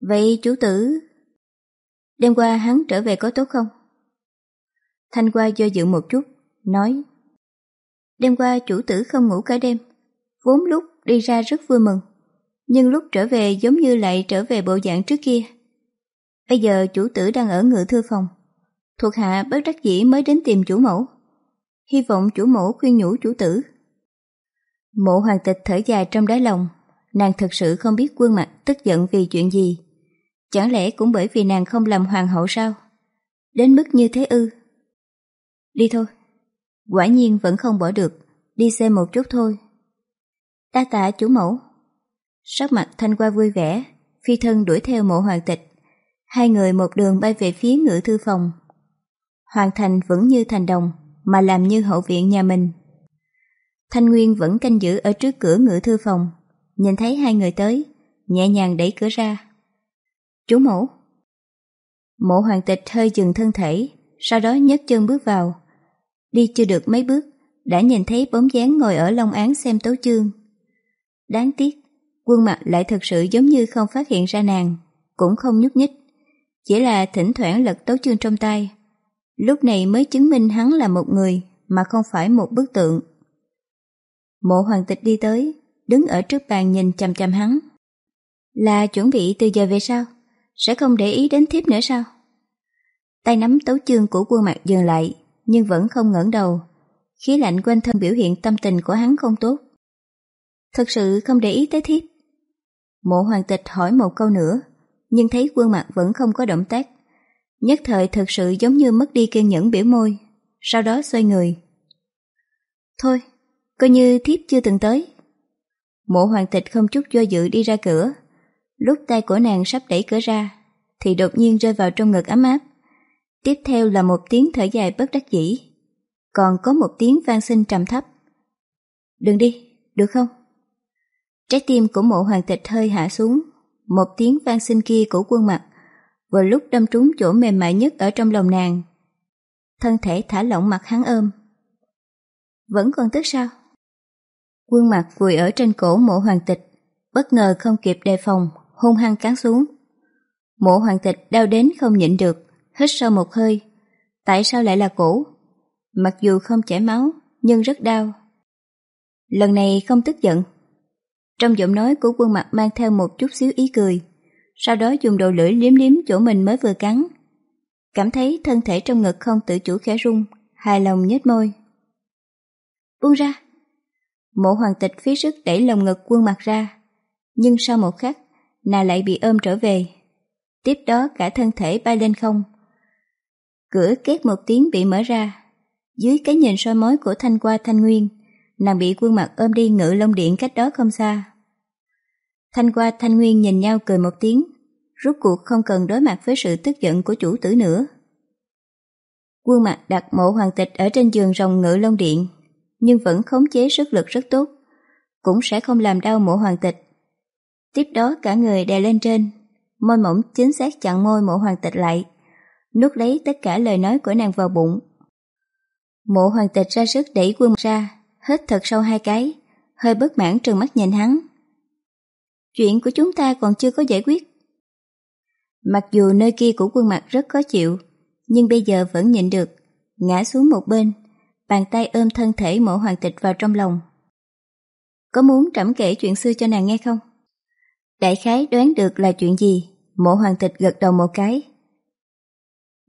Vậy chủ tử... Đêm qua hắn trở về có tốt không? Thanh qua do dự một chút, nói Đêm qua chủ tử không ngủ cả đêm, vốn lúc đi ra rất vui mừng, nhưng lúc trở về giống như lại trở về bộ dạng trước kia. Bây giờ chủ tử đang ở ngự thư phòng, thuộc hạ bất đắc dĩ mới đến tìm chủ mẫu. Hy vọng chủ mẫu khuyên nhủ chủ tử. Mộ hoàng tịch thở dài trong đáy lòng, nàng thật sự không biết quân mặt tức giận vì chuyện gì. Chẳng lẽ cũng bởi vì nàng không làm hoàng hậu sao? Đến mức như thế ư? Đi thôi. Quả nhiên vẫn không bỏ được, đi xem một chút thôi. Ta tạ chủ mẫu. Sắc mặt thanh qua vui vẻ, phi thân đuổi theo mộ hoàng tịch. Hai người một đường bay về phía ngự thư phòng. Hoàng thành vẫn như thành đồng, mà làm như hậu viện nhà mình. Thanh Nguyên vẫn canh giữ ở trước cửa ngự thư phòng, nhìn thấy hai người tới, nhẹ nhàng đẩy cửa ra. Chú mẫu. Mộ hoàng tịch hơi dừng thân thể, sau đó nhấc chân bước vào. Đi chưa được mấy bước, đã nhìn thấy bóng dáng ngồi ở Long Án xem tấu chương. Đáng tiếc, quân mặt lại thật sự giống như không phát hiện ra nàng, cũng không nhúc nhích. Chỉ là thỉnh thoảng lật tấu chương trong tay. Lúc này mới chứng minh hắn là một người, mà không phải một bức tượng. Mộ hoàng tịch đi tới, đứng ở trước bàn nhìn chằm chằm hắn. Là chuẩn bị từ giờ về sau, sẽ không để ý đến thiếp nữa sao? Tay nắm tấu chương của quân mặt dừng lại, nhưng vẫn không ngẩng đầu. Khí lạnh quanh thân biểu hiện tâm tình của hắn không tốt. Thật sự không để ý tới thiếp. Mộ hoàng tịch hỏi một câu nữa, nhưng thấy quân mặt vẫn không có động tác. Nhất thời thật sự giống như mất đi kiên nhẫn biểu môi, sau đó xoay người. Thôi, coi như thiếp chưa từng tới. Mộ hoàng tịch không chút do dự đi ra cửa. Lúc tay của nàng sắp đẩy cửa ra, thì đột nhiên rơi vào trong ngực ấm áp. Tiếp theo là một tiếng thở dài bất đắc dĩ. Còn có một tiếng vang sinh trầm thấp. Đừng đi, được không? Trái tim của mộ hoàng tịch hơi hạ xuống. Một tiếng vang sinh kia của quân mặt vừa lúc đâm trúng chỗ mềm mại nhất ở trong lòng nàng. Thân thể thả lỏng mặt hắn ôm. Vẫn còn tức sao? Quân mặt vùi ở trên cổ mộ hoàng tịch, bất ngờ không kịp đề phòng, hung hăng cắn xuống. Mộ hoàng tịch đau đến không nhịn được, hít sâu một hơi. Tại sao lại là cổ? Mặc dù không chảy máu, nhưng rất đau. Lần này không tức giận. Trong giọng nói của quân mặt mang theo một chút xíu ý cười, sau đó dùng đầu lưỡi liếm liếm chỗ mình mới vừa cắn. Cảm thấy thân thể trong ngực không tự chủ khẽ rung, hài lòng nhếch môi. Buông ra! Mộ hoàng tịch phí sức đẩy lồng ngực quân mặt ra, nhưng sau một khắc, nàng lại bị ôm trở về. Tiếp đó cả thân thể bay lên không. Cửa két một tiếng bị mở ra. Dưới cái nhìn soi mói của Thanh qua Thanh Nguyên, nàng bị quân mặt ôm đi ngự lông điện cách đó không xa. Thanh qua Thanh Nguyên nhìn nhau cười một tiếng, rốt cuộc không cần đối mặt với sự tức giận của chủ tử nữa. Quân mặt đặt mộ hoàng tịch ở trên giường rồng ngự lông điện, nhưng vẫn khống chế sức lực rất tốt, cũng sẽ không làm đau mộ hoàng tịch. Tiếp đó cả người đè lên trên, môi mỏng chính xác chặn môi mộ hoàng tịch lại, nuốt lấy tất cả lời nói của nàng vào bụng. Mộ hoàng tịch ra sức đẩy quân ra, hít thật sâu hai cái, hơi bất mãn trừng mắt nhìn hắn. Chuyện của chúng ta còn chưa có giải quyết. Mặc dù nơi kia của quân mặt rất khó chịu, nhưng bây giờ vẫn nhịn được, ngã xuống một bên, bàn tay ôm thân thể mộ hoàng tịch vào trong lòng. Có muốn trẫm kể chuyện xưa cho nàng nghe không? Đại khái đoán được là chuyện gì, mộ hoàng tịch gật đầu một cái.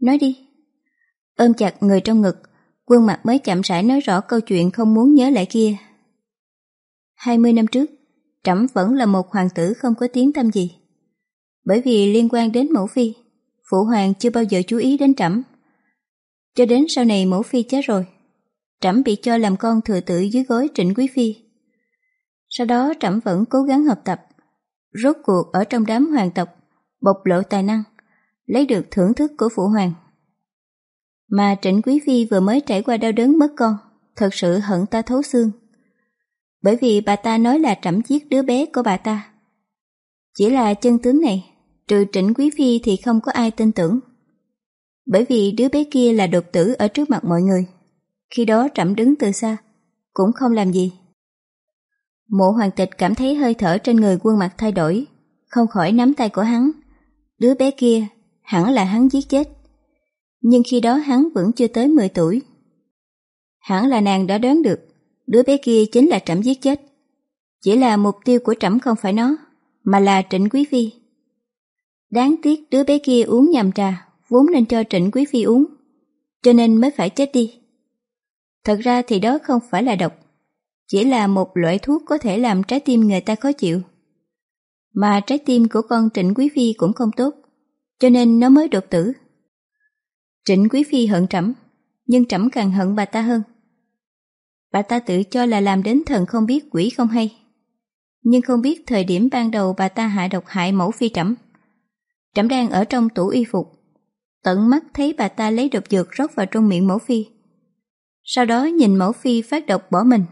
Nói đi. Ôm chặt người trong ngực, quân mặt mới chậm rãi nói rõ câu chuyện không muốn nhớ lại kia. 20 năm trước, trẫm vẫn là một hoàng tử không có tiếng tâm gì. Bởi vì liên quan đến mẫu phi, phụ hoàng chưa bao giờ chú ý đến trẫm. Cho đến sau này mẫu phi chết rồi, trẫm bị cho làm con thừa tử dưới gối trịnh quý phi. Sau đó trẫm vẫn cố gắng học tập, rốt cuộc ở trong đám hoàng tộc, bộc lộ tài năng, lấy được thưởng thức của phụ hoàng. Mà trịnh quý phi vừa mới trải qua đau đớn mất con, thật sự hận ta thấu xương. Bởi vì bà ta nói là trẫm giết đứa bé của bà ta. Chỉ là chân tướng này, trừ trịnh quý phi thì không có ai tin tưởng. Bởi vì đứa bé kia là đột tử ở trước mặt mọi người. Khi đó trẫm đứng từ xa, cũng không làm gì. Mộ hoàng tịch cảm thấy hơi thở trên người quân mặt thay đổi, không khỏi nắm tay của hắn. Đứa bé kia, hẳn là hắn giết chết. Nhưng khi đó hắn vẫn chưa tới 10 tuổi. Hẳn là nàng đã đoán được, đứa bé kia chính là trẫm giết chết. Chỉ là mục tiêu của trẫm không phải nó, mà là trịnh quý phi. Đáng tiếc đứa bé kia uống nhầm trà, vốn nên cho trịnh quý phi uống, cho nên mới phải chết đi. Thật ra thì đó không phải là độc, chỉ là một loại thuốc có thể làm trái tim người ta khó chịu. Mà trái tim của con Trịnh Quý Phi cũng không tốt, cho nên nó mới đột tử. Trịnh Quý Phi hận trẫm, nhưng trẫm càng hận bà ta hơn. Bà ta tự cho là làm đến thần không biết quỷ không hay. Nhưng không biết thời điểm ban đầu bà ta hạ độc hại mẫu phi trẫm. Trẫm đang ở trong tủ y phục, tận mắt thấy bà ta lấy độc dược rót vào trong miệng mẫu phi. Sau đó nhìn mẫu phi phát độc bỏ mình.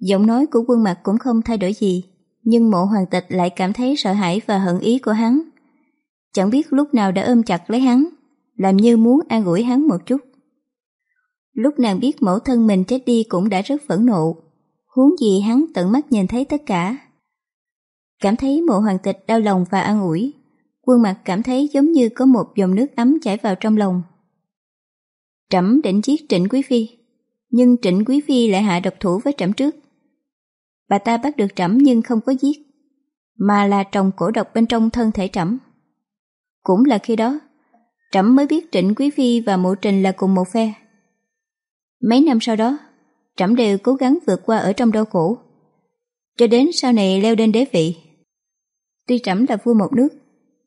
Giọng nói của quân mặt cũng không thay đổi gì, nhưng mộ hoàng tịch lại cảm thấy sợ hãi và hận ý của hắn. Chẳng biết lúc nào đã ôm chặt lấy hắn, làm như muốn an ủi hắn một chút. Lúc nàng biết mẫu thân mình chết đi cũng đã rất phẫn nộ, huống gì hắn tận mắt nhìn thấy tất cả. Cảm thấy mộ hoàng tịch đau lòng và an ủi, quân mặt cảm thấy giống như có một dòng nước ấm chảy vào trong lòng. Trẫm định giết Trịnh Quý Phi, nhưng Trịnh Quý Phi lại hạ độc thủ với trẫm trước. Bà ta bắt được trẫm nhưng không có giết, mà là trồng cổ độc bên trong thân thể trẫm. Cũng là khi đó, trẫm mới biết Trịnh Quý Phi và Mộ Trình là cùng một phe. Mấy năm sau đó, trẫm đều cố gắng vượt qua ở trong đau khổ, cho đến sau này leo lên đế vị. Tuy trẫm là vua một nước,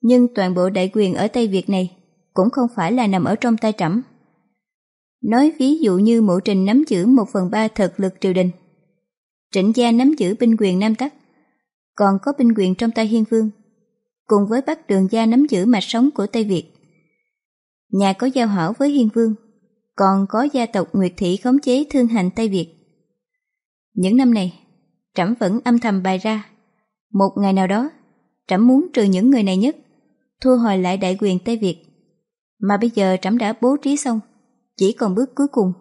nhưng toàn bộ đại quyền ở Tây Việt này cũng không phải là nằm ở trong tay trẫm. Nói ví dụ như mộ trình nắm giữ một phần ba thực lực triều đình. Trịnh gia nắm giữ binh quyền Nam Tắc, còn có binh quyền trong tay Hiên Vương, cùng với bắt Đường gia nắm giữ mạch sống của Tây Việt. Nhà có giao hảo với Hiên Vương, còn có gia tộc Nguyệt Thị khống chế thương hành Tây Việt. Những năm này, Trẫm vẫn âm thầm bài ra. Một ngày nào đó, Trẫm muốn trừ những người này nhất, thu hồi lại đại quyền Tây Việt. Mà bây giờ Trẫm đã bố trí xong, chỉ còn bước cuối cùng.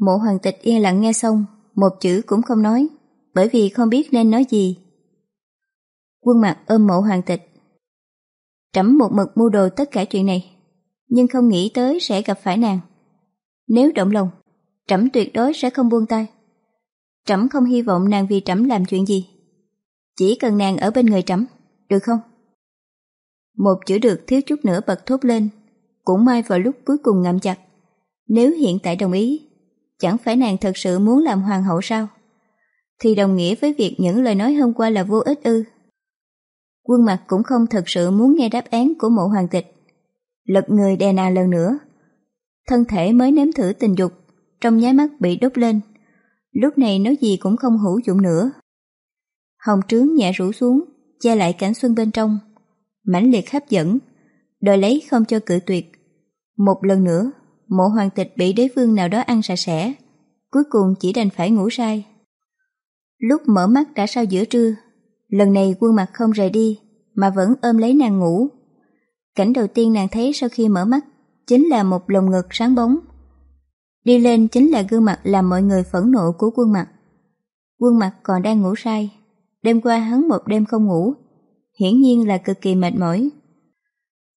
Mộ hoàng tịch yên lặng nghe xong, một chữ cũng không nói, bởi vì không biết nên nói gì. Quân mặt ôm mộ hoàng tịch. Trẫm một mực mua đồ tất cả chuyện này, nhưng không nghĩ tới sẽ gặp phải nàng. Nếu động lòng, trẫm tuyệt đối sẽ không buông tay. Trẫm không hy vọng nàng vì trẫm làm chuyện gì. Chỉ cần nàng ở bên người trẫm, được không? Một chữ được thiếu chút nữa bật thốt lên, cũng may vào lúc cuối cùng ngậm chặt. Nếu hiện tại đồng ý, chẳng phải nàng thật sự muốn làm hoàng hậu sao? Thì đồng nghĩa với việc những lời nói hôm qua là vô ích ư. Quân mặt cũng không thật sự muốn nghe đáp án của mộ hoàng tịch. Lật người đè nà lần nữa. Thân thể mới nếm thử tình dục, trong nháy mắt bị đốt lên. Lúc này nói gì cũng không hữu dụng nữa. Hồng trướng nhẹ rủ xuống, che lại cảnh xuân bên trong. mãnh liệt hấp dẫn, đòi lấy không cho cự tuyệt. Một lần nữa, mộ hoàng tịch bị đế vương nào đó ăn sạch sẽ, cuối cùng chỉ đành phải ngủ sai. Lúc mở mắt đã sau giữa trưa, lần này quân mặt không rời đi, mà vẫn ôm lấy nàng ngủ. Cảnh đầu tiên nàng thấy sau khi mở mắt chính là một lồng ngực sáng bóng. Đi lên chính là gương mặt làm mọi người phẫn nộ của quân mặt. Quân mặt còn đang ngủ say. Đêm qua hắn một đêm không ngủ, hiển nhiên là cực kỳ mệt mỏi.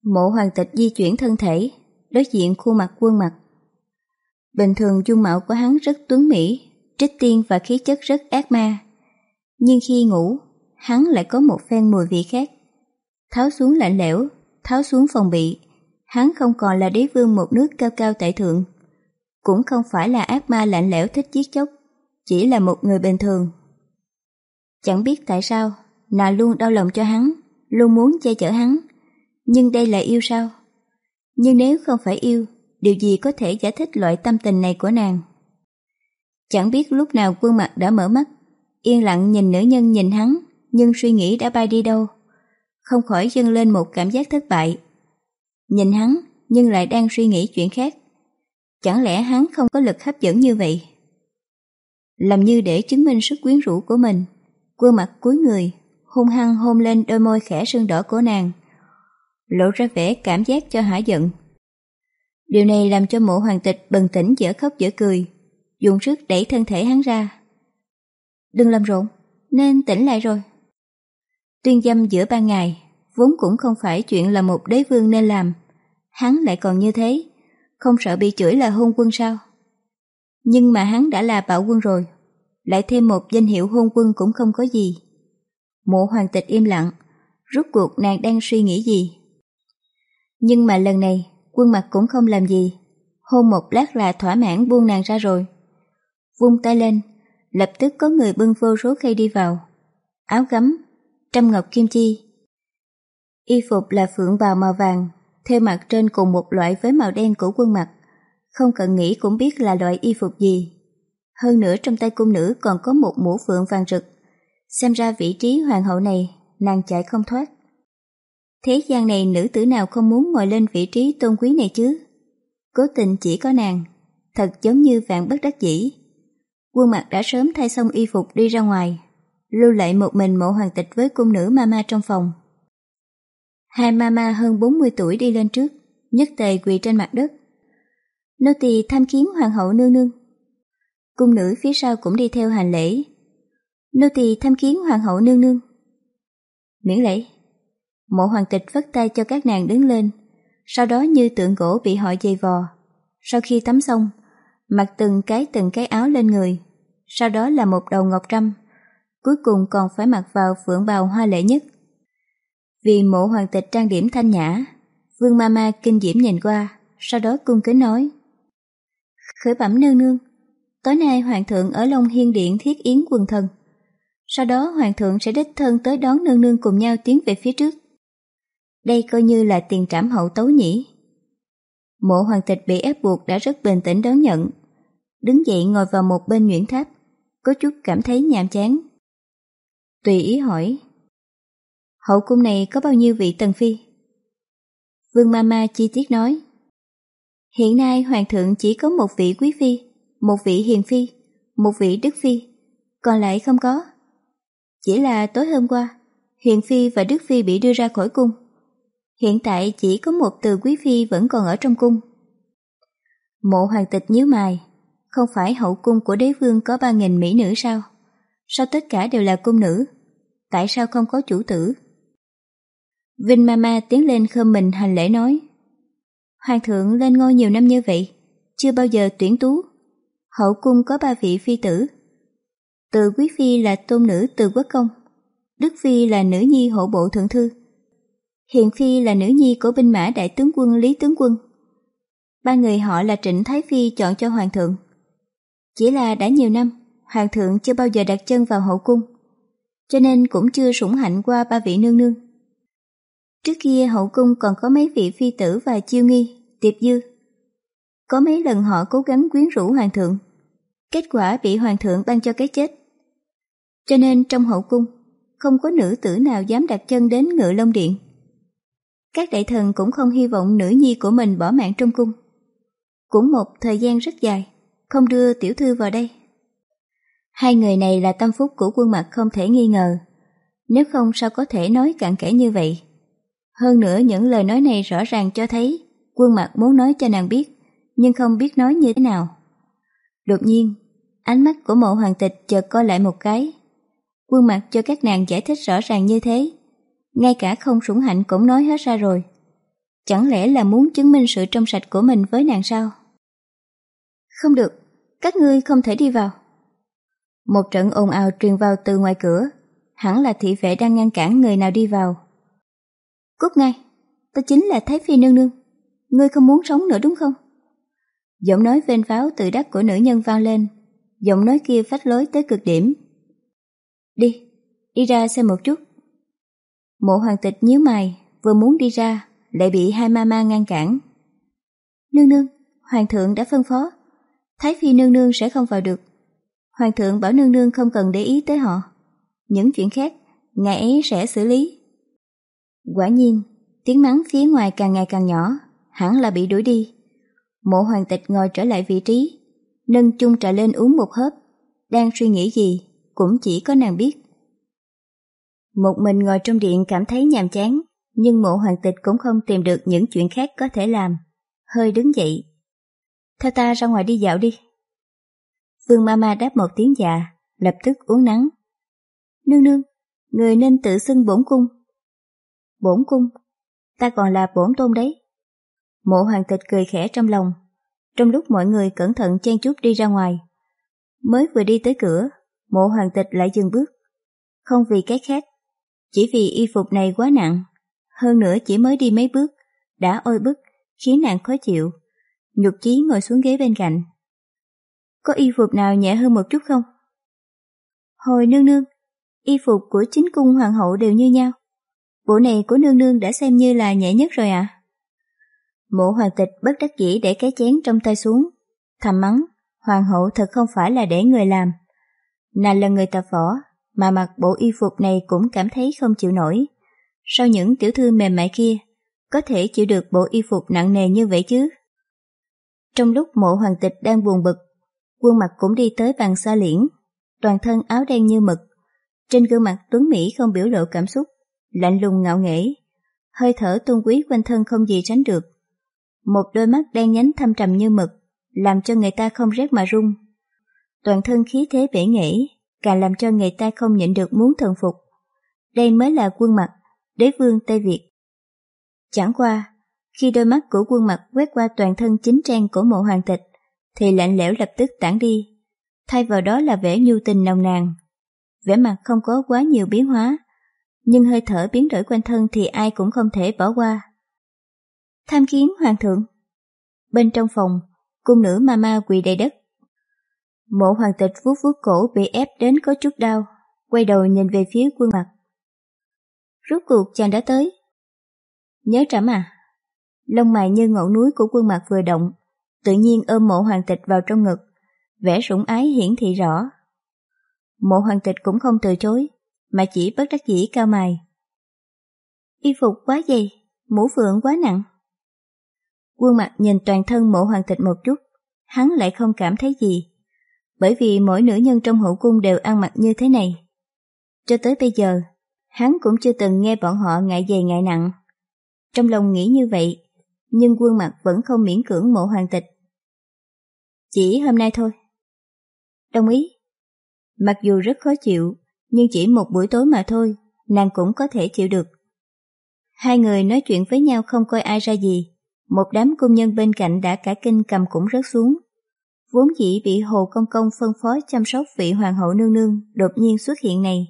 Mộ hoàng tịch di chuyển thân thể, đối diện khuôn mặt quân mặt. Bình thường dung mạo của hắn rất tuấn mỹ, trích tiên và khí chất rất ác ma. Nhưng khi ngủ, hắn lại có một phen mùi vị khác. Tháo xuống lạnh lẽo, tháo xuống phòng bị, hắn không còn là đế vương một nước cao cao tại thượng. Cũng không phải là ác ma lạnh lẽo thích giết chóc, chỉ là một người bình thường. Chẳng biết tại sao, nàng luôn đau lòng cho hắn, luôn muốn che chở hắn. Nhưng đây là yêu sao? Nhưng nếu không phải yêu, điều gì có thể giải thích loại tâm tình này của nàng? Chẳng biết lúc nào quân mặt đã mở mắt, yên lặng nhìn nữ nhân nhìn hắn, nhưng suy nghĩ đã bay đi đâu. Không khỏi dâng lên một cảm giác thất bại. Nhìn hắn, nhưng lại đang suy nghĩ chuyện khác. Chẳng lẽ hắn không có lực hấp dẫn như vậy? Làm như để chứng minh sức quyến rũ của mình, quân mặt cúi người, hung hăng hôn lên đôi môi khẽ sưng đỏ của nàng, lộ ra vẻ cảm giác cho hả giận. Điều này làm cho mộ hoàng tịch bần tỉnh dở khóc dở cười, dùng sức đẩy thân thể hắn ra. Đừng làm rộn, nên tỉnh lại rồi. Tuyên dâm giữa ban ngày, vốn cũng không phải chuyện là một đế vương nên làm. Hắn lại còn như thế, không sợ bị chửi là hôn quân sao? Nhưng mà hắn đã là bạo quân rồi, lại thêm một danh hiệu hôn quân cũng không có gì. Mộ hoàng tịch im lặng, rốt cuộc nàng đang suy nghĩ gì? Nhưng mà lần này, quân mặt cũng không làm gì. Hôn một lát là thỏa mãn buông nàng ra rồi. Vung tay lên, lập tức có người bưng vô số khay đi vào. Áo gấm, trăm ngọc kim chi. Y phục là phượng bào màu vàng, theo mặt trên cùng một loại với màu đen của quân mặt. Không cần nghĩ cũng biết là loại y phục gì. Hơn nữa trong tay cung nữ còn có một mũ phượng vàng rực. Xem ra vị trí hoàng hậu này, nàng chạy không thoát. Thế gian này nữ tử nào không muốn ngồi lên vị trí tôn quý này chứ? Cố tình chỉ có nàng, thật giống như vạn bất đắc dĩ. Quân mặt đã sớm thay xong y phục đi ra ngoài, lưu lại một mình mộ hoàng tịch với cung nữ mama trong phòng. Hai mama hơn 40 tuổi đi lên trước, nhất tề quỳ trên mặt đất. Nô tỳ tham kiến hoàng hậu nương nương. Cung nữ phía sau cũng đi theo hành lễ. Nô tỳ tham kiến hoàng hậu nương nương. Miễn lễ. Mộ hoàng tịch vất tay cho các nàng đứng lên, sau đó như tượng gỗ bị họ dày vò. Sau khi tắm xong, mặc từng cái từng cái áo lên người, sau đó là một đầu ngọc trăm, cuối cùng còn phải mặc vào phượng bào hoa lệ nhất. Vì mộ hoàng tịch trang điểm thanh nhã, vương mama kinh diễm nhìn qua, sau đó cung kính nói. Khởi bẩm nương nương, tối nay hoàng thượng ở Long Hiên Điện thiết yến quần thần. Sau đó hoàng thượng sẽ đích thân tới đón nương nương cùng nhau tiến về phía trước. Đây coi như là tiền trảm hậu tấu nhỉ. Mộ hoàng tịch bị ép buộc đã rất bình tĩnh đón nhận. Đứng dậy ngồi vào một bên nhuyễn tháp, có chút cảm thấy nhàm chán. Tùy ý hỏi. Hậu cung này có bao nhiêu vị tần phi? Vương Mama chi tiết nói. Hiện nay hoàng thượng chỉ có một vị quý phi, một vị hiền phi, một vị đức phi, còn lại không có. Chỉ là tối hôm qua, hiền phi và đức phi bị đưa ra khỏi cung. Hiện tại chỉ có một từ quý phi vẫn còn ở trong cung. Mộ hoàng tịch nhíu mày, không phải hậu cung của đế vương có ba nghìn mỹ nữ sao? Sao tất cả đều là cung nữ? Tại sao không có chủ tử? Vinh Mama tiến lên khơm mình hành lễ nói. Hoàng thượng lên ngôi nhiều năm như vậy, chưa bao giờ tuyển tú. Hậu cung có ba vị phi tử. Từ quý phi là tôn nữ từ quốc công, đức phi là nữ nhi hộ bộ thượng thư, Hiền Phi là nữ nhi của binh mã đại tướng quân Lý Tướng Quân. ba người họ là Trịnh Thái Phi chọn cho Hoàng thượng. Chỉ là đã nhiều năm, Hoàng thượng chưa bao giờ đặt chân vào hậu cung, cho nên cũng chưa sủng hạnh qua ba vị nương nương. Trước kia hậu cung còn có mấy vị phi tử và chiêu nghi, tiệp dư. Có mấy lần họ cố gắng quyến rũ hoàng thượng, kết quả bị hoàng thượng ban cho cái chết. Cho nên trong hậu cung, không có nữ tử nào dám đặt chân đến ngựa long điện. Các đại thần cũng không hy vọng nữ nhi của mình bỏ mạng trong cung. Cũng một thời gian rất dài, không đưa tiểu thư vào đây. Hai người này là tâm phúc của quân mặt không thể nghi ngờ. Nếu không sao có thể nói cặn kẽ như vậy. Hơn nữa những lời nói này rõ ràng cho thấy quân mặt muốn nói cho nàng biết, nhưng không biết nói như thế nào. Đột nhiên, ánh mắt của mộ hoàng tịch chợt co lại một cái. Quân mặt cho các nàng giải thích rõ ràng như thế. Ngay cả không sủng hạnh cũng nói hết ra rồi. Chẳng lẽ là muốn chứng minh sự trong sạch của mình với nàng sao? Không được, các ngươi không thể đi vào. Một trận ồn ào truyền vào từ ngoài cửa, hẳn là thị vệ đang ngăn cản người nào đi vào. Cút ngay, ta chính là Thái Phi Nương Nương. Ngươi không muốn sống nữa đúng không? Giọng nói vênh pháo từ đắc của nữ nhân vang lên, giọng nói kia phách lối tới cực điểm. Đi, đi ra xem một chút. Mộ hoàng tịch nhíu mày, vừa muốn đi ra, lại bị hai ma ma ngăn cản. Nương nương, hoàng thượng đã phân phó, Thái Phi nương nương sẽ không vào được. Hoàng thượng bảo nương nương không cần để ý tới họ. Những chuyện khác, ngài ấy sẽ xử lý. Quả nhiên, tiếng mắng phía ngoài càng ngày càng nhỏ, hẳn là bị đuổi đi. Mộ hoàng tịch ngồi trở lại vị trí, nâng chung trà lên uống một hớp, đang suy nghĩ gì, cũng chỉ có nàng biết. Một mình ngồi trong điện cảm thấy nhàm chán, nhưng mộ hoàng tịch cũng không tìm được những chuyện khác có thể làm. Hơi đứng dậy. Theo ta ra ngoài đi dạo đi. Vương Mama đáp một tiếng dạ, lập tức uống nắng. Nương nương, người nên tự xưng bổn cung. Bổn cung? Ta còn là bổn tôn đấy. Mộ hoàng tịch cười khẽ trong lòng, trong lúc mọi người cẩn thận chen chút đi ra ngoài. Mới vừa đi tới cửa, mộ hoàng tịch lại dừng bước. Không vì cái khác, chỉ vì y phục này quá nặng, hơn nữa chỉ mới đi mấy bước, đã ôi bức, khiến nàng khó chịu. Nhục chí ngồi xuống ghế bên cạnh. Có y phục nào nhẹ hơn một chút không? Hồi nương nương, y phục của chính cung hoàng hậu đều như nhau. Bộ này của nương nương đã xem như là nhẹ nhất rồi ạ. À? Mộ hoàng tịch bất đắc dĩ để cái chén trong tay xuống, thầm mắng, hoàng hậu thật không phải là để người làm. Nàng là người tập võ, mà mặc bộ y phục này cũng cảm thấy không chịu nổi. Sao những tiểu thư mềm mại kia có thể chịu được bộ y phục nặng nề như vậy chứ? Trong lúc mộ hoàng tịch đang buồn bực, quân mặt cũng đi tới bàn xa liễn, toàn thân áo đen như mực. Trên gương mặt Tuấn Mỹ không biểu lộ cảm xúc, lạnh lùng ngạo nghễ, hơi thở tôn quý quanh thân không gì tránh được. Một đôi mắt đen nhánh thâm trầm như mực, làm cho người ta không rét mà run. Toàn thân khí thế bể nghệ, càng làm cho người ta không nhịn được muốn thần phục. Đây mới là quân mặt, đế vương Tây Việt. Chẳng qua, khi đôi mắt của quân mặt quét qua toàn thân chính trang của mộ hoàng tịch, thì lạnh lẽo lập tức tản đi, thay vào đó là vẻ nhu tình nồng nàn. Vẻ mặt không có quá nhiều biến hóa, nhưng hơi thở biến đổi quanh thân thì ai cũng không thể bỏ qua. Tham kiến hoàng thượng. Bên trong phòng, cung nữ mama quỳ đầy đất. Mộ hoàng tịch vuốt vuốt cổ bị ép đến có chút đau, quay đầu nhìn về phía quân mặt. Rốt cuộc chàng đã tới. Nhớ trẫm à? Lông mày như ngọn núi của quân mặt vừa động, tự nhiên ôm mộ hoàng tịch vào trong ngực, vẻ sủng ái hiển thị rõ. Mộ hoàng tịch cũng không từ chối, mà chỉ bất đắc dĩ cao mày. Y phục quá dày, mũ phượng quá nặng. Quân mặt nhìn toàn thân mộ hoàng tịch một chút, hắn lại không cảm thấy gì, bởi vì mỗi nữ nhân trong hậu cung đều ăn mặc như thế này. Cho tới bây giờ, hắn cũng chưa từng nghe bọn họ ngại dày ngại nặng. Trong lòng nghĩ như vậy, nhưng quân mặt vẫn không miễn cưỡng mộ hoàng tịch. Chỉ hôm nay thôi. Đồng ý. Mặc dù rất khó chịu, nhưng chỉ một buổi tối mà thôi, nàng cũng có thể chịu được. Hai người nói chuyện với nhau không coi ai ra gì, một đám công nhân bên cạnh đã cả kinh cầm cũng rớt xuống. Vốn dĩ bị Hồ Công Công phân phối chăm sóc vị hoàng hậu nương nương đột nhiên xuất hiện này.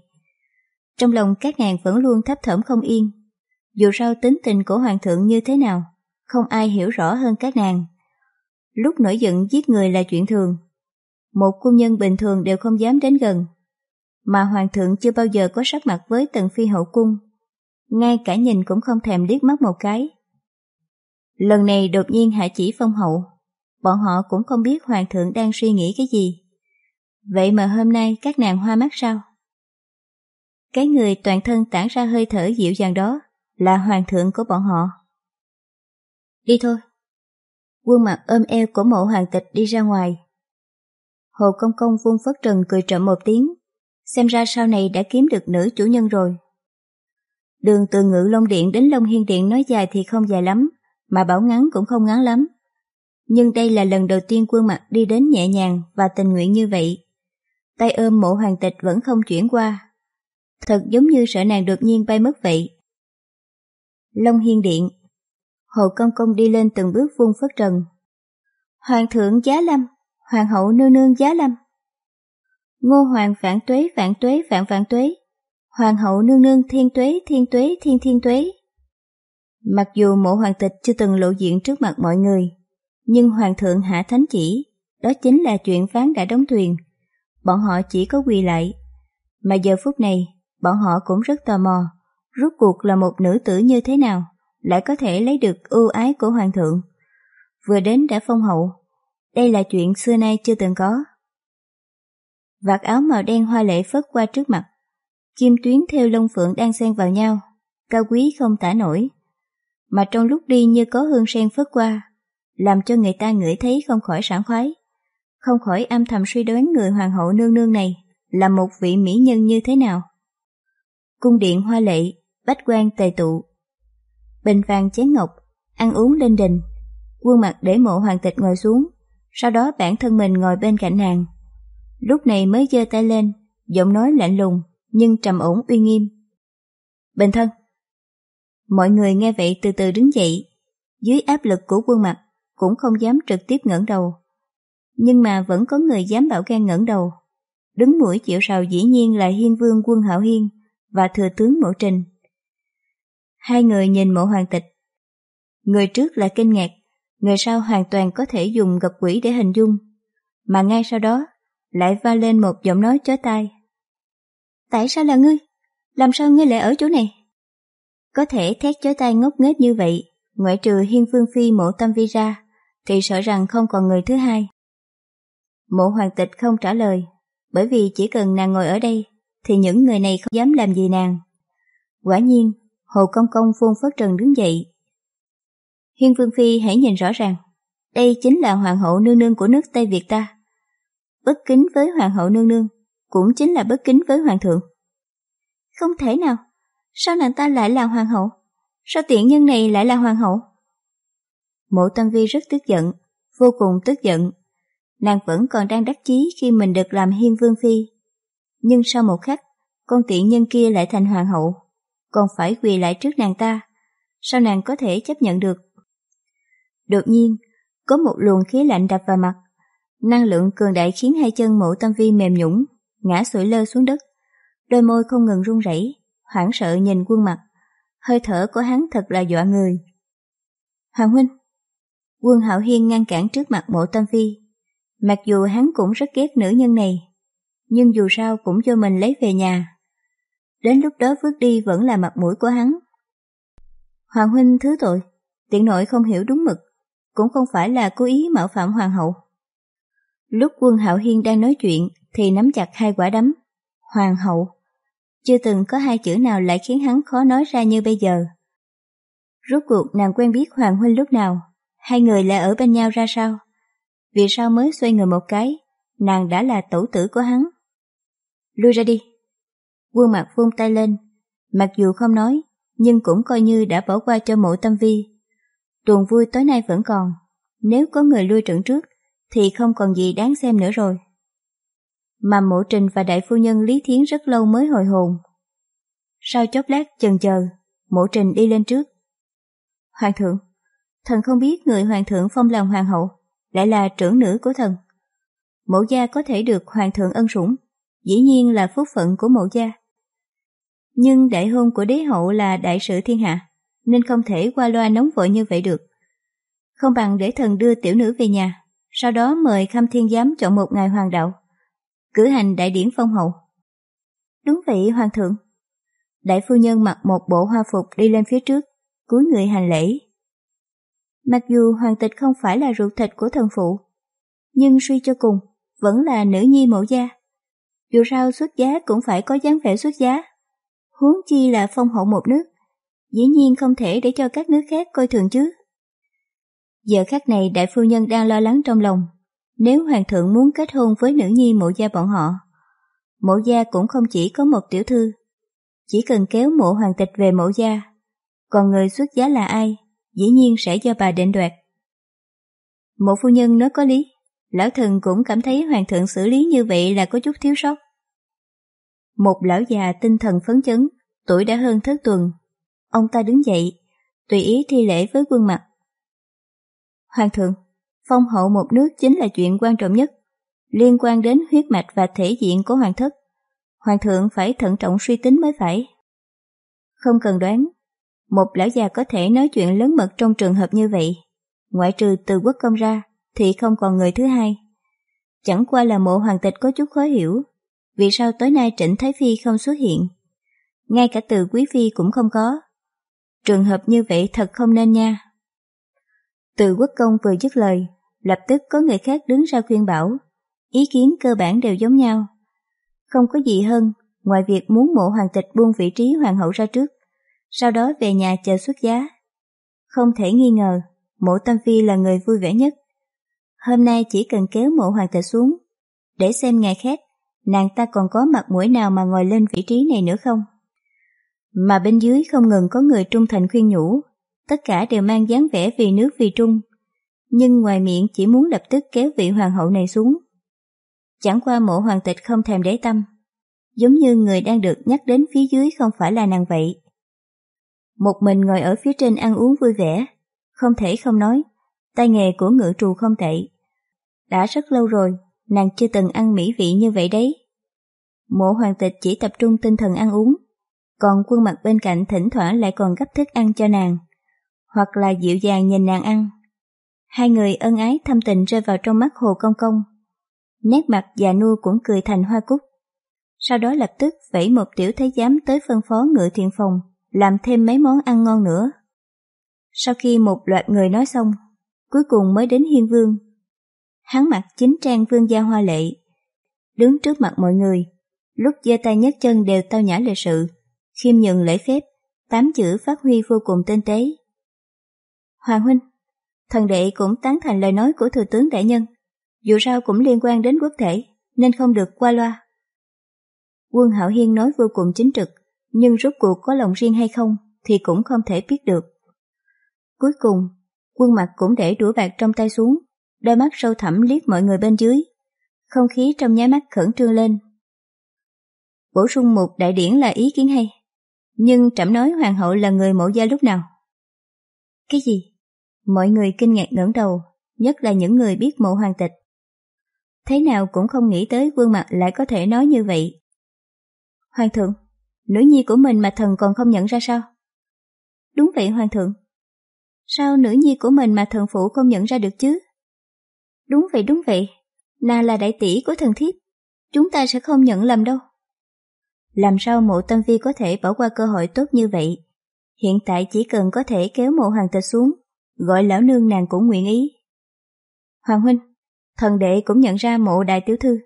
Trong lòng các nàng vẫn luôn thấp thỏm không yên. Dù sao tính tình của hoàng thượng như thế nào, không ai hiểu rõ hơn các nàng. Lúc nổi giận giết người là chuyện thường. Một cung nhân bình thường đều không dám đến gần. Mà hoàng thượng chưa bao giờ có sắc mặt với tần phi hậu cung. Ngay cả nhìn cũng không thèm liếc mắt một cái. Lần này đột nhiên hạ chỉ phong hậu. Bọn họ cũng không biết hoàng thượng đang suy nghĩ cái gì. Vậy mà hôm nay các nàng hoa mắt sao? Cái người toàn thân tản ra hơi thở dịu dàng đó là hoàng thượng của bọn họ. Đi thôi. Quân mặt ôm eo của mộ hoàng tịch đi ra ngoài. Hồ Công Công vung phất trần cười trộm một tiếng, xem ra sau này đã kiếm được nữ chủ nhân rồi. Đường từ ngự Long Điện đến Long Hiên Điện nói dài thì không dài lắm, mà bảo ngắn cũng không ngắn lắm. Nhưng đây là lần đầu tiên quân mặt đi đến nhẹ nhàng và tình nguyện như vậy. Tay ôm mộ hoàng tịch vẫn không chuyển qua. Thật giống như sợ nàng đột nhiên bay mất vậy. Long Hiên Điện Hồ Công Công đi lên từng bước vung phất trần. Hoàng thượng giá lâm, hoàng hậu nương nương giá lâm. Ngô hoàng vạn tuế vạn tuế vạn vạn tuế, hoàng hậu nương nương thiên tuế thiên tuế thiên thiên tuế. Mặc dù mộ hoàng tịch chưa từng lộ diện trước mặt mọi người, nhưng hoàng thượng hạ thánh chỉ, đó chính là chuyện phán đã đóng thuyền. Bọn họ chỉ có quỳ lại. Mà giờ phút này, bọn họ cũng rất tò mò, rốt cuộc là một nữ tử như thế nào, lại có thể lấy được ưu ái của hoàng thượng. Vừa đến đã phong hậu, đây là chuyện xưa nay chưa từng có. Vạt áo màu đen hoa lệ phất qua trước mặt, kim tuyến theo lông phượng đang xen vào nhau, cao quý không tả nổi. Mà trong lúc đi như có hương sen phất qua, làm cho người ta ngửi thấy không khỏi sảng khoái, không khỏi âm thầm suy đoán người hoàng hậu nương nương này là một vị mỹ nhân như thế nào. Cung điện hoa lệ, bách quan tề tụ. Bình vàng chén ngọc, ăn uống lên đình, quân mặt để mộ hoàng tịch ngồi xuống, sau đó bản thân mình ngồi bên cạnh nàng. Lúc này mới giơ tay lên, giọng nói lạnh lùng, nhưng trầm ổn uy nghiêm. Bình thân. Mọi người nghe vậy từ từ đứng dậy, dưới áp lực của quân mặt, cũng không dám trực tiếp ngẩng đầu. Nhưng mà vẫn có người dám bảo gan ngẩng đầu. Đứng mũi chịu sào dĩ nhiên là hiên vương quân hạo hiên và thừa tướng mộ trình. Hai người nhìn mộ hoàng tịch. Người trước là kinh ngạc, người sau hoàn toàn có thể dùng gặp quỷ để hình dung. Mà ngay sau đó, lại va lên một giọng nói chói tai. Tại sao là ngươi? Làm sao ngươi lại ở chỗ này? Có thể thét chói tai ngốc nghếch như vậy, ngoại trừ hiên phương phi mộ tâm vi ra, thì sợ rằng không còn người thứ hai. Mộ hoàng tịch không trả lời, bởi vì chỉ cần nàng ngồi ở đây, thì những người này không dám làm gì nàng. Quả nhiên, Hồ Công Công phun phất trần đứng dậy. Hiên Vương Phi hãy nhìn rõ ràng, đây chính là hoàng hậu nương nương của nước Tây Việt ta. Bất kính với hoàng hậu nương nương, cũng chính là bất kính với hoàng thượng. Không thể nào, sao nàng ta lại là hoàng hậu? Sao tiện nhân này lại là hoàng hậu? Mộ Tâm Vi rất tức giận, vô cùng tức giận. Nàng vẫn còn đang đắc chí khi mình được làm hiên vương phi. Nhưng sau một khắc, con tiện nhân kia lại thành hoàng hậu, còn phải quỳ lại trước nàng ta. Sao nàng có thể chấp nhận được? Đột nhiên, có một luồng khí lạnh đập vào mặt. Năng lượng cường đại khiến hai chân mộ tâm vi mềm nhũng, ngã sủi lơ xuống đất. Đôi môi không ngừng run rẩy, hoảng sợ nhìn quân mặt. Hơi thở của hắn thật là dọa người. Hoàng huynh, Quân Hạo Hiên ngăn cản trước mặt mộ tâm phi. Mặc dù hắn cũng rất ghét nữ nhân này, nhưng dù sao cũng cho mình lấy về nhà. Đến lúc đó vứt đi vẫn là mặt mũi của hắn. Hoàng huynh thứ tội, tiện nội không hiểu đúng mực, cũng không phải là cố ý mạo phạm hoàng hậu. Lúc quân Hạo Hiên đang nói chuyện thì nắm chặt hai quả đấm. Hoàng hậu. Chưa từng có hai chữ nào lại khiến hắn khó nói ra như bây giờ. Rốt cuộc nàng quen biết Hoàng huynh lúc nào hai người lại ở bên nhau ra sao? Vì sao mới xoay người một cái, nàng đã là tổ tử của hắn? Lui ra đi. Quân mặt vung tay lên, mặc dù không nói, nhưng cũng coi như đã bỏ qua cho mộ tâm vi. Tuần vui tối nay vẫn còn, nếu có người lui trận trước, thì không còn gì đáng xem nữa rồi. Mà mộ trình và đại phu nhân Lý Thiến rất lâu mới hồi hồn. Sau chốc lát chần chờ, mộ trình đi lên trước. Hoàng thượng, thần không biết người hoàng thượng phong làm hoàng hậu lại là trưởng nữ của thần. Mẫu gia có thể được hoàng thượng ân sủng, dĩ nhiên là phúc phận của mẫu gia. Nhưng đại hôn của đế hậu là đại sự thiên hạ, nên không thể qua loa nóng vội như vậy được. Không bằng để thần đưa tiểu nữ về nhà, sau đó mời Khâm Thiên Giám chọn một ngày hoàng đạo, cử hành đại điển phong hậu. Đúng vậy hoàng thượng. Đại phu nhân mặc một bộ hoa phục đi lên phía trước, cúi người hành lễ. Mặc dù hoàng tịch không phải là ruột thịt của thần phụ, nhưng suy cho cùng, vẫn là nữ nhi mẫu gia. Dù sao xuất giá cũng phải có dáng vẻ xuất giá. Huống chi là phong hậu một nước, dĩ nhiên không thể để cho các nước khác coi thường chứ. Giờ khắc này đại phu nhân đang lo lắng trong lòng, nếu hoàng thượng muốn kết hôn với nữ nhi mộ gia bọn họ, mộ gia cũng không chỉ có một tiểu thư, chỉ cần kéo mộ hoàng tịch về mộ gia, còn người xuất giá là ai, dĩ nhiên sẽ do bà định đoạt. Mộ phu nhân nói có lý, lão thần cũng cảm thấy hoàng thượng xử lý như vậy là có chút thiếu sót. Một lão già tinh thần phấn chấn, tuổi đã hơn thất tuần. Ông ta đứng dậy, tùy ý thi lễ với quân mặt. Hoàng thượng, phong hậu một nước chính là chuyện quan trọng nhất, liên quan đến huyết mạch và thể diện của hoàng thất. Hoàng thượng phải thận trọng suy tính mới phải. Không cần đoán, một lão già có thể nói chuyện lớn mật trong trường hợp như vậy. Ngoại trừ từ quốc công ra, thì không còn người thứ hai. Chẳng qua là mộ hoàng tịch có chút khó hiểu, vì sao tối nay Trịnh Thái Phi không xuất hiện. Ngay cả từ quý phi cũng không có. Trường hợp như vậy thật không nên nha. Từ quốc công vừa dứt lời, lập tức có người khác đứng ra khuyên bảo, ý kiến cơ bản đều giống nhau. Không có gì hơn ngoài việc muốn mộ hoàng tịch buông vị trí hoàng hậu ra trước, sau đó về nhà chờ xuất giá. Không thể nghi ngờ, mộ tâm phi là người vui vẻ nhất. Hôm nay chỉ cần kéo mộ hoàng tịch xuống, để xem ngày khác nàng ta còn có mặt mũi nào mà ngồi lên vị trí này nữa không. Mà bên dưới không ngừng có người trung thành khuyên nhủ, tất cả đều mang dáng vẻ vì nước vì trung, nhưng ngoài miệng chỉ muốn lập tức kéo vị hoàng hậu này xuống. Chẳng qua mộ hoàng tịch không thèm để tâm, giống như người đang được nhắc đến phía dưới không phải là nàng vậy. Một mình ngồi ở phía trên ăn uống vui vẻ, không thể không nói, tay nghề của ngự trù không tệ. Đã rất lâu rồi, nàng chưa từng ăn mỹ vị như vậy đấy. Mộ hoàng tịch chỉ tập trung tinh thần ăn uống, còn quân mặt bên cạnh thỉnh thoảng lại còn gấp thức ăn cho nàng, hoặc là dịu dàng nhìn nàng ăn. Hai người ân ái thâm tình rơi vào trong mắt Hồ Công Công. Nét mặt già nua cũng cười thành hoa cúc. Sau đó lập tức vẫy một tiểu thái giám tới phân phó ngự thiện phòng, làm thêm mấy món ăn ngon nữa. Sau khi một loạt người nói xong, cuối cùng mới đến hiên vương. Hắn mặc chính trang vương gia hoa lệ, đứng trước mặt mọi người, lúc giơ tay nhấc chân đều tao nhã lịch sự, khiêm nhường lễ phép, tám chữ phát huy vô cùng tinh tế. Hoàng huynh, thần đệ cũng tán thành lời nói của thừa tướng đại nhân, dù sao cũng liên quan đến quốc thể, nên không được qua loa. Quân Hạo Hiên nói vô cùng chính trực, nhưng rốt cuộc có lòng riêng hay không thì cũng không thể biết được. Cuối cùng, quân mặt cũng để đũa bạc trong tay xuống, đôi mắt sâu thẳm liếc mọi người bên dưới. Không khí trong nháy mắt khẩn trương lên. Bổ sung một đại điển là ý kiến hay, nhưng trẫm nói hoàng hậu là người mẫu gia lúc nào. Cái gì? Mọi người kinh ngạc ngẩng đầu, nhất là những người biết mộ hoàng tịch. Thế nào cũng không nghĩ tới quân mặt lại có thể nói như vậy. Hoàng thượng, nữ nhi của mình mà thần còn không nhận ra sao? Đúng vậy hoàng thượng. Sao nữ nhi của mình mà thần phụ không nhận ra được chứ? Đúng vậy đúng vậy, nàng là đại tỷ của thần thiếp, chúng ta sẽ không nhận lầm đâu. Làm sao mộ tâm vi có thể bỏ qua cơ hội tốt như vậy? Hiện tại chỉ cần có thể kéo mộ hoàng tịch xuống, gọi lão nương nàng cũng nguyện ý. Hoàng huynh, thần đệ cũng nhận ra mộ đại tiểu thư,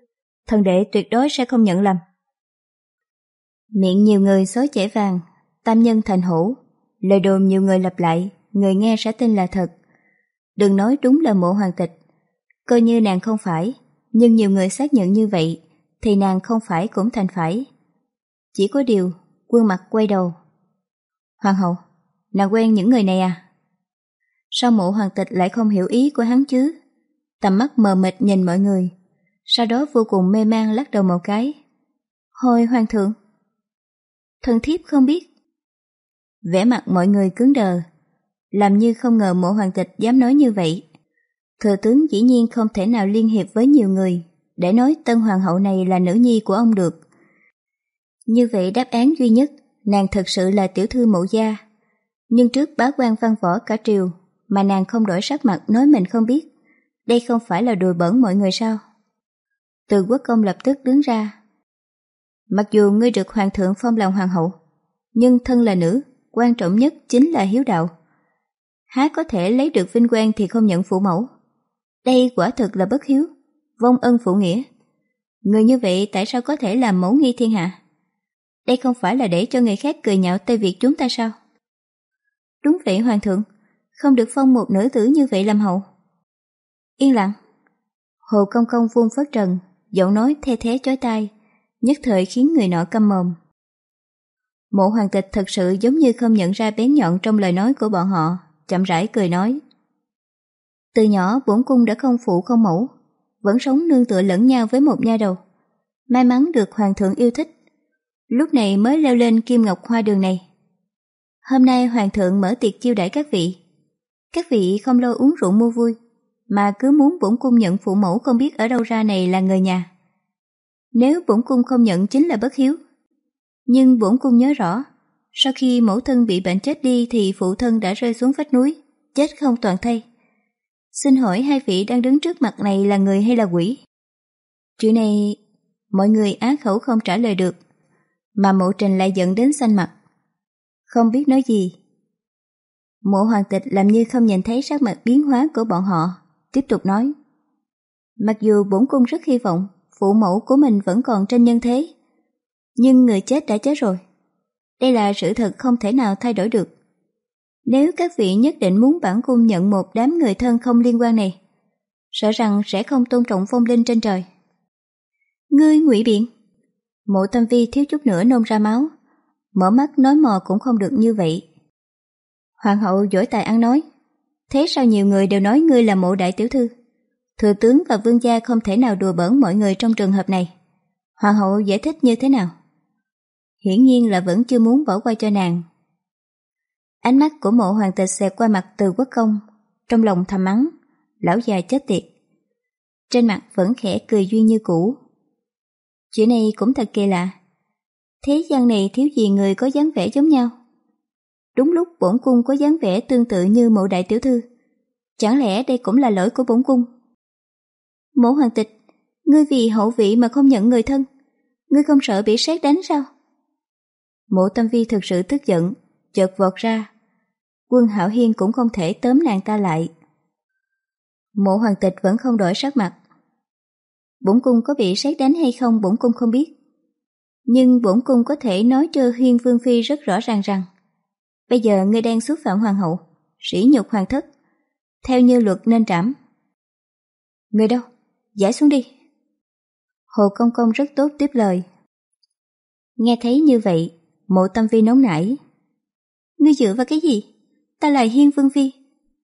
thần đệ tuyệt đối sẽ không nhận lầm. Miệng nhiều người xói chảy vàng, tam nhân thành hổ, lời đồn nhiều người lặp lại, người nghe sẽ tin là thật. Đừng nói đúng là mộ hoàng tịch, coi như nàng không phải, nhưng nhiều người xác nhận như vậy, thì nàng không phải cũng thành phải. Chỉ có điều, quân mặt quay đầu. Hoàng hậu, nàng quen những người này à? Sao mộ hoàng tịch lại không hiểu ý của hắn chứ? Tầm mắt mờ mịt nhìn mọi người, sau đó vô cùng mê man lắc đầu một cái. Hồi hoàng thượng. Thần thiếp không biết. Vẻ mặt mọi người cứng đờ, làm như không ngờ mộ hoàng tịch dám nói như vậy. Thừa tướng dĩ nhiên không thể nào liên hiệp với nhiều người để nói tân hoàng hậu này là nữ nhi của ông được. Như vậy đáp án duy nhất, nàng thật sự là tiểu thư mẫu gia. Nhưng trước bá quan văn võ cả triều, mà nàng không đổi sắc mặt nói mình không biết. đây không phải là đùa bẩn mọi người sao? Từ quốc công lập tức đứng ra. Mặc dù ngươi được hoàng thượng phong làm hoàng hậu, nhưng thân là nữ, quan trọng nhất chính là hiếu đạo. Há có thể lấy được vinh quang thì không nhận phụ mẫu. Đây quả thực là bất hiếu, vong ân phụ nghĩa. Người như vậy tại sao có thể làm mẫu nghi thiên hạ? Đây không phải là để cho người khác cười nhạo Tây Việt chúng ta sao? Đúng vậy hoàng thượng, không được phong một nữ tử như vậy làm hậu. Yên lặng. Hồ Công Công vuông phất trần, giọng nói the thế chói tai, nhất thời khiến người nọ câm mồm. Mộ hoàng tịch thật sự giống như không nhận ra bén nhọn trong lời nói của bọn họ, chậm rãi cười nói. Từ nhỏ bổn cung đã không phụ không mẫu, vẫn sống nương tựa lẫn nhau với một nha đầu. May mắn được hoàng thượng yêu thích, lúc này mới leo lên kim ngọc hoa đường này. Hôm nay hoàng thượng mở tiệc chiêu đãi các vị. Các vị không lo uống rượu mua vui, mà cứ muốn bổn cung nhận phụ mẫu không biết ở đâu ra này là người nhà. Nếu bổn cung không nhận chính là bất hiếu. Nhưng bổn cung nhớ rõ, sau khi mẫu thân bị bệnh chết đi thì phụ thân đã rơi xuống vách núi, chết không toàn thây. Xin hỏi hai vị đang đứng trước mặt này là người hay là quỷ? Chuyện này mọi người á khẩu không trả lời được, mà mộ trình lại giận đến xanh mặt. Không biết nói gì. Mộ hoàng tịch làm như không nhìn thấy sắc mặt biến hóa của bọn họ, tiếp tục nói. Mặc dù bổn cung rất hy vọng phụ mẫu của mình vẫn còn trên nhân thế, nhưng người chết đã chết rồi. Đây là sự thật không thể nào thay đổi được. Nếu các vị nhất định muốn bản cung nhận một đám người thân không liên quan này, sợ rằng sẽ không tôn trọng phong linh trên trời. Ngươi ngụy biện. Mộ tâm vi thiếu chút nữa nôn ra máu, mở mắt nói mò cũng không được như vậy. Hoàng hậu dỗi tài ăn nói, thế sao nhiều người đều nói ngươi là mộ đại tiểu thư? Thừa tướng và vương gia không thể nào đùa bỡn mọi người trong trường hợp này. Hoàng hậu giải thích như thế nào? Hiển nhiên là vẫn chưa muốn bỏ qua cho nàng. Ánh mắt của mộ hoàng tịch xẹt qua mặt từ quốc công, trong lòng thầm mắng, lão già chết tiệt. Trên mặt vẫn khẽ cười duy như cũ. Chuyện này cũng thật kỳ lạ. Thế gian này thiếu gì người có dáng vẻ giống nhau? Đúng lúc bổn cung có dáng vẻ tương tự như mộ đại tiểu thư. Chẳng lẽ đây cũng là lỗi của bổn cung? Mộ hoàng tịch, ngươi vì hậu vị mà không nhận người thân, ngươi không sợ bị xét đánh sao? Mộ tâm vi thực sự tức giận, chợt vọt ra. Quân Hảo Hiên cũng không thể tóm nàng ta lại. Mộ hoàng tịch vẫn không đổi sắc mặt. Bổn cung có bị xét đánh hay không bổn cung không biết. Nhưng bổn cung có thể nói cho Hiên Vương Phi rất rõ ràng rằng bây giờ ngươi đang xúc phạm hoàng hậu, sỉ nhục hoàng thất, theo như luật nên trảm. Người đâu? Giải xuống đi. Hồ Công Công rất tốt tiếp lời. Nghe thấy như vậy, mộ tâm vi nóng nảy. Ngươi dựa vào cái gì? Ta là Hiên Vương Phi.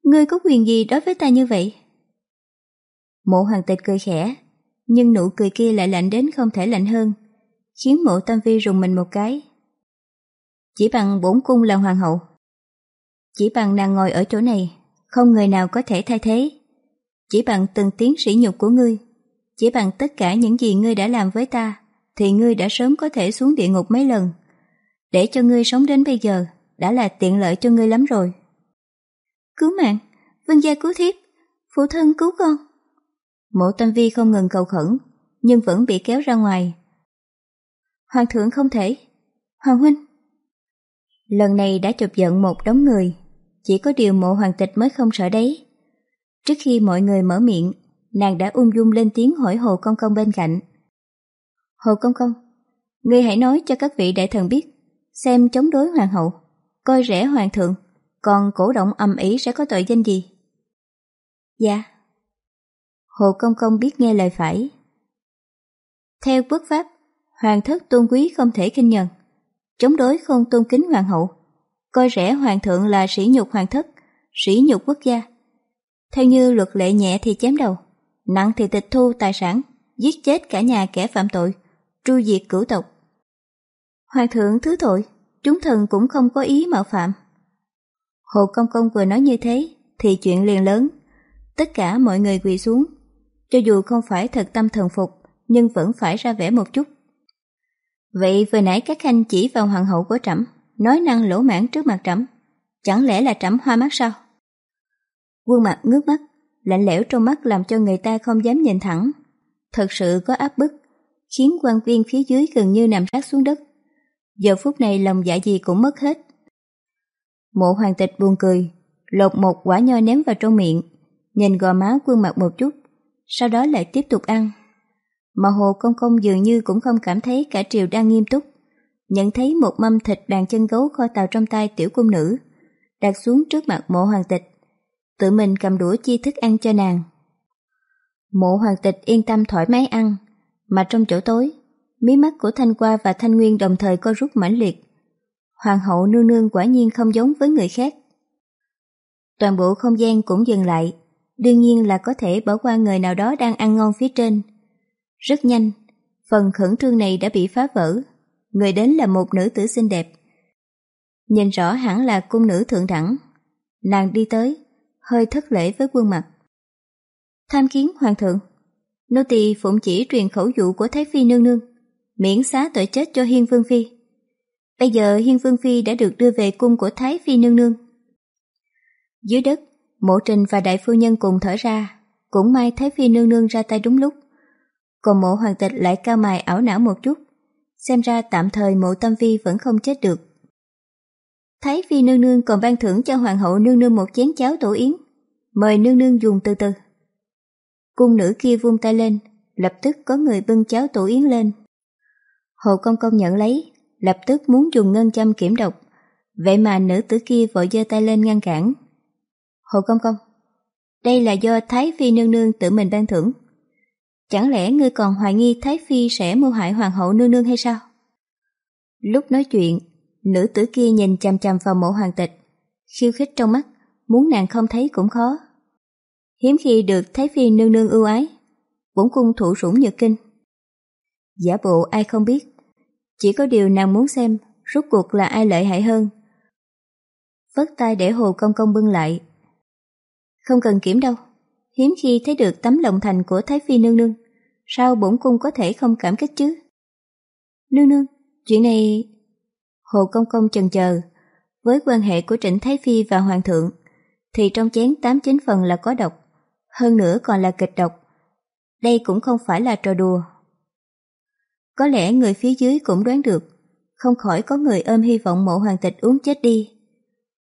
Ngươi có quyền gì đối với ta như vậy? Mộ hoàng tịch cười khẽ, nhưng nụ cười kia lại lạnh đến không thể lạnh hơn, khiến mộ tâm vi rùng mình một cái. Chỉ bằng bổn cung là hoàng hậu. Chỉ bằng nàng ngồi ở chỗ này, không người nào có thể thay thế. Chỉ bằng từng tiếng sỉ nhục của ngươi, chỉ bằng tất cả những gì ngươi đã làm với ta, thì ngươi đã sớm có thể xuống địa ngục mấy lần. Để cho ngươi sống đến bây giờ, đã là tiện lợi cho ngươi lắm rồi. Cứu mạng, vương gia cứu thiếp, phụ thân cứu con. Mộ tâm vi không ngừng cầu khẩn, nhưng vẫn bị kéo ra ngoài. Hoàng thượng không thể. Hoàng huynh. Lần này đã chụp giận một đống người, chỉ có điều mộ hoàng tịch mới không sợ đấy. Trước khi mọi người mở miệng, nàng đã ung dung lên tiếng hỏi Hồ Công Công bên cạnh. Hồ Công Công, ngươi hãy nói cho các vị đại thần biết, xem chống đối hoàng hậu, coi rẻ hoàng thượng, còn cổ động âm ý sẽ có tội danh gì? Dạ. Hồ Công Công biết nghe lời phải. Theo quốc pháp, hoàng thất tôn quý không thể kinh nhận, chống đối không tôn kính hoàng hậu, coi rẻ hoàng thượng là sỉ nhục hoàng thất, sỉ nhục quốc gia. Theo như luật lệ nhẹ thì chém đầu, nặng thì tịch thu tài sản, giết chết cả nhà kẻ phạm tội, tru diệt cửu tộc. Hoàng thượng thứ tội, chúng thần cũng không có ý mạo phạm. Hồ Công Công vừa nói như thế, thì chuyện liền lớn. Tất cả mọi người quỳ xuống, cho dù không phải thật tâm thần phục, nhưng vẫn phải ra vẻ một chút. Vậy vừa nãy các khanh chỉ vào hoàng hậu của trẫm nói năng lỗ mãn trước mặt trẫm chẳng lẽ là trẫm hoa mắt sao? Quân mặt ngước mắt, lạnh lẽo trong mắt làm cho người ta không dám nhìn thẳng. Thật sự có áp bức, khiến quan viên phía dưới gần như nằm sát xuống đất. Giờ phút này lòng dạ gì cũng mất hết. Mộ hoàng tịch buồn cười, lột một quả nho ném vào trong miệng, nhìn gò má quân mặt một chút, sau đó lại tiếp tục ăn. Mà Hồ Công Công dường như cũng không cảm thấy cả triều đang nghiêm túc, nhận thấy một mâm thịt đàn chân gấu kho tàu trong tay tiểu cung nữ, đặt xuống trước mặt mộ hoàng tịch, tự mình cầm đũa chi thức ăn cho nàng. Mộ hoàng tịch yên tâm thoải mái ăn, mà trong chỗ tối, mí mắt của Thanh Qua và Thanh Nguyên đồng thời co rút mãnh liệt. Hoàng hậu nương nương quả nhiên không giống với người khác. Toàn bộ không gian cũng dừng lại, đương nhiên là có thể bỏ qua người nào đó đang ăn ngon phía trên. Rất nhanh, phần khẩn trương này đã bị phá vỡ. Người đến là một nữ tử xinh đẹp. Nhìn rõ hẳn là cung nữ thượng đẳng. Nàng đi tới, hơi thất lễ với quân mặt. Tham kiến hoàng thượng. Nô tỳ phụng chỉ truyền khẩu dụ của Thái Phi nương nương, miễn xá tội chết cho Hiên Vương Phi. Bây giờ Hiên Vương Phi đã được đưa về cung của Thái Phi nương nương. Dưới đất, Mộ Trình và Đại Phu Nhân cùng thở ra, cũng may Thái Phi nương nương ra tay đúng lúc. Còn mộ hoàng tịch lại cao mài ảo não một chút, xem ra tạm thời mộ tâm phi vẫn không chết được. Thái Phi nương nương còn ban thưởng cho hoàng hậu nương nương một chén cháo tổ yến, mời nương nương dùng từ từ. Cung nữ kia vung tay lên, lập tức có người bưng cháo tổ yến lên. Hồ Công Công nhận lấy, lập tức muốn dùng ngân châm kiểm độc, vậy mà nữ tử kia vội giơ tay lên ngăn cản. Hồ Công Công, đây là do Thái Phi nương nương tự mình ban thưởng. Chẳng lẽ ngươi còn hoài nghi Thái Phi sẽ mưu hại Hoàng hậu nương nương hay sao? Lúc nói chuyện, nữ tử kia nhìn chằm chằm vào mộ hoàng tịch, khiêu khích trong mắt, muốn nàng không thấy cũng khó. Hiếm khi được Thái Phi nương nương ưu ái, bổn cung thủ sủng nhược kinh. Giả bộ ai không biết, chỉ có điều nàng muốn xem rốt cuộc là ai lợi hại hơn. Vất tay để Hồ Công Công bưng lại. Không cần kiểm đâu, hiếm khi thấy được tấm lòng thành của Thái Phi nương nương, sao bổn cung có thể không cảm kích chứ? Nương nương, chuyện này... Hồ Công Công chần chờ, với quan hệ của Trịnh Thái Phi và Hoàng thượng, thì trong chén tám chín phần là có độc, hơn nữa còn là kịch độc. Đây cũng không phải là trò đùa. Có lẽ người phía dưới cũng đoán được, không khỏi có người ôm hy vọng mộ hoàng tịch uống chết đi.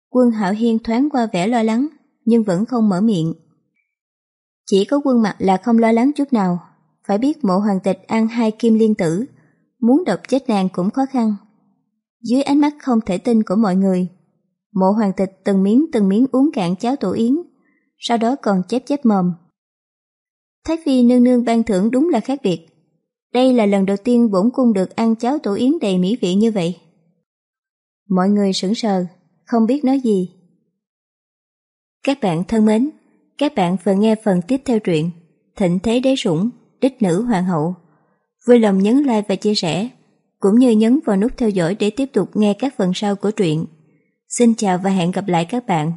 Quân Hạo Hiên thoáng qua vẻ lo lắng, nhưng vẫn không mở miệng. Chỉ có quân mặt là không lo lắng chút nào, phải biết mộ hoàng tịch ăn hai kim liên tử, muốn độc chết nàng cũng khó khăn. Dưới ánh mắt không thể tin của mọi người, mộ hoàng tịch từng miếng từng miếng uống cạn cháo tổ yến, sau đó còn chép chép mồm. Thái Phi nương nương ban thưởng đúng là khác biệt. Đây là lần đầu tiên bổn cung được ăn cháo tổ yến đầy mỹ vị như vậy. Mọi người sững sờ, không biết nói gì. Các bạn thân mến, các bạn vừa nghe phần tiếp theo truyện Thịnh Thế Đế Sủng, Đích Nữ Hoàng Hậu. Vui lòng nhấn like và chia sẻ, cũng như nhấn vào nút theo dõi để tiếp tục nghe các phần sau của truyện. Xin chào và hẹn gặp lại các bạn.